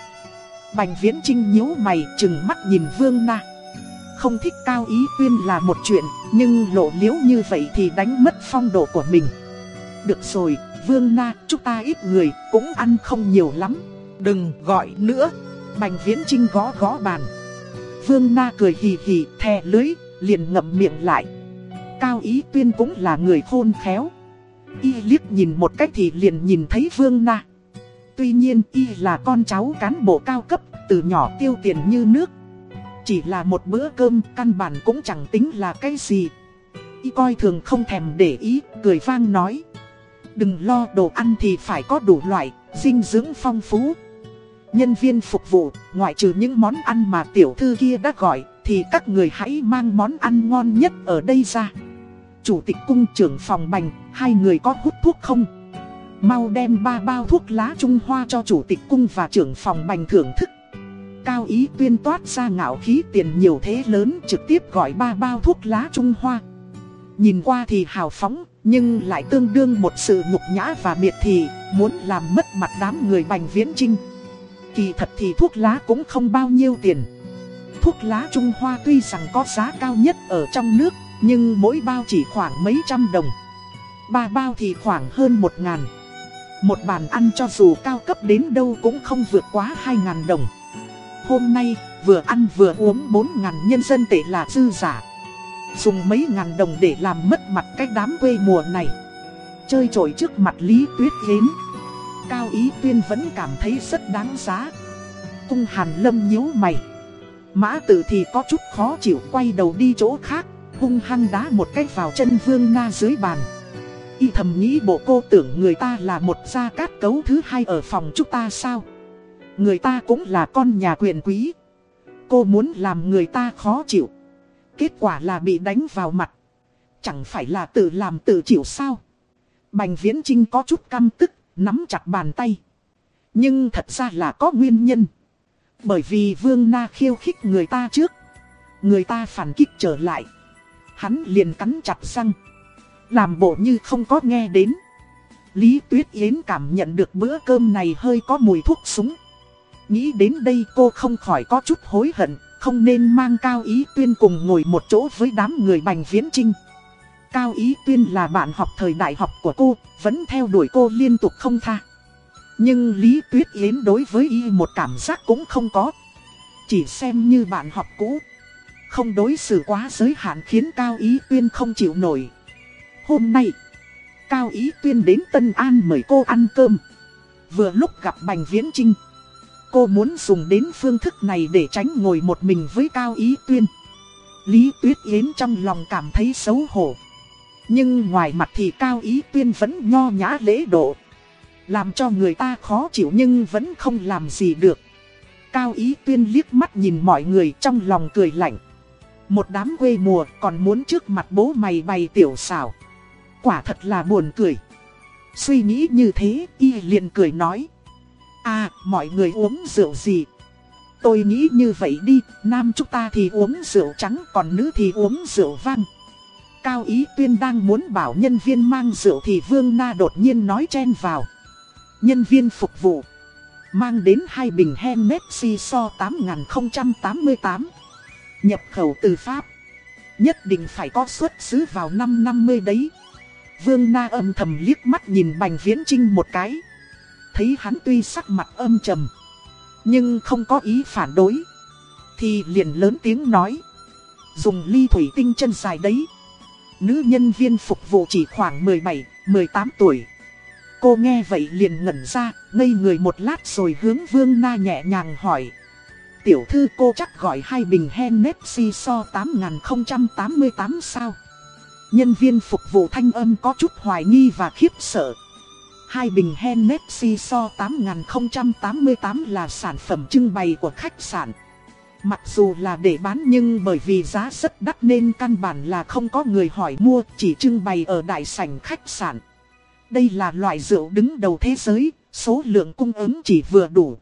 Bành Viễn Trinh nhíu mày chừng mắt nhìn Vương Na Không thích cao ý tuyên là một chuyện Nhưng lộ liễu như vậy thì đánh mất phong độ của mình được rồi, Vương Na, chúng ta ít người, cũng ăn không nhiều lắm. Đừng gọi nữa. Bành Viễn Trinh gõ gõ bàn. Vương Na cười hì hì, thè lưới, liền ngậm miệng lại. Cao Ý Tuyên cũng là người khôn khéo. Y liếc nhìn một cách thì liền nhìn thấy Vương Na. Tuy nhiên Y là con cháu cán bộ cao cấp, từ nhỏ tiêu tiền như nước. Chỉ là một bữa cơm, căn bản cũng chẳng tính là cái gì. Y coi thường không thèm để ý, cười vang nói. Đừng lo đồ ăn thì phải có đủ loại, dinh dưỡng phong phú. Nhân viên phục vụ, ngoại trừ những món ăn mà tiểu thư kia đã gọi, thì các người hãy mang món ăn ngon nhất ở đây ra. Chủ tịch cung trưởng phòng bành, hai người có hút thuốc không? Mau đem ba bao thuốc lá Trung Hoa cho chủ tịch cung và trưởng phòng bành thưởng thức. Cao ý tuyên toát ra ngạo khí tiền nhiều thế lớn trực tiếp gọi ba bao thuốc lá Trung Hoa. Nhìn qua thì hào phóng, nhưng lại tương đương một sự nhục nhã và miệt thị, muốn làm mất mặt đám người bành viễn trinh. Kỳ thật thì thuốc lá cũng không bao nhiêu tiền. Thuốc lá Trung Hoa tuy rằng có giá cao nhất ở trong nước, nhưng mỗi bao chỉ khoảng mấy trăm đồng. Ba bao thì khoảng hơn một ngàn. Một bàn ăn cho dù cao cấp đến đâu cũng không vượt quá hai ngàn đồng. Hôm nay, vừa ăn vừa uống bốn ngàn nhân dân tệ là dư giả. Dùng mấy ngàn đồng để làm mất mặt cái đám quê mùa này. Chơi trội trước mặt Lý Tuyết Yến. Cao Ý Tuyên vẫn cảm thấy rất đáng giá. Cung Hàn Lâm nhíu mày. Mã tử thì có chút khó chịu quay đầu đi chỗ khác Hung hăng đá một cái vào chân Vương Na dưới bàn. Y thầm nghĩ bộ cô tưởng người ta là một gia cát cấu thứ hai ở phòng chúng ta sao Người ta cũng là con nhà quyền quý Cô muốn làm người ta khó chịu Kết quả là bị đánh vào mặt. Chẳng phải là tự làm tự chịu sao. Bành Viễn Trinh có chút căm tức, nắm chặt bàn tay. Nhưng thật ra là có nguyên nhân. Bởi vì Vương Na khiêu khích người ta trước. Người ta phản kích trở lại. Hắn liền cắn chặt răng. Làm bộ như không có nghe đến. Lý Tuyết Yến cảm nhận được bữa cơm này hơi có mùi thuốc súng. Nghĩ đến đây cô không khỏi có chút hối hận, không nên mang Cao Ý Tuyên cùng ngồi một chỗ với đám người Bành Viễn Trinh. Cao Ý Tuyên là bạn học thời đại học của cô, vẫn theo đuổi cô liên tục không tha. Nhưng Lý Tuyết Yến đối với y một cảm giác cũng không có. Chỉ xem như bạn học cũ. Không đối xử quá giới hạn khiến Cao Ý Tuyên không chịu nổi. Hôm nay, Cao Ý Tuyên đến Tân An mời cô ăn cơm. Vừa lúc gặp Bành Viễn Trinh. Cô muốn dùng đến phương thức này để tránh ngồi một mình với Cao Ý Tuyên. Lý Tuyết Yến trong lòng cảm thấy xấu hổ. Nhưng ngoài mặt thì Cao Ý Tuyên vẫn nho nhã lễ độ. Làm cho người ta khó chịu nhưng vẫn không làm gì được. Cao Ý Tuyên liếc mắt nhìn mọi người trong lòng cười lạnh. Một đám quê mùa còn muốn trước mặt bố mày bày tiểu xảo. Quả thật là buồn cười. Suy nghĩ như thế, y liền cười nói. À, mọi người uống rượu gì? Tôi nghĩ như vậy đi, nam chúng ta thì uống rượu trắng, còn nữ thì uống rượu vang. Cao Ý Tuyên đang muốn bảo nhân viên mang rượu thì Vương Na đột nhiên nói chen vào. Nhân viên phục vụ. Mang đến hai bình Hennessy so 8088. Nhập khẩu từ Pháp. Nhất định phải có xuất xứ vào năm 50 đấy. Vương Na âm thầm liếc mắt nhìn Bành Viễn Trinh một cái. Thấy hắn tuy sắc mặt âm trầm. Nhưng không có ý phản đối. Thì liền lớn tiếng nói. Dùng ly thủy tinh chân dài đấy. Nữ nhân viên phục vụ chỉ khoảng 17, 18 tuổi. Cô nghe vậy liền ngẩn ra, ngây người một lát rồi hướng Vương Na nhẹ nhàng hỏi. Tiểu thư cô chắc gọi hai bình Hennessy so 8088 sao? Nhân viên phục vụ thanh âm có chút hoài nghi và khiếp sợ. Hai bình Hennessy so 8088 là sản phẩm trưng bày của khách sạn. Mặc dù là để bán nhưng bởi vì giá rất đắt nên căn bản là không có người hỏi mua, chỉ trưng bày ở đại sảnh khách sạn. Đây là loại rượu đứng đầu thế giới, số lượng cung ứng chỉ vừa đủ.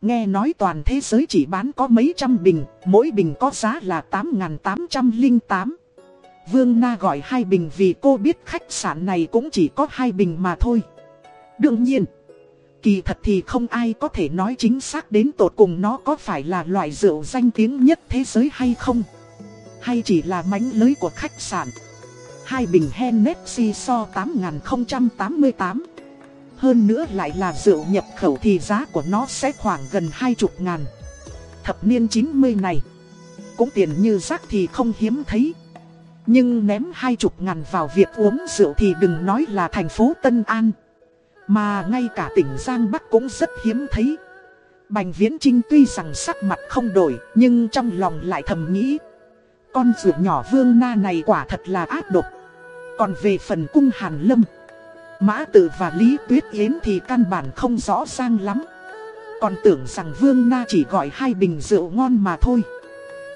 Nghe nói toàn thế giới chỉ bán có mấy trăm bình, mỗi bình có giá là 8.808. Vương Na gọi hai bình vì cô biết khách sạn này cũng chỉ có hai bình mà thôi. Đương nhiên, kỳ thật thì không ai có thể nói chính xác đến tột cùng nó có phải là loại rượu danh tiếng nhất thế giới hay không. Hay chỉ là mánh lưới của khách sạn. Hai bình Hennessy so 8088. Hơn nữa lại là rượu nhập khẩu thì giá của nó sẽ khoảng gần hai chục ngàn. Thập niên 90 này, cũng tiền như rác thì không hiếm thấy. Nhưng ném hai chục ngàn vào việc uống rượu thì đừng nói là thành phố Tân An. Mà ngay cả tỉnh Giang Bắc cũng rất hiếm thấy. Bành Viễn Trinh tuy rằng sắc mặt không đổi, nhưng trong lòng lại thầm nghĩ. Con rượu nhỏ vương na này quả thật là ác độc. Còn về phần cung Hàn Lâm, Mã Tử và Lý Tuyết Yến thì căn bản không rõ ràng lắm. Còn tưởng rằng Vương Na chỉ gọi hai bình rượu ngon mà thôi.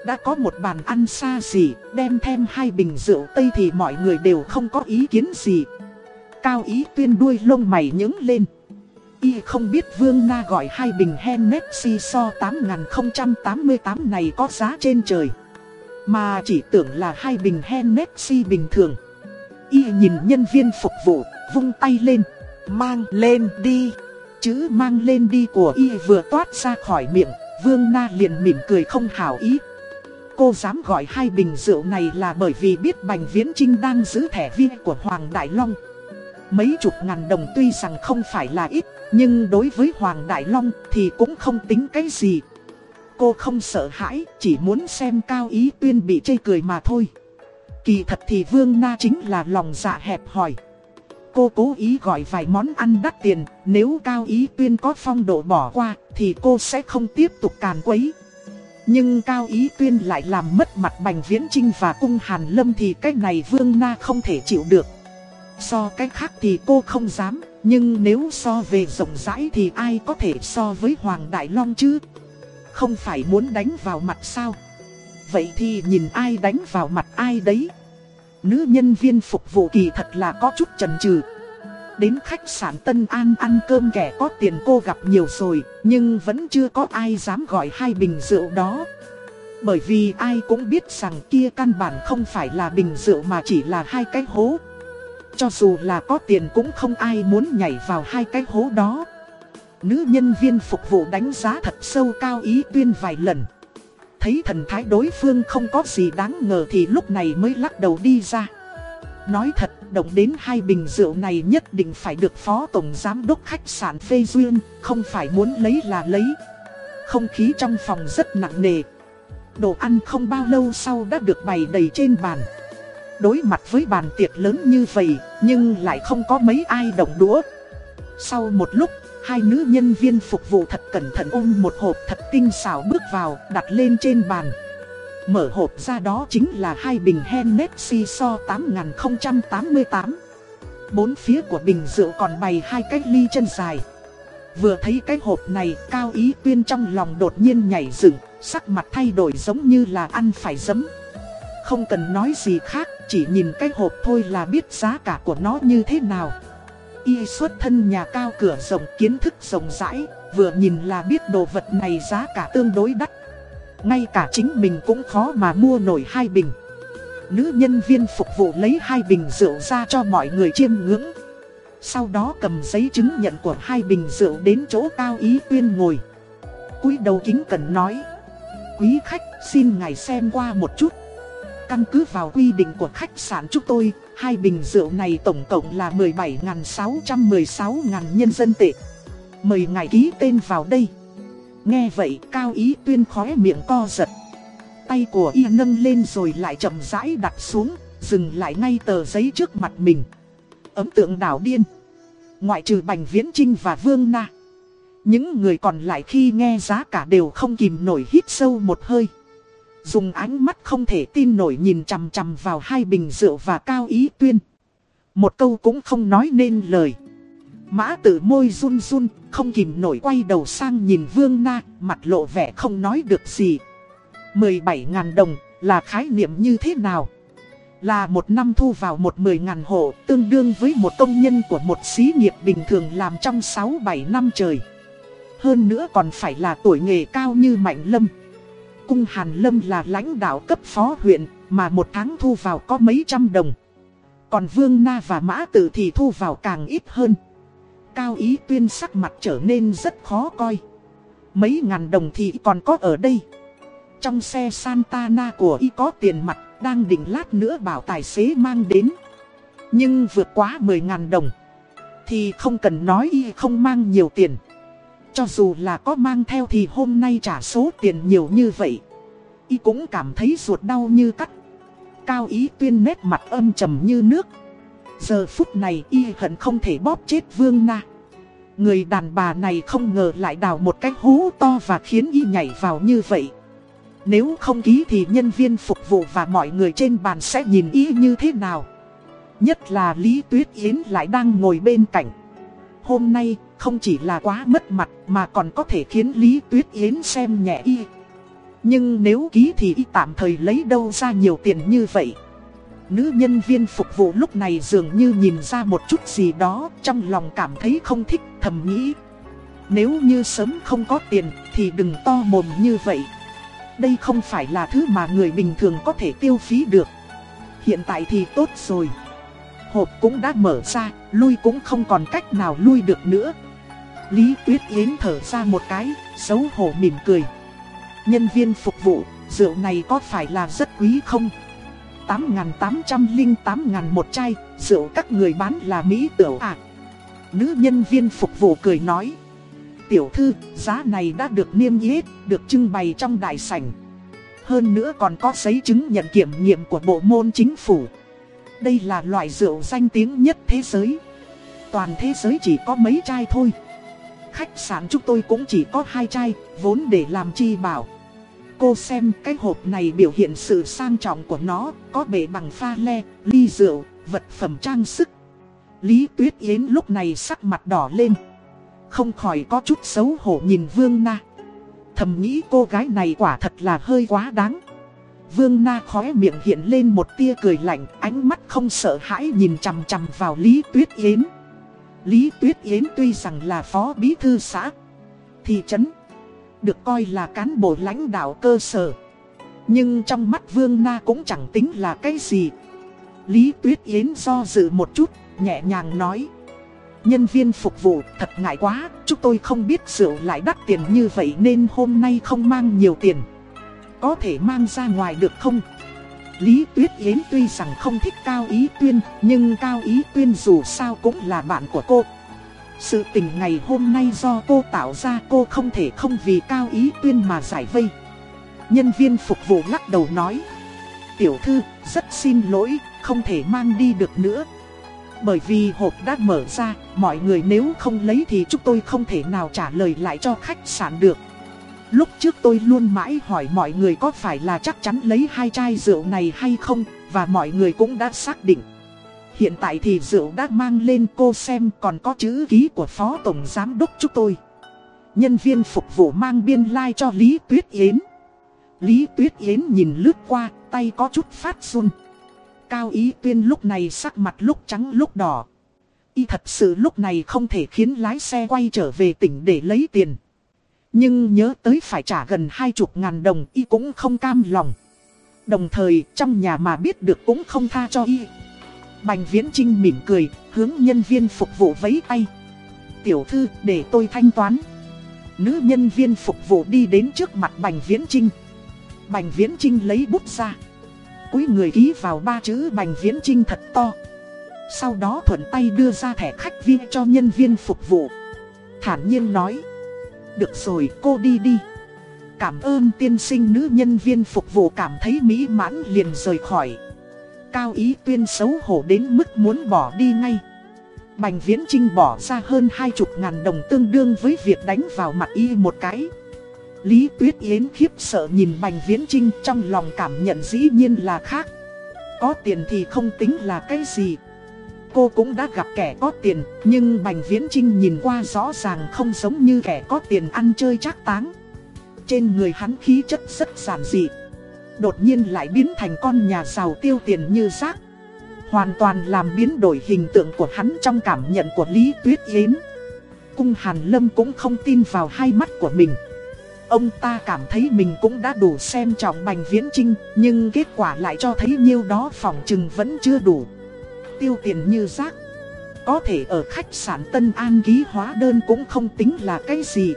Đã có một bàn ăn xa xỉ, đem thêm hai bình rượu Tây thì mọi người đều không có ý kiến gì. Cao ý tuyên đuôi lông mày nhướng lên. Y không biết Vương Na gọi hai bình Hennessy so 8088 này có giá trên trời. Mà chỉ tưởng là hai bình Hennessy bình thường. Y nhìn nhân viên phục vụ, vung tay lên, mang lên đi. Chữ mang lên đi của Y vừa toát ra khỏi miệng, Vương Na liền mỉm cười không hảo ý. Cô dám gọi hai bình rượu này là bởi vì biết Bành Viễn Trinh đang giữ thẻ viên của Hoàng Đại Long. Mấy chục ngàn đồng tuy rằng không phải là ít, nhưng đối với Hoàng Đại Long thì cũng không tính cái gì. Cô không sợ hãi, chỉ muốn xem Cao Ý Tuyên bị chê cười mà thôi. Kỳ thật thì Vương Na chính là lòng dạ hẹp hòi. Cô cố ý gọi vài món ăn đắt tiền, nếu Cao Ý Tuyên có phong độ bỏ qua thì cô sẽ không tiếp tục càn quấy. Nhưng Cao Ý Tuyên lại làm mất mặt Bành Viễn Trinh và Cung Hàn Lâm thì cái này Vương Na không thể chịu được. So cái khác thì cô không dám, nhưng nếu so về rộng rãi thì ai có thể so với Hoàng Đại Long chứ? Không phải muốn đánh vào mặt sao? Vậy thì nhìn ai đánh vào mặt ai đấy? Nữ nhân viên phục vụ kỳ thật là có chút chần chừ. Đến khách sạn Tân An ăn cơm kẻ có tiền cô gặp nhiều rồi, nhưng vẫn chưa có ai dám gọi hai bình rượu đó. Bởi vì ai cũng biết rằng kia căn bản không phải là bình rượu mà chỉ là hai cái hố. Cho dù là có tiền cũng không ai muốn nhảy vào hai cái hố đó. Nữ nhân viên phục vụ đánh giá thật sâu cao ý tuyên vài lần. Thấy thần thái đối phương không có gì đáng ngờ thì lúc này mới lắc đầu đi ra. Nói thật, động đến hai bình rượu này nhất định phải được phó tổng giám đốc khách sạn phê duyên, không phải muốn lấy là lấy. Không khí trong phòng rất nặng nề. Đồ ăn không bao lâu sau đã được bày đầy trên bàn. Đối mặt với bàn tiệc lớn như vậy, nhưng lại không có mấy ai động đũa. Sau một lúc, hai nữ nhân viên phục vụ thật cẩn thận ôm một hộp thật tinh xảo bước vào, đặt lên trên bàn. Mở hộp ra đó chính là hai bình Hennessy so 8088. Bốn phía của bình rượu còn bày hai cái ly chân dài. Vừa thấy cái hộp này, Cao Ý Tuyên trong lòng đột nhiên nhảy dựng, sắc mặt thay đổi giống như là ăn phải giấm. Không cần nói gì khác, chỉ nhìn cái hộp thôi là biết giá cả của nó như thế nào. Y xuất thân nhà cao cửa rộng kiến thức rộng rãi, vừa nhìn là biết đồ vật này giá cả tương đối đắt. Ngay cả chính mình cũng khó mà mua nổi hai bình. Nữ nhân viên phục vụ lấy hai bình rượu ra cho mọi người chiêm ngưỡng. Sau đó cầm giấy chứng nhận của hai bình rượu đến chỗ cao ý tuyên ngồi. cúi đầu kính cần nói. Quý khách xin ngài xem qua một chút. Căn cứ vào quy định của khách sạn chúng tôi, hai bình rượu này tổng cộng là 17.616.000 nhân dân tệ. Mời ngài ký tên vào đây. Nghe vậy cao ý tuyên khóe miệng co giật. Tay của y nâng lên rồi lại chậm rãi đặt xuống, dừng lại ngay tờ giấy trước mặt mình. Ấm tượng đảo điên. Ngoại trừ Bành Viễn Trinh và Vương Na. Những người còn lại khi nghe giá cả đều không kìm nổi hít sâu một hơi. Dùng ánh mắt không thể tin nổi nhìn chằm chằm vào hai bình rượu và cao ý tuyên. Một câu cũng không nói nên lời. Mã tử môi run run, không kìm nổi quay đầu sang nhìn Vương Na, mặt lộ vẻ không nói được gì. 17.000 đồng là khái niệm như thế nào? Là một năm thu vào một 10.000 hộ, tương đương với một công nhân của một xí nghiệp bình thường làm trong 6-7 năm trời. Hơn nữa còn phải là tuổi nghề cao như Mạnh Lâm. Cung Hàn Lâm là lãnh đạo cấp phó huyện, mà một tháng thu vào có mấy trăm đồng. Còn Vương Na và Mã Tử thì thu vào càng ít hơn. Cao Ý Tuyên sắc mặt trở nên rất khó coi. Mấy ngàn đồng thì còn có ở đây. Trong xe Santana của y có tiền mặt, đang định lát nữa bảo tài xế mang đến. Nhưng vượt quá 10 ngàn đồng, thì không cần nói y không mang nhiều tiền. Cho dù là có mang theo thì hôm nay trả số tiền nhiều như vậy. Y cũng cảm thấy ruột đau như cắt. Cao ý tuyên nét mặt âm trầm như nước. Giờ phút này y hận không thể bóp chết Vương Na. Người đàn bà này không ngờ lại đào một cái hố to và khiến y nhảy vào như vậy. Nếu không ký thì nhân viên phục vụ và mọi người trên bàn sẽ nhìn y như thế nào. Nhất là Lý Tuyết Yến lại đang ngồi bên cạnh. Hôm nay, không chỉ là quá mất mặt mà còn có thể khiến Lý Tuyết Yến xem nhẹ y. Nhưng nếu ký thì y tạm thời lấy đâu ra nhiều tiền như vậy. Nữ nhân viên phục vụ lúc này dường như nhìn ra một chút gì đó trong lòng cảm thấy không thích thầm nghĩ. Nếu như sớm không có tiền thì đừng to mồm như vậy. Đây không phải là thứ mà người bình thường có thể tiêu phí được. Hiện tại thì tốt rồi. Hộp cũng đã mở ra, lui cũng không còn cách nào lui được nữa. Lý Tuyết Yến thở ra một cái, xấu hổ mỉm cười. Nhân viên phục vụ, rượu này có phải là rất quý không? 8.808 ngàn một chai, rượu các người bán là Mỹ tiểu à. Nữ nhân viên phục vụ cười nói. Tiểu thư, giá này đã được niêm yết, được trưng bày trong đại sảnh. Hơn nữa còn có giấy chứng nhận kiểm nghiệm của bộ môn chính phủ. Đây là loại rượu danh tiếng nhất thế giới. Toàn thế giới chỉ có mấy chai thôi. Khách sạn chúng tôi cũng chỉ có hai chai, vốn để làm chi bảo. Cô xem cái hộp này biểu hiện sự sang trọng của nó, có bể bằng pha le, ly rượu, vật phẩm trang sức. Lý Tuyết Yến lúc này sắc mặt đỏ lên. Không khỏi có chút xấu hổ nhìn Vương Na. Thầm nghĩ cô gái này quả thật là hơi quá đáng. Vương Na khóe miệng hiện lên một tia cười lạnh, ánh mắt không sợ hãi nhìn chằm chằm vào Lý Tuyết Yến. Lý Tuyết Yến tuy rằng là phó bí thư xã, thị trấn, được coi là cán bộ lãnh đạo cơ sở. Nhưng trong mắt Vương Na cũng chẳng tính là cái gì. Lý Tuyết Yến do dự một chút, nhẹ nhàng nói. Nhân viên phục vụ thật ngại quá, chúng tôi không biết rượu lại đắt tiền như vậy nên hôm nay không mang nhiều tiền. Có thể mang ra ngoài được không? Lý Tuyết Yến tuy rằng không thích Cao Ý Tuyên, nhưng Cao Ý Tuyên dù sao cũng là bạn của cô. Sự tình ngày hôm nay do cô tạo ra cô không thể không vì Cao Ý Tuyên mà giải vây. Nhân viên phục vụ lắc đầu nói. Tiểu thư, rất xin lỗi, không thể mang đi được nữa. Bởi vì hộp đã mở ra, mọi người nếu không lấy thì chúng tôi không thể nào trả lời lại cho khách sạn được. Lúc trước tôi luôn mãi hỏi mọi người có phải là chắc chắn lấy hai chai rượu này hay không, và mọi người cũng đã xác định. Hiện tại thì rượu đã mang lên cô xem còn có chữ ký của Phó Tổng Giám Đốc chúng tôi. Nhân viên phục vụ mang biên lai like cho Lý Tuyết Yến. Lý Tuyết Yến nhìn lướt qua, tay có chút phát run. Cao Ý Tuyên lúc này sắc mặt lúc trắng lúc đỏ. Y thật sự lúc này không thể khiến lái xe quay trở về tỉnh để lấy tiền. Nhưng nhớ tới phải trả gần hai chục ngàn đồng y cũng không cam lòng. Đồng thời trong nhà mà biết được cũng không tha cho y. Bành Viễn Trinh mỉm cười, hướng nhân viên phục vụ vấy tay. Tiểu thư để tôi thanh toán. Nữ nhân viên phục vụ đi đến trước mặt Bành Viễn Trinh. Bành Viễn Trinh lấy bút ra. Cúi người ký vào ba chữ Bành Viễn Trinh thật to. Sau đó thuận tay đưa ra thẻ khách viên cho nhân viên phục vụ. Thản nhiên nói. Được rồi cô đi đi Cảm ơn tiên sinh nữ nhân viên phục vụ cảm thấy mỹ mãn liền rời khỏi Cao ý tuyên xấu hổ đến mức muốn bỏ đi ngay Bành viễn trinh bỏ ra hơn hai chục ngàn đồng tương đương với việc đánh vào mặt y một cái Lý Tuyết Yến khiếp sợ nhìn Bành Viễn Trinh trong lòng cảm nhận dĩ nhiên là khác Có tiền thì không tính là cái gì Cô cũng đã gặp kẻ có tiền, nhưng Bành Viễn Trinh nhìn qua rõ ràng không giống như kẻ có tiền ăn chơi chắc táng. Trên người hắn khí chất rất giản dị. Đột nhiên lại biến thành con nhà giàu tiêu tiền như rác. Hoàn toàn làm biến đổi hình tượng của hắn trong cảm nhận của Lý Tuyết Yến. Cung Hàn Lâm cũng không tin vào hai mắt của mình. Ông ta cảm thấy mình cũng đã đủ xem trọng Bành Viễn Trinh, nhưng kết quả lại cho thấy nhiêu đó phòng chừng vẫn chưa đủ tiêu tiền như rác. Có thể ở khách sạn Tân An ký hóa đơn cũng không tính là cái gì.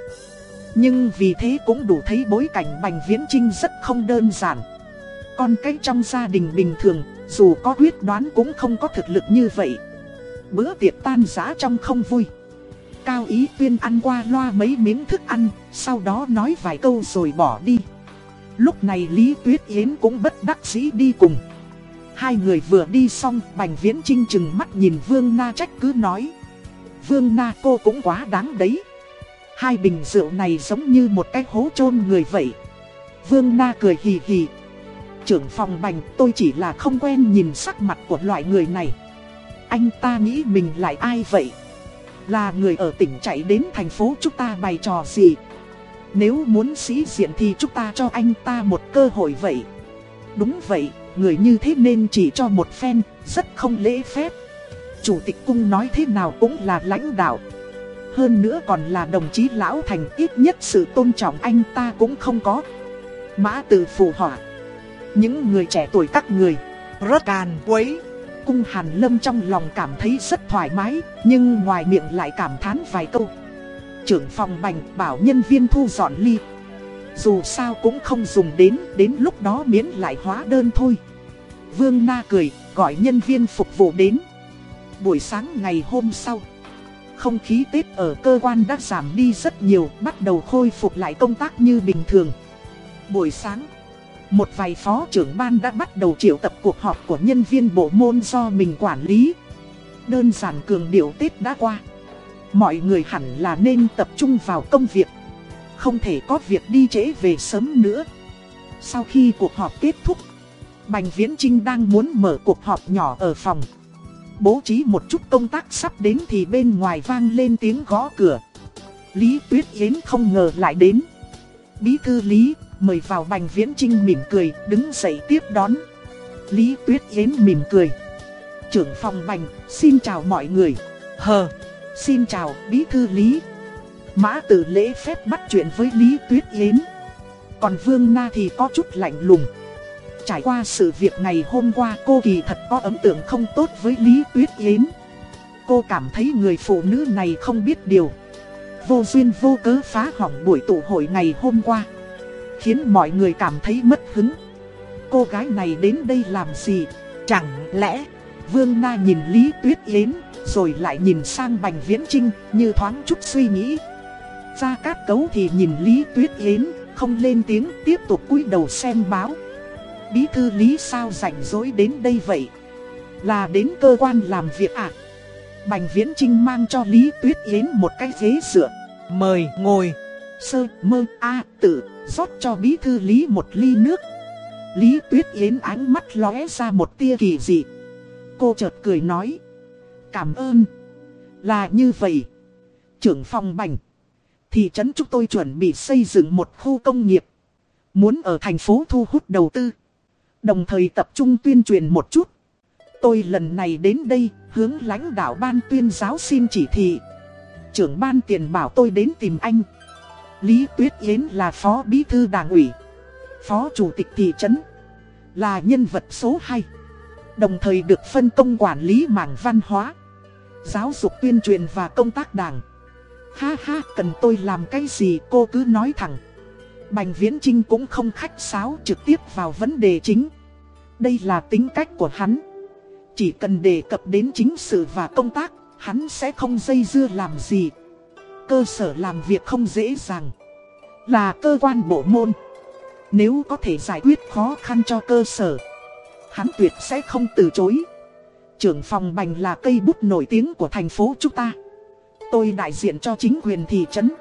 Nhưng vì thế cũng đủ thấy bối cảnh Bành Viễn Trinh rất không đơn giản. Con cái trong gia đình bình thường, dù có quyết đoán cũng không có thực lực như vậy. Bữa tiệc tan giá trong không vui. Cao Ý Tuyên ăn qua loa mấy miếng thức ăn, sau đó nói vài câu rồi bỏ đi. Lúc này Lý Tuyết Yến cũng bất đắc dĩ đi cùng. Hai người vừa đi xong, Bành Viễn Trinh chừng mắt nhìn Vương Na trách cứ nói. Vương Na cô cũng quá đáng đấy. Hai bình rượu này giống như một cái hố chôn người vậy. Vương Na cười hì hì. Trưởng phòng Bành tôi chỉ là không quen nhìn sắc mặt của loại người này. Anh ta nghĩ mình lại ai vậy? Là người ở tỉnh chạy đến thành phố chúng ta bày trò gì? Nếu muốn sĩ diện thì chúng ta cho anh ta một cơ hội vậy. Đúng vậy, người như thế nên chỉ cho một phen, rất không lễ phép. Chủ tịch cung nói thế nào cũng là lãnh đạo. Hơn nữa còn là đồng chí lão thành ít nhất sự tôn trọng anh ta cũng không có. Mã từ phù họa. Những người trẻ tuổi các người, rất càn quấy. Cung Hàn Lâm trong lòng cảm thấy rất thoải mái, nhưng ngoài miệng lại cảm thán vài câu. Trưởng phòng bành bảo nhân viên thu dọn ly. Dù sao cũng không dùng đến, đến lúc đó miễn lại hóa đơn thôi. Vương Na cười, gọi nhân viên phục vụ đến. Buổi sáng ngày hôm sau, không khí Tết ở cơ quan đã giảm đi rất nhiều, bắt đầu khôi phục lại công tác như bình thường. Buổi sáng, một vài phó trưởng ban đã bắt đầu triệu tập cuộc họp của nhân viên bộ môn do mình quản lý. Đơn giản cường điệu Tết đã qua. Mọi người hẳn là nên tập trung vào công việc. Không thể có việc đi trễ về sớm nữa. Sau khi cuộc họp kết thúc, Bành Viễn Trinh đang muốn mở cuộc họp nhỏ ở phòng. Bố trí một chút công tác sắp đến thì bên ngoài vang lên tiếng gõ cửa. Lý Tuyết Yến không ngờ lại đến. Bí thư Lý, mời vào Bành Viễn Trinh mỉm cười, đứng dậy tiếp đón. Lý Tuyết Yến mỉm cười. Trưởng phòng Bành, xin chào mọi người. Hờ, xin chào Bí thư Lý. Mã tử lễ phép bắt chuyện với Lý Tuyết Yến. Còn Vương Na thì có chút lạnh lùng. Trải qua sự việc ngày hôm qua cô kỳ thật có ấn tượng không tốt với Lý Tuyết Yến Cô cảm thấy người phụ nữ này không biết điều Vô duyên vô cớ phá hỏng buổi tụ hội ngày hôm qua Khiến mọi người cảm thấy mất hứng. Cô gái này đến đây làm gì? Chẳng lẽ, Vương Na nhìn Lý Tuyết Yến, Rồi lại nhìn sang Bành Viễn Trinh Như thoáng chút suy nghĩ. Gia Cát Cấu thì nhìn Lý Tuyết Yến, Không lên tiếng, tiếp tục cúi đầu xem báo. Bí thư Lý sao rảnh rỗi đến đây vậy? Là đến cơ quan làm việc à? Bành Viễn Trinh mang cho Lý Tuyết Yến một cái ghế dựa. Mời ngồi. Sơ mơ a tử rót cho bí thư Lý một ly nước. Lý Tuyết Yến ánh mắt lóe ra một tia kỳ dị. Cô chợt cười nói, Cảm ơn. Là như vậy, Trưởng phòng bành, Thị trấn chúng tôi chuẩn bị xây dựng một khu công nghiệp, Muốn ở thành phố thu hút đầu tư, Đồng thời tập trung tuyên truyền một chút. Tôi lần này đến đây hướng lãnh đạo ban tuyên giáo xin chỉ thị. Trưởng ban tiền bảo tôi đến tìm anh. Lý Tuyết Yến là phó bí thư đảng ủy, Phó chủ tịch thị trấn, Là nhân vật số 2 Đồng thời được phân công quản lý mảng văn hóa, Giáo dục tuyên truyền và công tác đảng. Ha ha, cần tôi làm cái gì cô cứ nói thẳng. Bành Viễn Trinh cũng không khách sáo trực tiếp vào vấn đề chính. Đây là tính cách của hắn. Chỉ cần đề cập đến chính sự và công tác, Hắn sẽ không dây dưa làm gì. Cơ sở làm việc không dễ dàng, Là cơ quan bộ môn. Nếu có thể giải quyết khó khăn cho cơ sở, Hắn tuyệt sẽ không từ chối. Trưởng phòng bành là cây bút nổi tiếng của thành phố chúng ta. Tôi đại diện cho chính quyền thị trấn.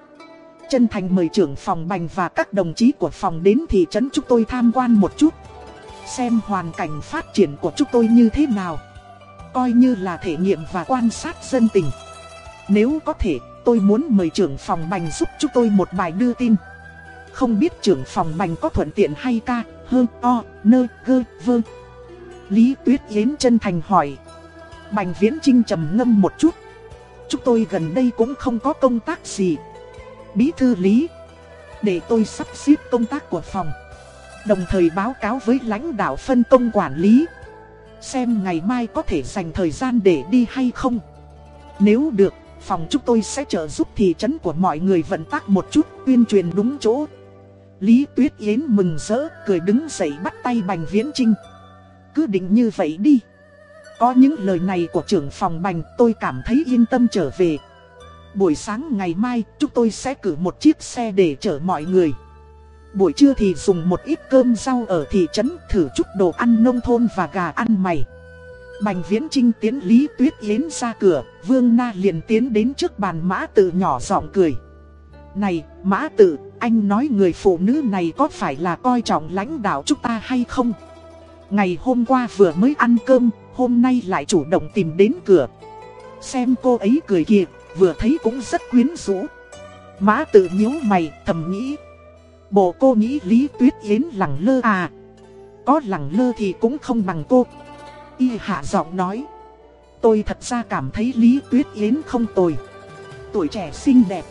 Chân thành mời trưởng phòng bành và các đồng chí của phòng đến thị trấn chúng tôi tham quan một chút, Xem hoàn cảnh phát triển của chúng tôi như thế nào, Coi như là thể nghiệm và quan sát dân tình. Nếu có thể tôi muốn mời trưởng phòng bành giúp chúng tôi một bài đưa tin. Không biết trưởng phòng bành có thuận tiện hay ca, hơn, o, nơ, gơ, vơ. Lý Tuyết Yến chân thành hỏi. Bành Viễn Trinh trầm ngâm một chút. Chúng tôi gần đây cũng không có công tác gì. Bí thư Lý Để tôi sắp xếp công tác của phòng. Đồng thời báo cáo với lãnh đạo phân công quản lý. Xem ngày mai có thể dành thời gian để đi hay không. Nếu được, phòng chúng tôi sẽ trợ giúp thị trấn của mọi người vận tác một chút tuyên truyền đúng chỗ. Lý Tuyết Yến mừng rỡ, cười đứng dậy bắt tay Bành Viễn Trinh Cứ định như vậy đi. Có những lời này của trưởng phòng Bành tôi cảm thấy yên tâm trở về. Buổi sáng ngày mai chúng tôi sẽ cử một chiếc xe để chở mọi người. Buổi trưa thì dùng một ít cơm rau ở thị trấn thử chút đồ ăn nông thôn và gà ăn mày. Bành viễn trinh tiến Lý Tuyết Yến ra cửa, Vương Na liền tiến đến trước bàn mã Tử nhỏ giọng cười. Này, mã Tử, anh nói người phụ nữ này có phải là coi trọng lãnh đạo chúng ta hay không? Ngày hôm qua vừa mới ăn cơm, hôm nay lại chủ động tìm đến cửa. Xem cô ấy cười kìa, vừa thấy cũng rất quyến rũ. Mã Tử nhíu mày, thầm nghĩ, Bộ cô nghĩ Lý Tuyết Yến lẳng lơ à Có lẳng lơ thì cũng không bằng cô Y hạ giọng nói. Tôi thật ra cảm thấy Lý Tuyết Yến không tồi. Tuổi trẻ xinh đẹp.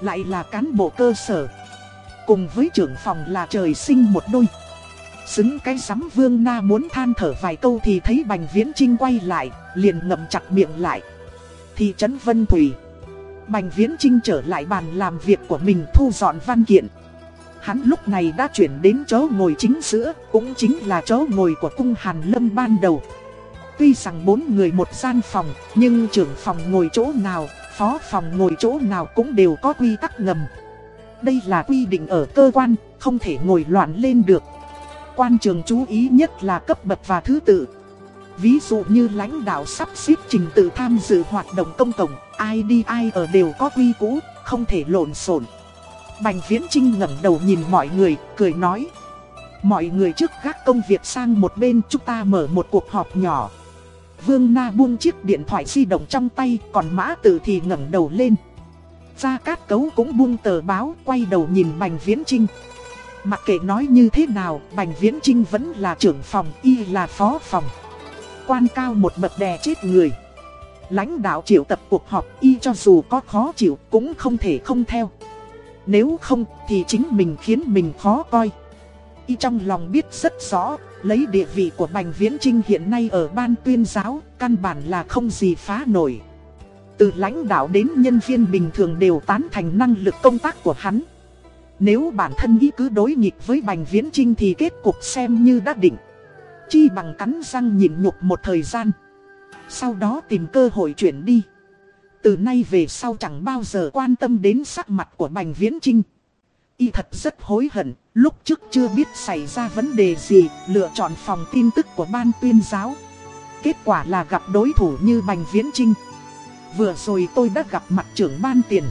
Lại là cán bộ cơ sở. Cùng với trưởng phòng là trời sinh một đôi. Xứng cái sắm vương na muốn than thở vài câu thì thấy Bành Viễn Trinh quay lại, Liền ngậm chặt miệng lại. Thị trấn Vân Thủy. Bành Viễn Trinh trở lại bàn làm việc của mình thu dọn văn kiện. Hắn lúc này đã chuyển đến chỗ ngồi chính giữa, cũng chính là chỗ ngồi của cung Hàn Lâm ban đầu. Tuy rằng bốn người một gian phòng, nhưng trưởng phòng ngồi chỗ nào, phó phòng ngồi chỗ nào cũng đều có quy tắc ngầm. Đây là quy định ở cơ quan, không thể ngồi loạn lên được. Quan trường chú ý nhất là cấp bậc và thứ tự. Ví dụ như lãnh đạo sắp xếp trình tự tham dự hoạt động công cộng, ai đi ai ở đều có quy cũ, không thể lộn xộn. Bành Viễn Trinh ngẩng đầu nhìn mọi người, cười nói. Mọi người trước gác công việc sang một bên chúng ta mở một cuộc họp nhỏ. Vương Na buông chiếc điện thoại di động trong tay, còn Mã Tử thì ngẩng đầu lên. Gia Cát Cấu cũng buông tờ báo, quay đầu nhìn Bành Viễn Trinh. Mặc kệ nói như thế nào, Bành Viễn Trinh vẫn là trưởng phòng, y là phó phòng. Quan cao một bậc đè chết người. Lãnh đạo triệu tập cuộc họp y cho dù có khó chịu cũng không thể không theo. Nếu không thì chính mình khiến mình khó coi Y trong lòng biết rất rõ Lấy địa vị của Bành Viễn Trinh hiện nay ở ban tuyên giáo, căn bản là không gì phá nổi. Từ lãnh đạo đến nhân viên bình thường đều tán thành năng lực công tác của hắn. Nếu bản thân ý cứ đối nghịch với Bành Viễn Trinh thì kết cục xem như đã định. Chi bằng cắn răng nhịn nhục một thời gian. Sau đó tìm cơ hội chuyển đi. Từ nay về sau chẳng bao giờ quan tâm đến sắc mặt của Bành Viễn Trinh. Y thật rất hối hận, lúc trước chưa biết xảy ra vấn đề gì, lựa chọn phòng tin tức của ban tuyên giáo. Kết quả là gặp đối thủ như Bành Viễn Trinh. Vừa rồi tôi đã gặp mặt trưởng ban tiền.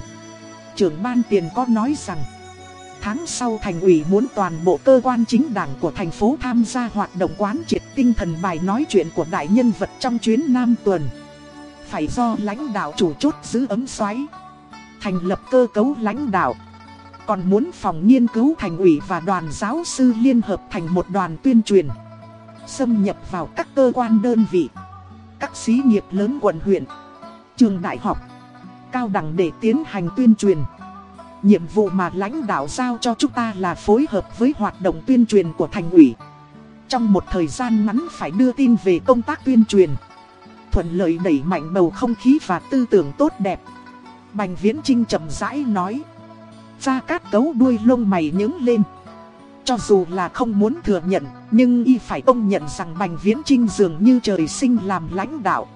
Trưởng ban tiền có nói rằng, tháng sau thành ủy muốn toàn bộ cơ quan chính đảng của thành phố tham gia hoạt động quán triệt tinh thần bài nói chuyện của đại nhân vật trong chuyến Nam tuần. Phải do lãnh đạo chủ chốt giữ ấm xoáy. Thành lập cơ cấu lãnh đạo. Còn muốn phòng nghiên cứu thành ủy và đoàn giáo sư liên hợp thành một đoàn tuyên truyền. Xâm nhập vào các cơ quan đơn vị. Các xí nghiệp lớn quận huyện. Trường đại học. Cao đẳng để tiến hành tuyên truyền. Nhiệm vụ mà lãnh đạo giao cho chúng ta là phối hợp với hoạt động tuyên truyền của thành ủy. Trong một thời gian ngắn phải đưa tin về công tác tuyên truyền. Thuận lợi đẩy mạnh bầu không khí và tư tưởng tốt đẹp. Bành Viễn Trinh chậm rãi nói. Gia Cát cấu đuôi lông mày nhướng lên. Cho dù là không muốn thừa nhận, nhưng y phải công nhận rằng Bành Viễn Trinh dường như trời sinh làm lãnh đạo.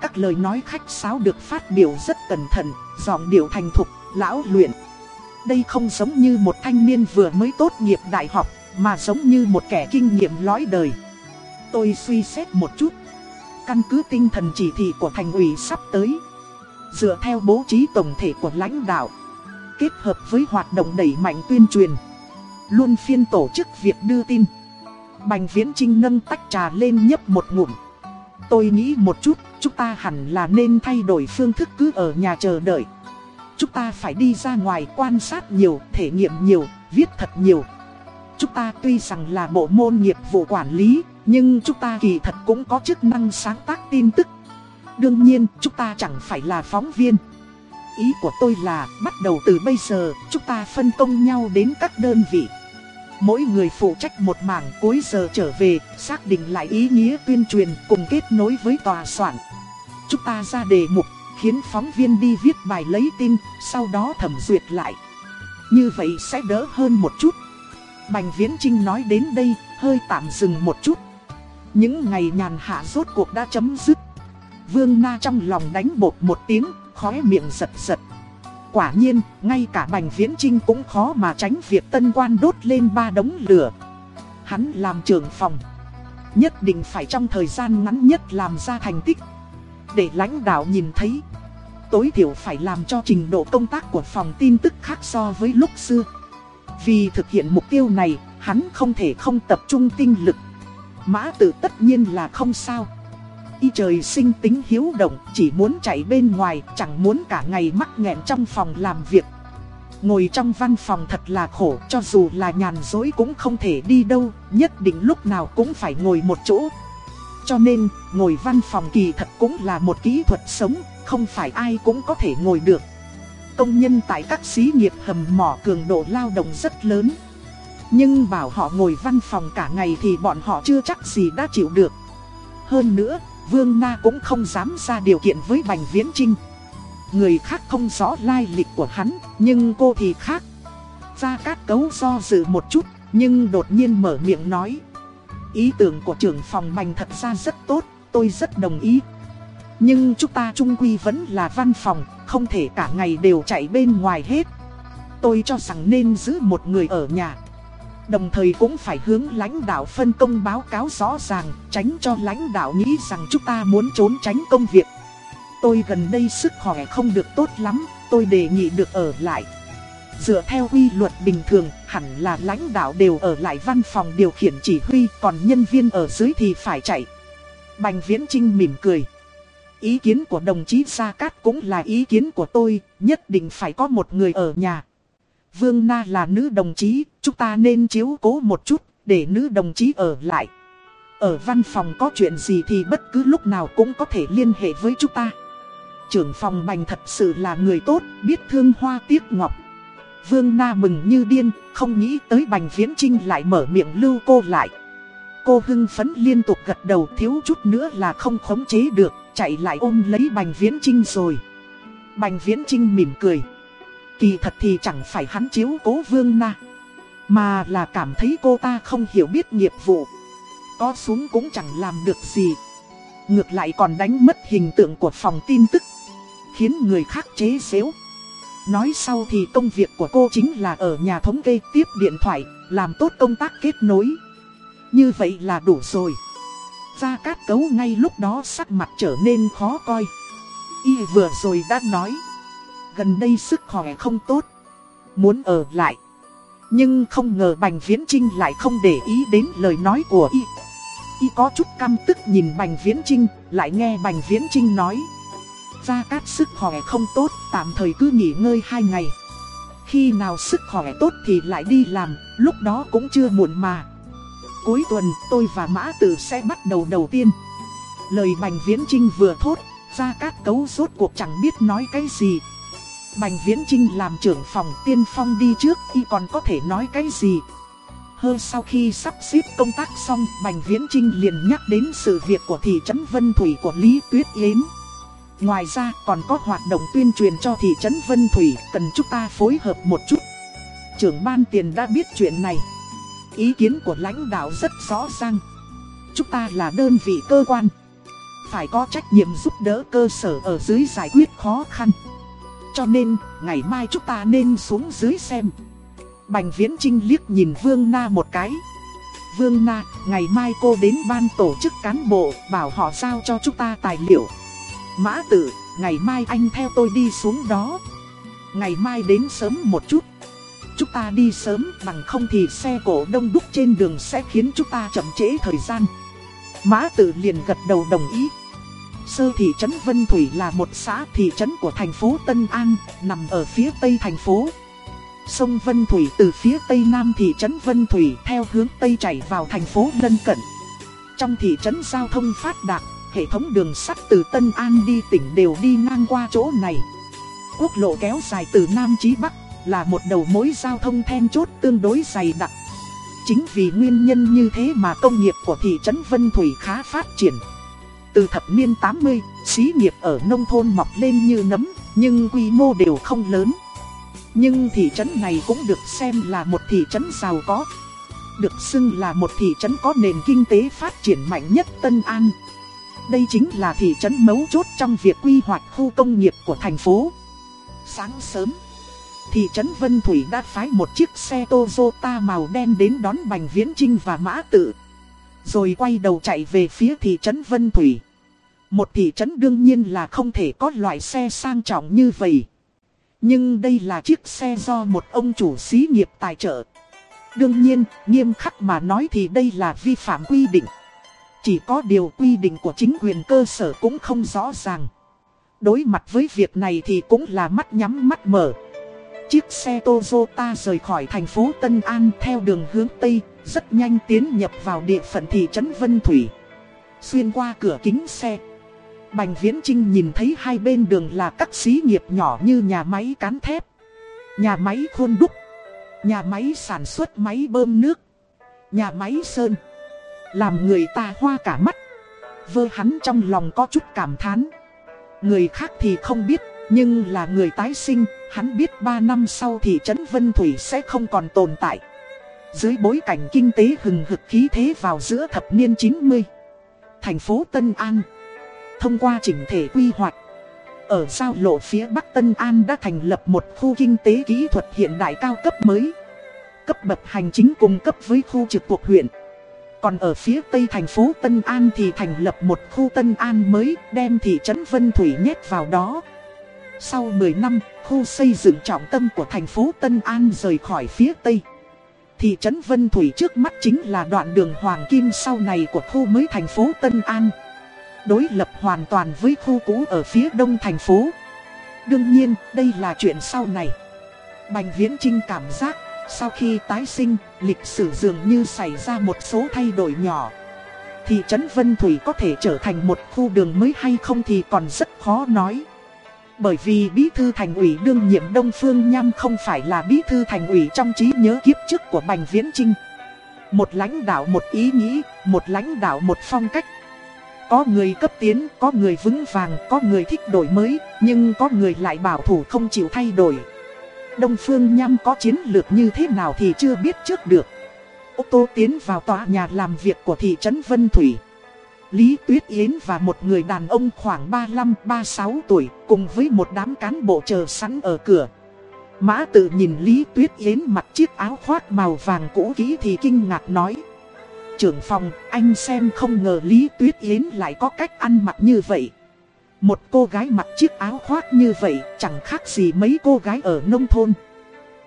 Các lời nói khách sáo được phát biểu rất cẩn thận, giọng điệu thành thục, lão luyện. Đây không giống như một thanh niên vừa mới tốt nghiệp đại học, mà giống như một kẻ kinh nghiệm lõi đời. Tôi suy xét một chút. Căn cứ tinh thần chỉ thị của thành ủy sắp tới. Dựa theo bố trí tổng thể của lãnh đạo kết hợp với hoạt động đẩy mạnh tuyên truyền. Luôn phiên tổ chức việc đưa tin. Bành Viễn Trinh nâng tách trà lên nhấp một ngụm. Tôi nghĩ một chút, chúng ta hẳn là nên thay đổi phương thức cứ ở nhà chờ đợi. Chúng ta phải đi ra ngoài quan sát nhiều, thể nghiệm nhiều, viết thật nhiều. Chúng ta tuy rằng là bộ môn nghiệp vụ quản lý, nhưng chúng ta kỳ thật cũng có chức năng sáng tác tin tức. Đương nhiên, chúng ta chẳng phải là phóng viên. Ý của tôi là bắt đầu từ bây giờ chúng ta phân công nhau đến các đơn vị. Mỗi người phụ trách một mảng cuối giờ trở về, xác định lại ý nghĩa tuyên truyền cùng kết nối với tòa soạn. Chúng ta ra đề mục, khiến phóng viên đi viết bài lấy tin, sau đó thẩm duyệt lại. Như vậy sẽ đỡ hơn một chút. Bành Viễn Trinh nói đến đây, hơi tạm dừng một chút. Những ngày nhàn hạ rốt cuộc đã chấm dứt. Vương Na trong lòng đánh bột một tiếng, khóe miệng giật giật. Quả nhiên, ngay cả Bành Viễn Trinh cũng khó mà tránh việc tân quan đốt lên ba đống lửa. Hắn làm trưởng phòng. Nhất định phải trong thời gian ngắn nhất làm ra thành tích. Để lãnh đạo nhìn thấy. Tối thiểu phải làm cho trình độ công tác của phòng tin tức khác so với lúc xưa. Vì thực hiện mục tiêu này, hắn không thể không tập trung tinh lực. Mã tử tất nhiên là không sao. Y trời sinh tính hiếu động, chỉ muốn chạy bên ngoài, chẳng muốn cả ngày mắc nghẹn trong phòng làm việc. Ngồi trong văn phòng thật là khổ, cho dù là nhàn dối cũng không thể đi đâu, nhất định lúc nào cũng phải ngồi một chỗ. Cho nên, ngồi văn phòng kỳ thật cũng là một kỹ thuật sống, không phải ai cũng có thể ngồi được. Công nhân tại các xí nghiệp hầm mỏ cường độ lao động rất lớn. Nhưng bảo họ ngồi văn phòng cả ngày thì bọn họ chưa chắc gì đã chịu được. Hơn nữa, Vương Na cũng không dám ra điều kiện với Bành Viễn Trinh. Người khác không rõ lai lịch của hắn, nhưng cô thì khác. Gia Cát Cấu do dự một chút, nhưng đột nhiên mở miệng nói. Ý tưởng của trưởng phòng Bành thật ra rất tốt, tôi rất đồng ý. Nhưng chúng ta trung quy vẫn là văn phòng, không thể cả ngày đều chạy bên ngoài hết. Tôi cho rằng nên giữ một người ở nhà. Đồng thời cũng phải hướng lãnh đạo phân công báo cáo rõ ràng, tránh cho lãnh đạo nghĩ rằng chúng ta muốn trốn tránh công việc. Tôi gần đây sức khỏe không được tốt lắm, tôi đề nghị được ở lại. Dựa theo quy luật bình thường, hẳn là lãnh đạo đều ở lại văn phòng điều khiển chỉ huy, còn nhân viên ở dưới thì phải chạy. Bành Viễn Trinh mỉm cười. Ý kiến của đồng chí Gia Cát cũng là ý kiến của tôi, nhất định phải có một người ở nhà. Vương Na là nữ đồng chí, chúng ta nên chiếu cố một chút, để nữ đồng chí ở lại. Ở văn phòng có chuyện gì thì bất cứ lúc nào cũng có thể liên hệ với chúng ta. Trưởng phòng bành thật sự là người tốt, biết thương hoa tiếc ngọc. Vương Na mừng như điên, không nghĩ tới bành viễn trinh lại mở miệng lưu cô lại. cô hưng phấn liên tục gật đầu thiếu chút nữa là không khống chế được, chạy lại ôm lấy Bành Viễn Trinh rồi. Bành Viễn Trinh mỉm cười. Kỳ thật thì chẳng phải hắn chiếu cố Vương Na, mà là cảm thấy cô ta không hiểu biết nghiệp vụ. Có xuống cũng chẳng làm được gì. Ngược lại còn đánh mất hình tượng của phòng tin tức, khiến người khác chế xếu. Nói sau thì công việc của cô chính là ở nhà thống kê tiếp điện thoại, làm tốt công tác kết nối. Như vậy là đủ rồi. Gia Cát Cấu ngay lúc đó sắc mặt trở nên khó coi. Y vừa rồi đã nói. Gần đây sức khỏe không tốt. Muốn ở lại. Nhưng không ngờ Bành Viễn Trinh lại không để ý đến lời nói của Y. Y có chút căm tức nhìn Bành Viễn Trinh, lại nghe Bành Viễn Trinh nói. Gia Cát sức khỏe không tốt, tạm thời cứ nghỉ ngơi hai ngày. Khi nào sức khỏe tốt thì lại đi làm, lúc đó cũng chưa muộn mà. Cuối tuần tôi và Mã Tử sẽ bắt đầu đầu tiên. Lời Bành Viễn Trinh vừa thốt, Gia Cát cấu rốt cuộc chẳng biết nói cái gì. Bành Viễn Trinh làm trưởng phòng tiên phong đi trước y còn có thể nói cái gì. Hơn sau khi sắp xếp công tác xong, Bành Viễn Trinh liền nhắc đến sự việc của thị trấn Vân Thủy của Lý Tuyết Yến. Ngoài ra còn có hoạt động tuyên truyền cho thị trấn Vân Thủy cần chúng ta phối hợp một chút. Trưởng ban tiền đã biết chuyện này. Ý kiến của lãnh đạo rất rõ ràng. Chúng ta là đơn vị cơ quan. Phải có trách nhiệm giúp đỡ cơ sở ở dưới giải quyết khó khăn. Cho nên, ngày mai chúng ta nên xuống dưới xem. Bành Viễn Trinh liếc nhìn Vương Na một cái. Vương Na, ngày mai cô đến ban tổ chức cán bộ, bảo họ giao cho chúng ta tài liệu. Mã tử, ngày mai anh theo tôi đi xuống đó. Ngày mai đến sớm một chút. Chúng ta đi sớm bằng không thì xe cổ đông đúc trên đường sẽ khiến chúng ta chậm trễ thời gian. Mã tử liền gật đầu đồng ý. Sơ thị trấn Vân Thủy là một xã thị trấn của thành phố Tân An, nằm ở phía tây thành phố. Sông Vân Thủy từ phía tây nam thị trấn Vân Thủy theo hướng tây chảy vào thành phố lân cận. Trong thị trấn giao thông phát đạt, hệ thống đường sắt từ Tân An đi tỉnh đều đi ngang qua chỗ này. Quốc lộ kéo dài từ Nam chí Bắc, là một đầu mối giao thông then chốt tương đối dày đặc. Chính vì nguyên nhân như thế mà công nghiệp của thị trấn Vân Thủy khá phát triển. Từ thập niên 80, xí nghiệp ở nông thôn mọc lên như nấm, nhưng quy mô đều không lớn. Nhưng thị trấn này cũng được xem là một thị trấn giàu có. Được xưng là một thị trấn có nền kinh tế phát triển mạnh nhất Tân An. Đây chính là thị trấn mấu chốt trong việc quy hoạch khu công nghiệp của thành phố. Sáng sớm, thị trấn Vân Thủy đã phái một chiếc xe Toyota màu đen đến đón Bành Viễn Trinh và Mã Tự. Rồi quay đầu chạy về phía thị trấn Vân Thủy. Một thị trấn đương nhiên là không thể có loại xe sang trọng như vậy. Nhưng đây là chiếc xe do một ông chủ xí nghiệp tài trợ. Đương nhiên, nghiêm khắc mà nói thì đây là vi phạm quy định. Chỉ có điều quy định của chính quyền cơ sở cũng không rõ ràng. Đối mặt với việc này thì cũng là mắt nhắm mắt mở. Chiếc xe Toyota rời khỏi thành phố Tân An theo đường hướng Tây, rất nhanh tiến nhập vào địa phận thị trấn Vân Thủy. Xuyên qua cửa kính xe. Bành Viễn Trinh nhìn thấy hai bên đường là các xí nghiệp nhỏ như nhà máy cán thép, nhà máy khuôn đúc, nhà máy sản xuất máy bơm nước, nhà máy sơn. Làm người ta hoa cả mắt. Vơ hắn trong lòng có chút cảm thán. Người khác thì không biết, nhưng là người tái sinh, hắn biết 3 năm sau thì trấn Vân Thủy sẽ không còn tồn tại. Dưới bối cảnh kinh tế hừng hực khí thế vào giữa thập niên 90, thành phố Tân An, thông qua chỉnh thể quy hoạch, ở giao lộ phía Bắc Tân An đã thành lập một khu kinh tế kỹ thuật hiện đại cao cấp mới. Cấp bậc hành chính cùng cấp với khu trực thuộc huyện. Còn ở phía tây thành phố Tân An thì thành lập một khu Tân An mới đem thị trấn Vân Thủy nhét vào đó. Sau 10 năm, khu xây dựng trọng tâm của thành phố Tân An rời khỏi phía tây. Thị trấn Vân Thủy trước mắt chính là đoạn đường Hoàng Kim sau này của khu mới thành phố Tân An. Đối lập hoàn toàn với khu cũ ở phía đông thành phố. Đương nhiên, đây là chuyện sau này. Bành Viễn Trinh cảm giác sau khi tái sinh, lịch sử dường như xảy ra một số thay đổi nhỏ. Thị trấn Vân Thủy có thể trở thành một khu đường mới hay không thì còn rất khó nói. Bởi vì bí thư thành ủy đương nhiệm Đông Phương Nham không phải là bí thư thành ủy trong trí nhớ kiếp trước của Bành Viễn Trinh. Một lãnh đạo một ý nghĩ, một lãnh đạo một phong cách. Có người cấp tiến, có người vững vàng, có người thích đổi mới, nhưng có người lại bảo thủ không chịu thay đổi. Đông Phương Nham có chiến lược như thế nào thì chưa biết trước được. Ô tô tiến vào tòa nhà làm việc của thị trấn Vân Thủy. Lý Tuyết Yến và một người đàn ông khoảng 35-36 tuổi cùng với một đám cán bộ chờ sẵn ở cửa. Mã tự nhìn Lý Tuyết Yến mặc chiếc áo khoác màu vàng cũ kỹ thì kinh ngạc nói. Trưởng phòng, anh xem không ngờ Lý Tuyết Yến lại có cách ăn mặc như vậy. Một cô gái mặc chiếc áo khoác như vậy chẳng khác gì mấy cô gái ở nông thôn.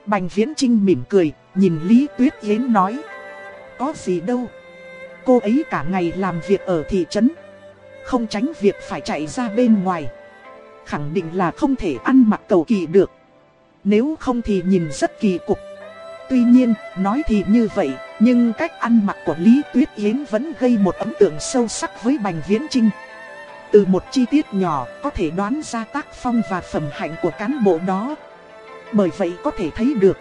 Bành Viễn Trinh mỉm cười, nhìn Lý Tuyết Yến nói. Có gì đâu. Cô ấy cả ngày làm việc ở thị trấn. Không tránh việc phải chạy ra bên ngoài. Khẳng định là không thể ăn mặc cầu kỳ được. Nếu không thì nhìn rất kỳ cục. Tuy nhiên, nói thì như vậy, nhưng cách ăn mặc của Lý Tuyết Yến vẫn gây một ấn tượng sâu sắc với Bành Viễn Trinh. Từ một chi tiết nhỏ có thể đoán ra tác phong và phẩm hạnh của cán bộ đó. Bởi vậy có thể thấy được,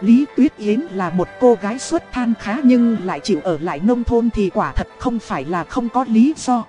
Lý Tuyết Yến là một cô gái xuất than khá nhưng lại chịu ở lại nông thôn thì quả thật không phải là không có lý do.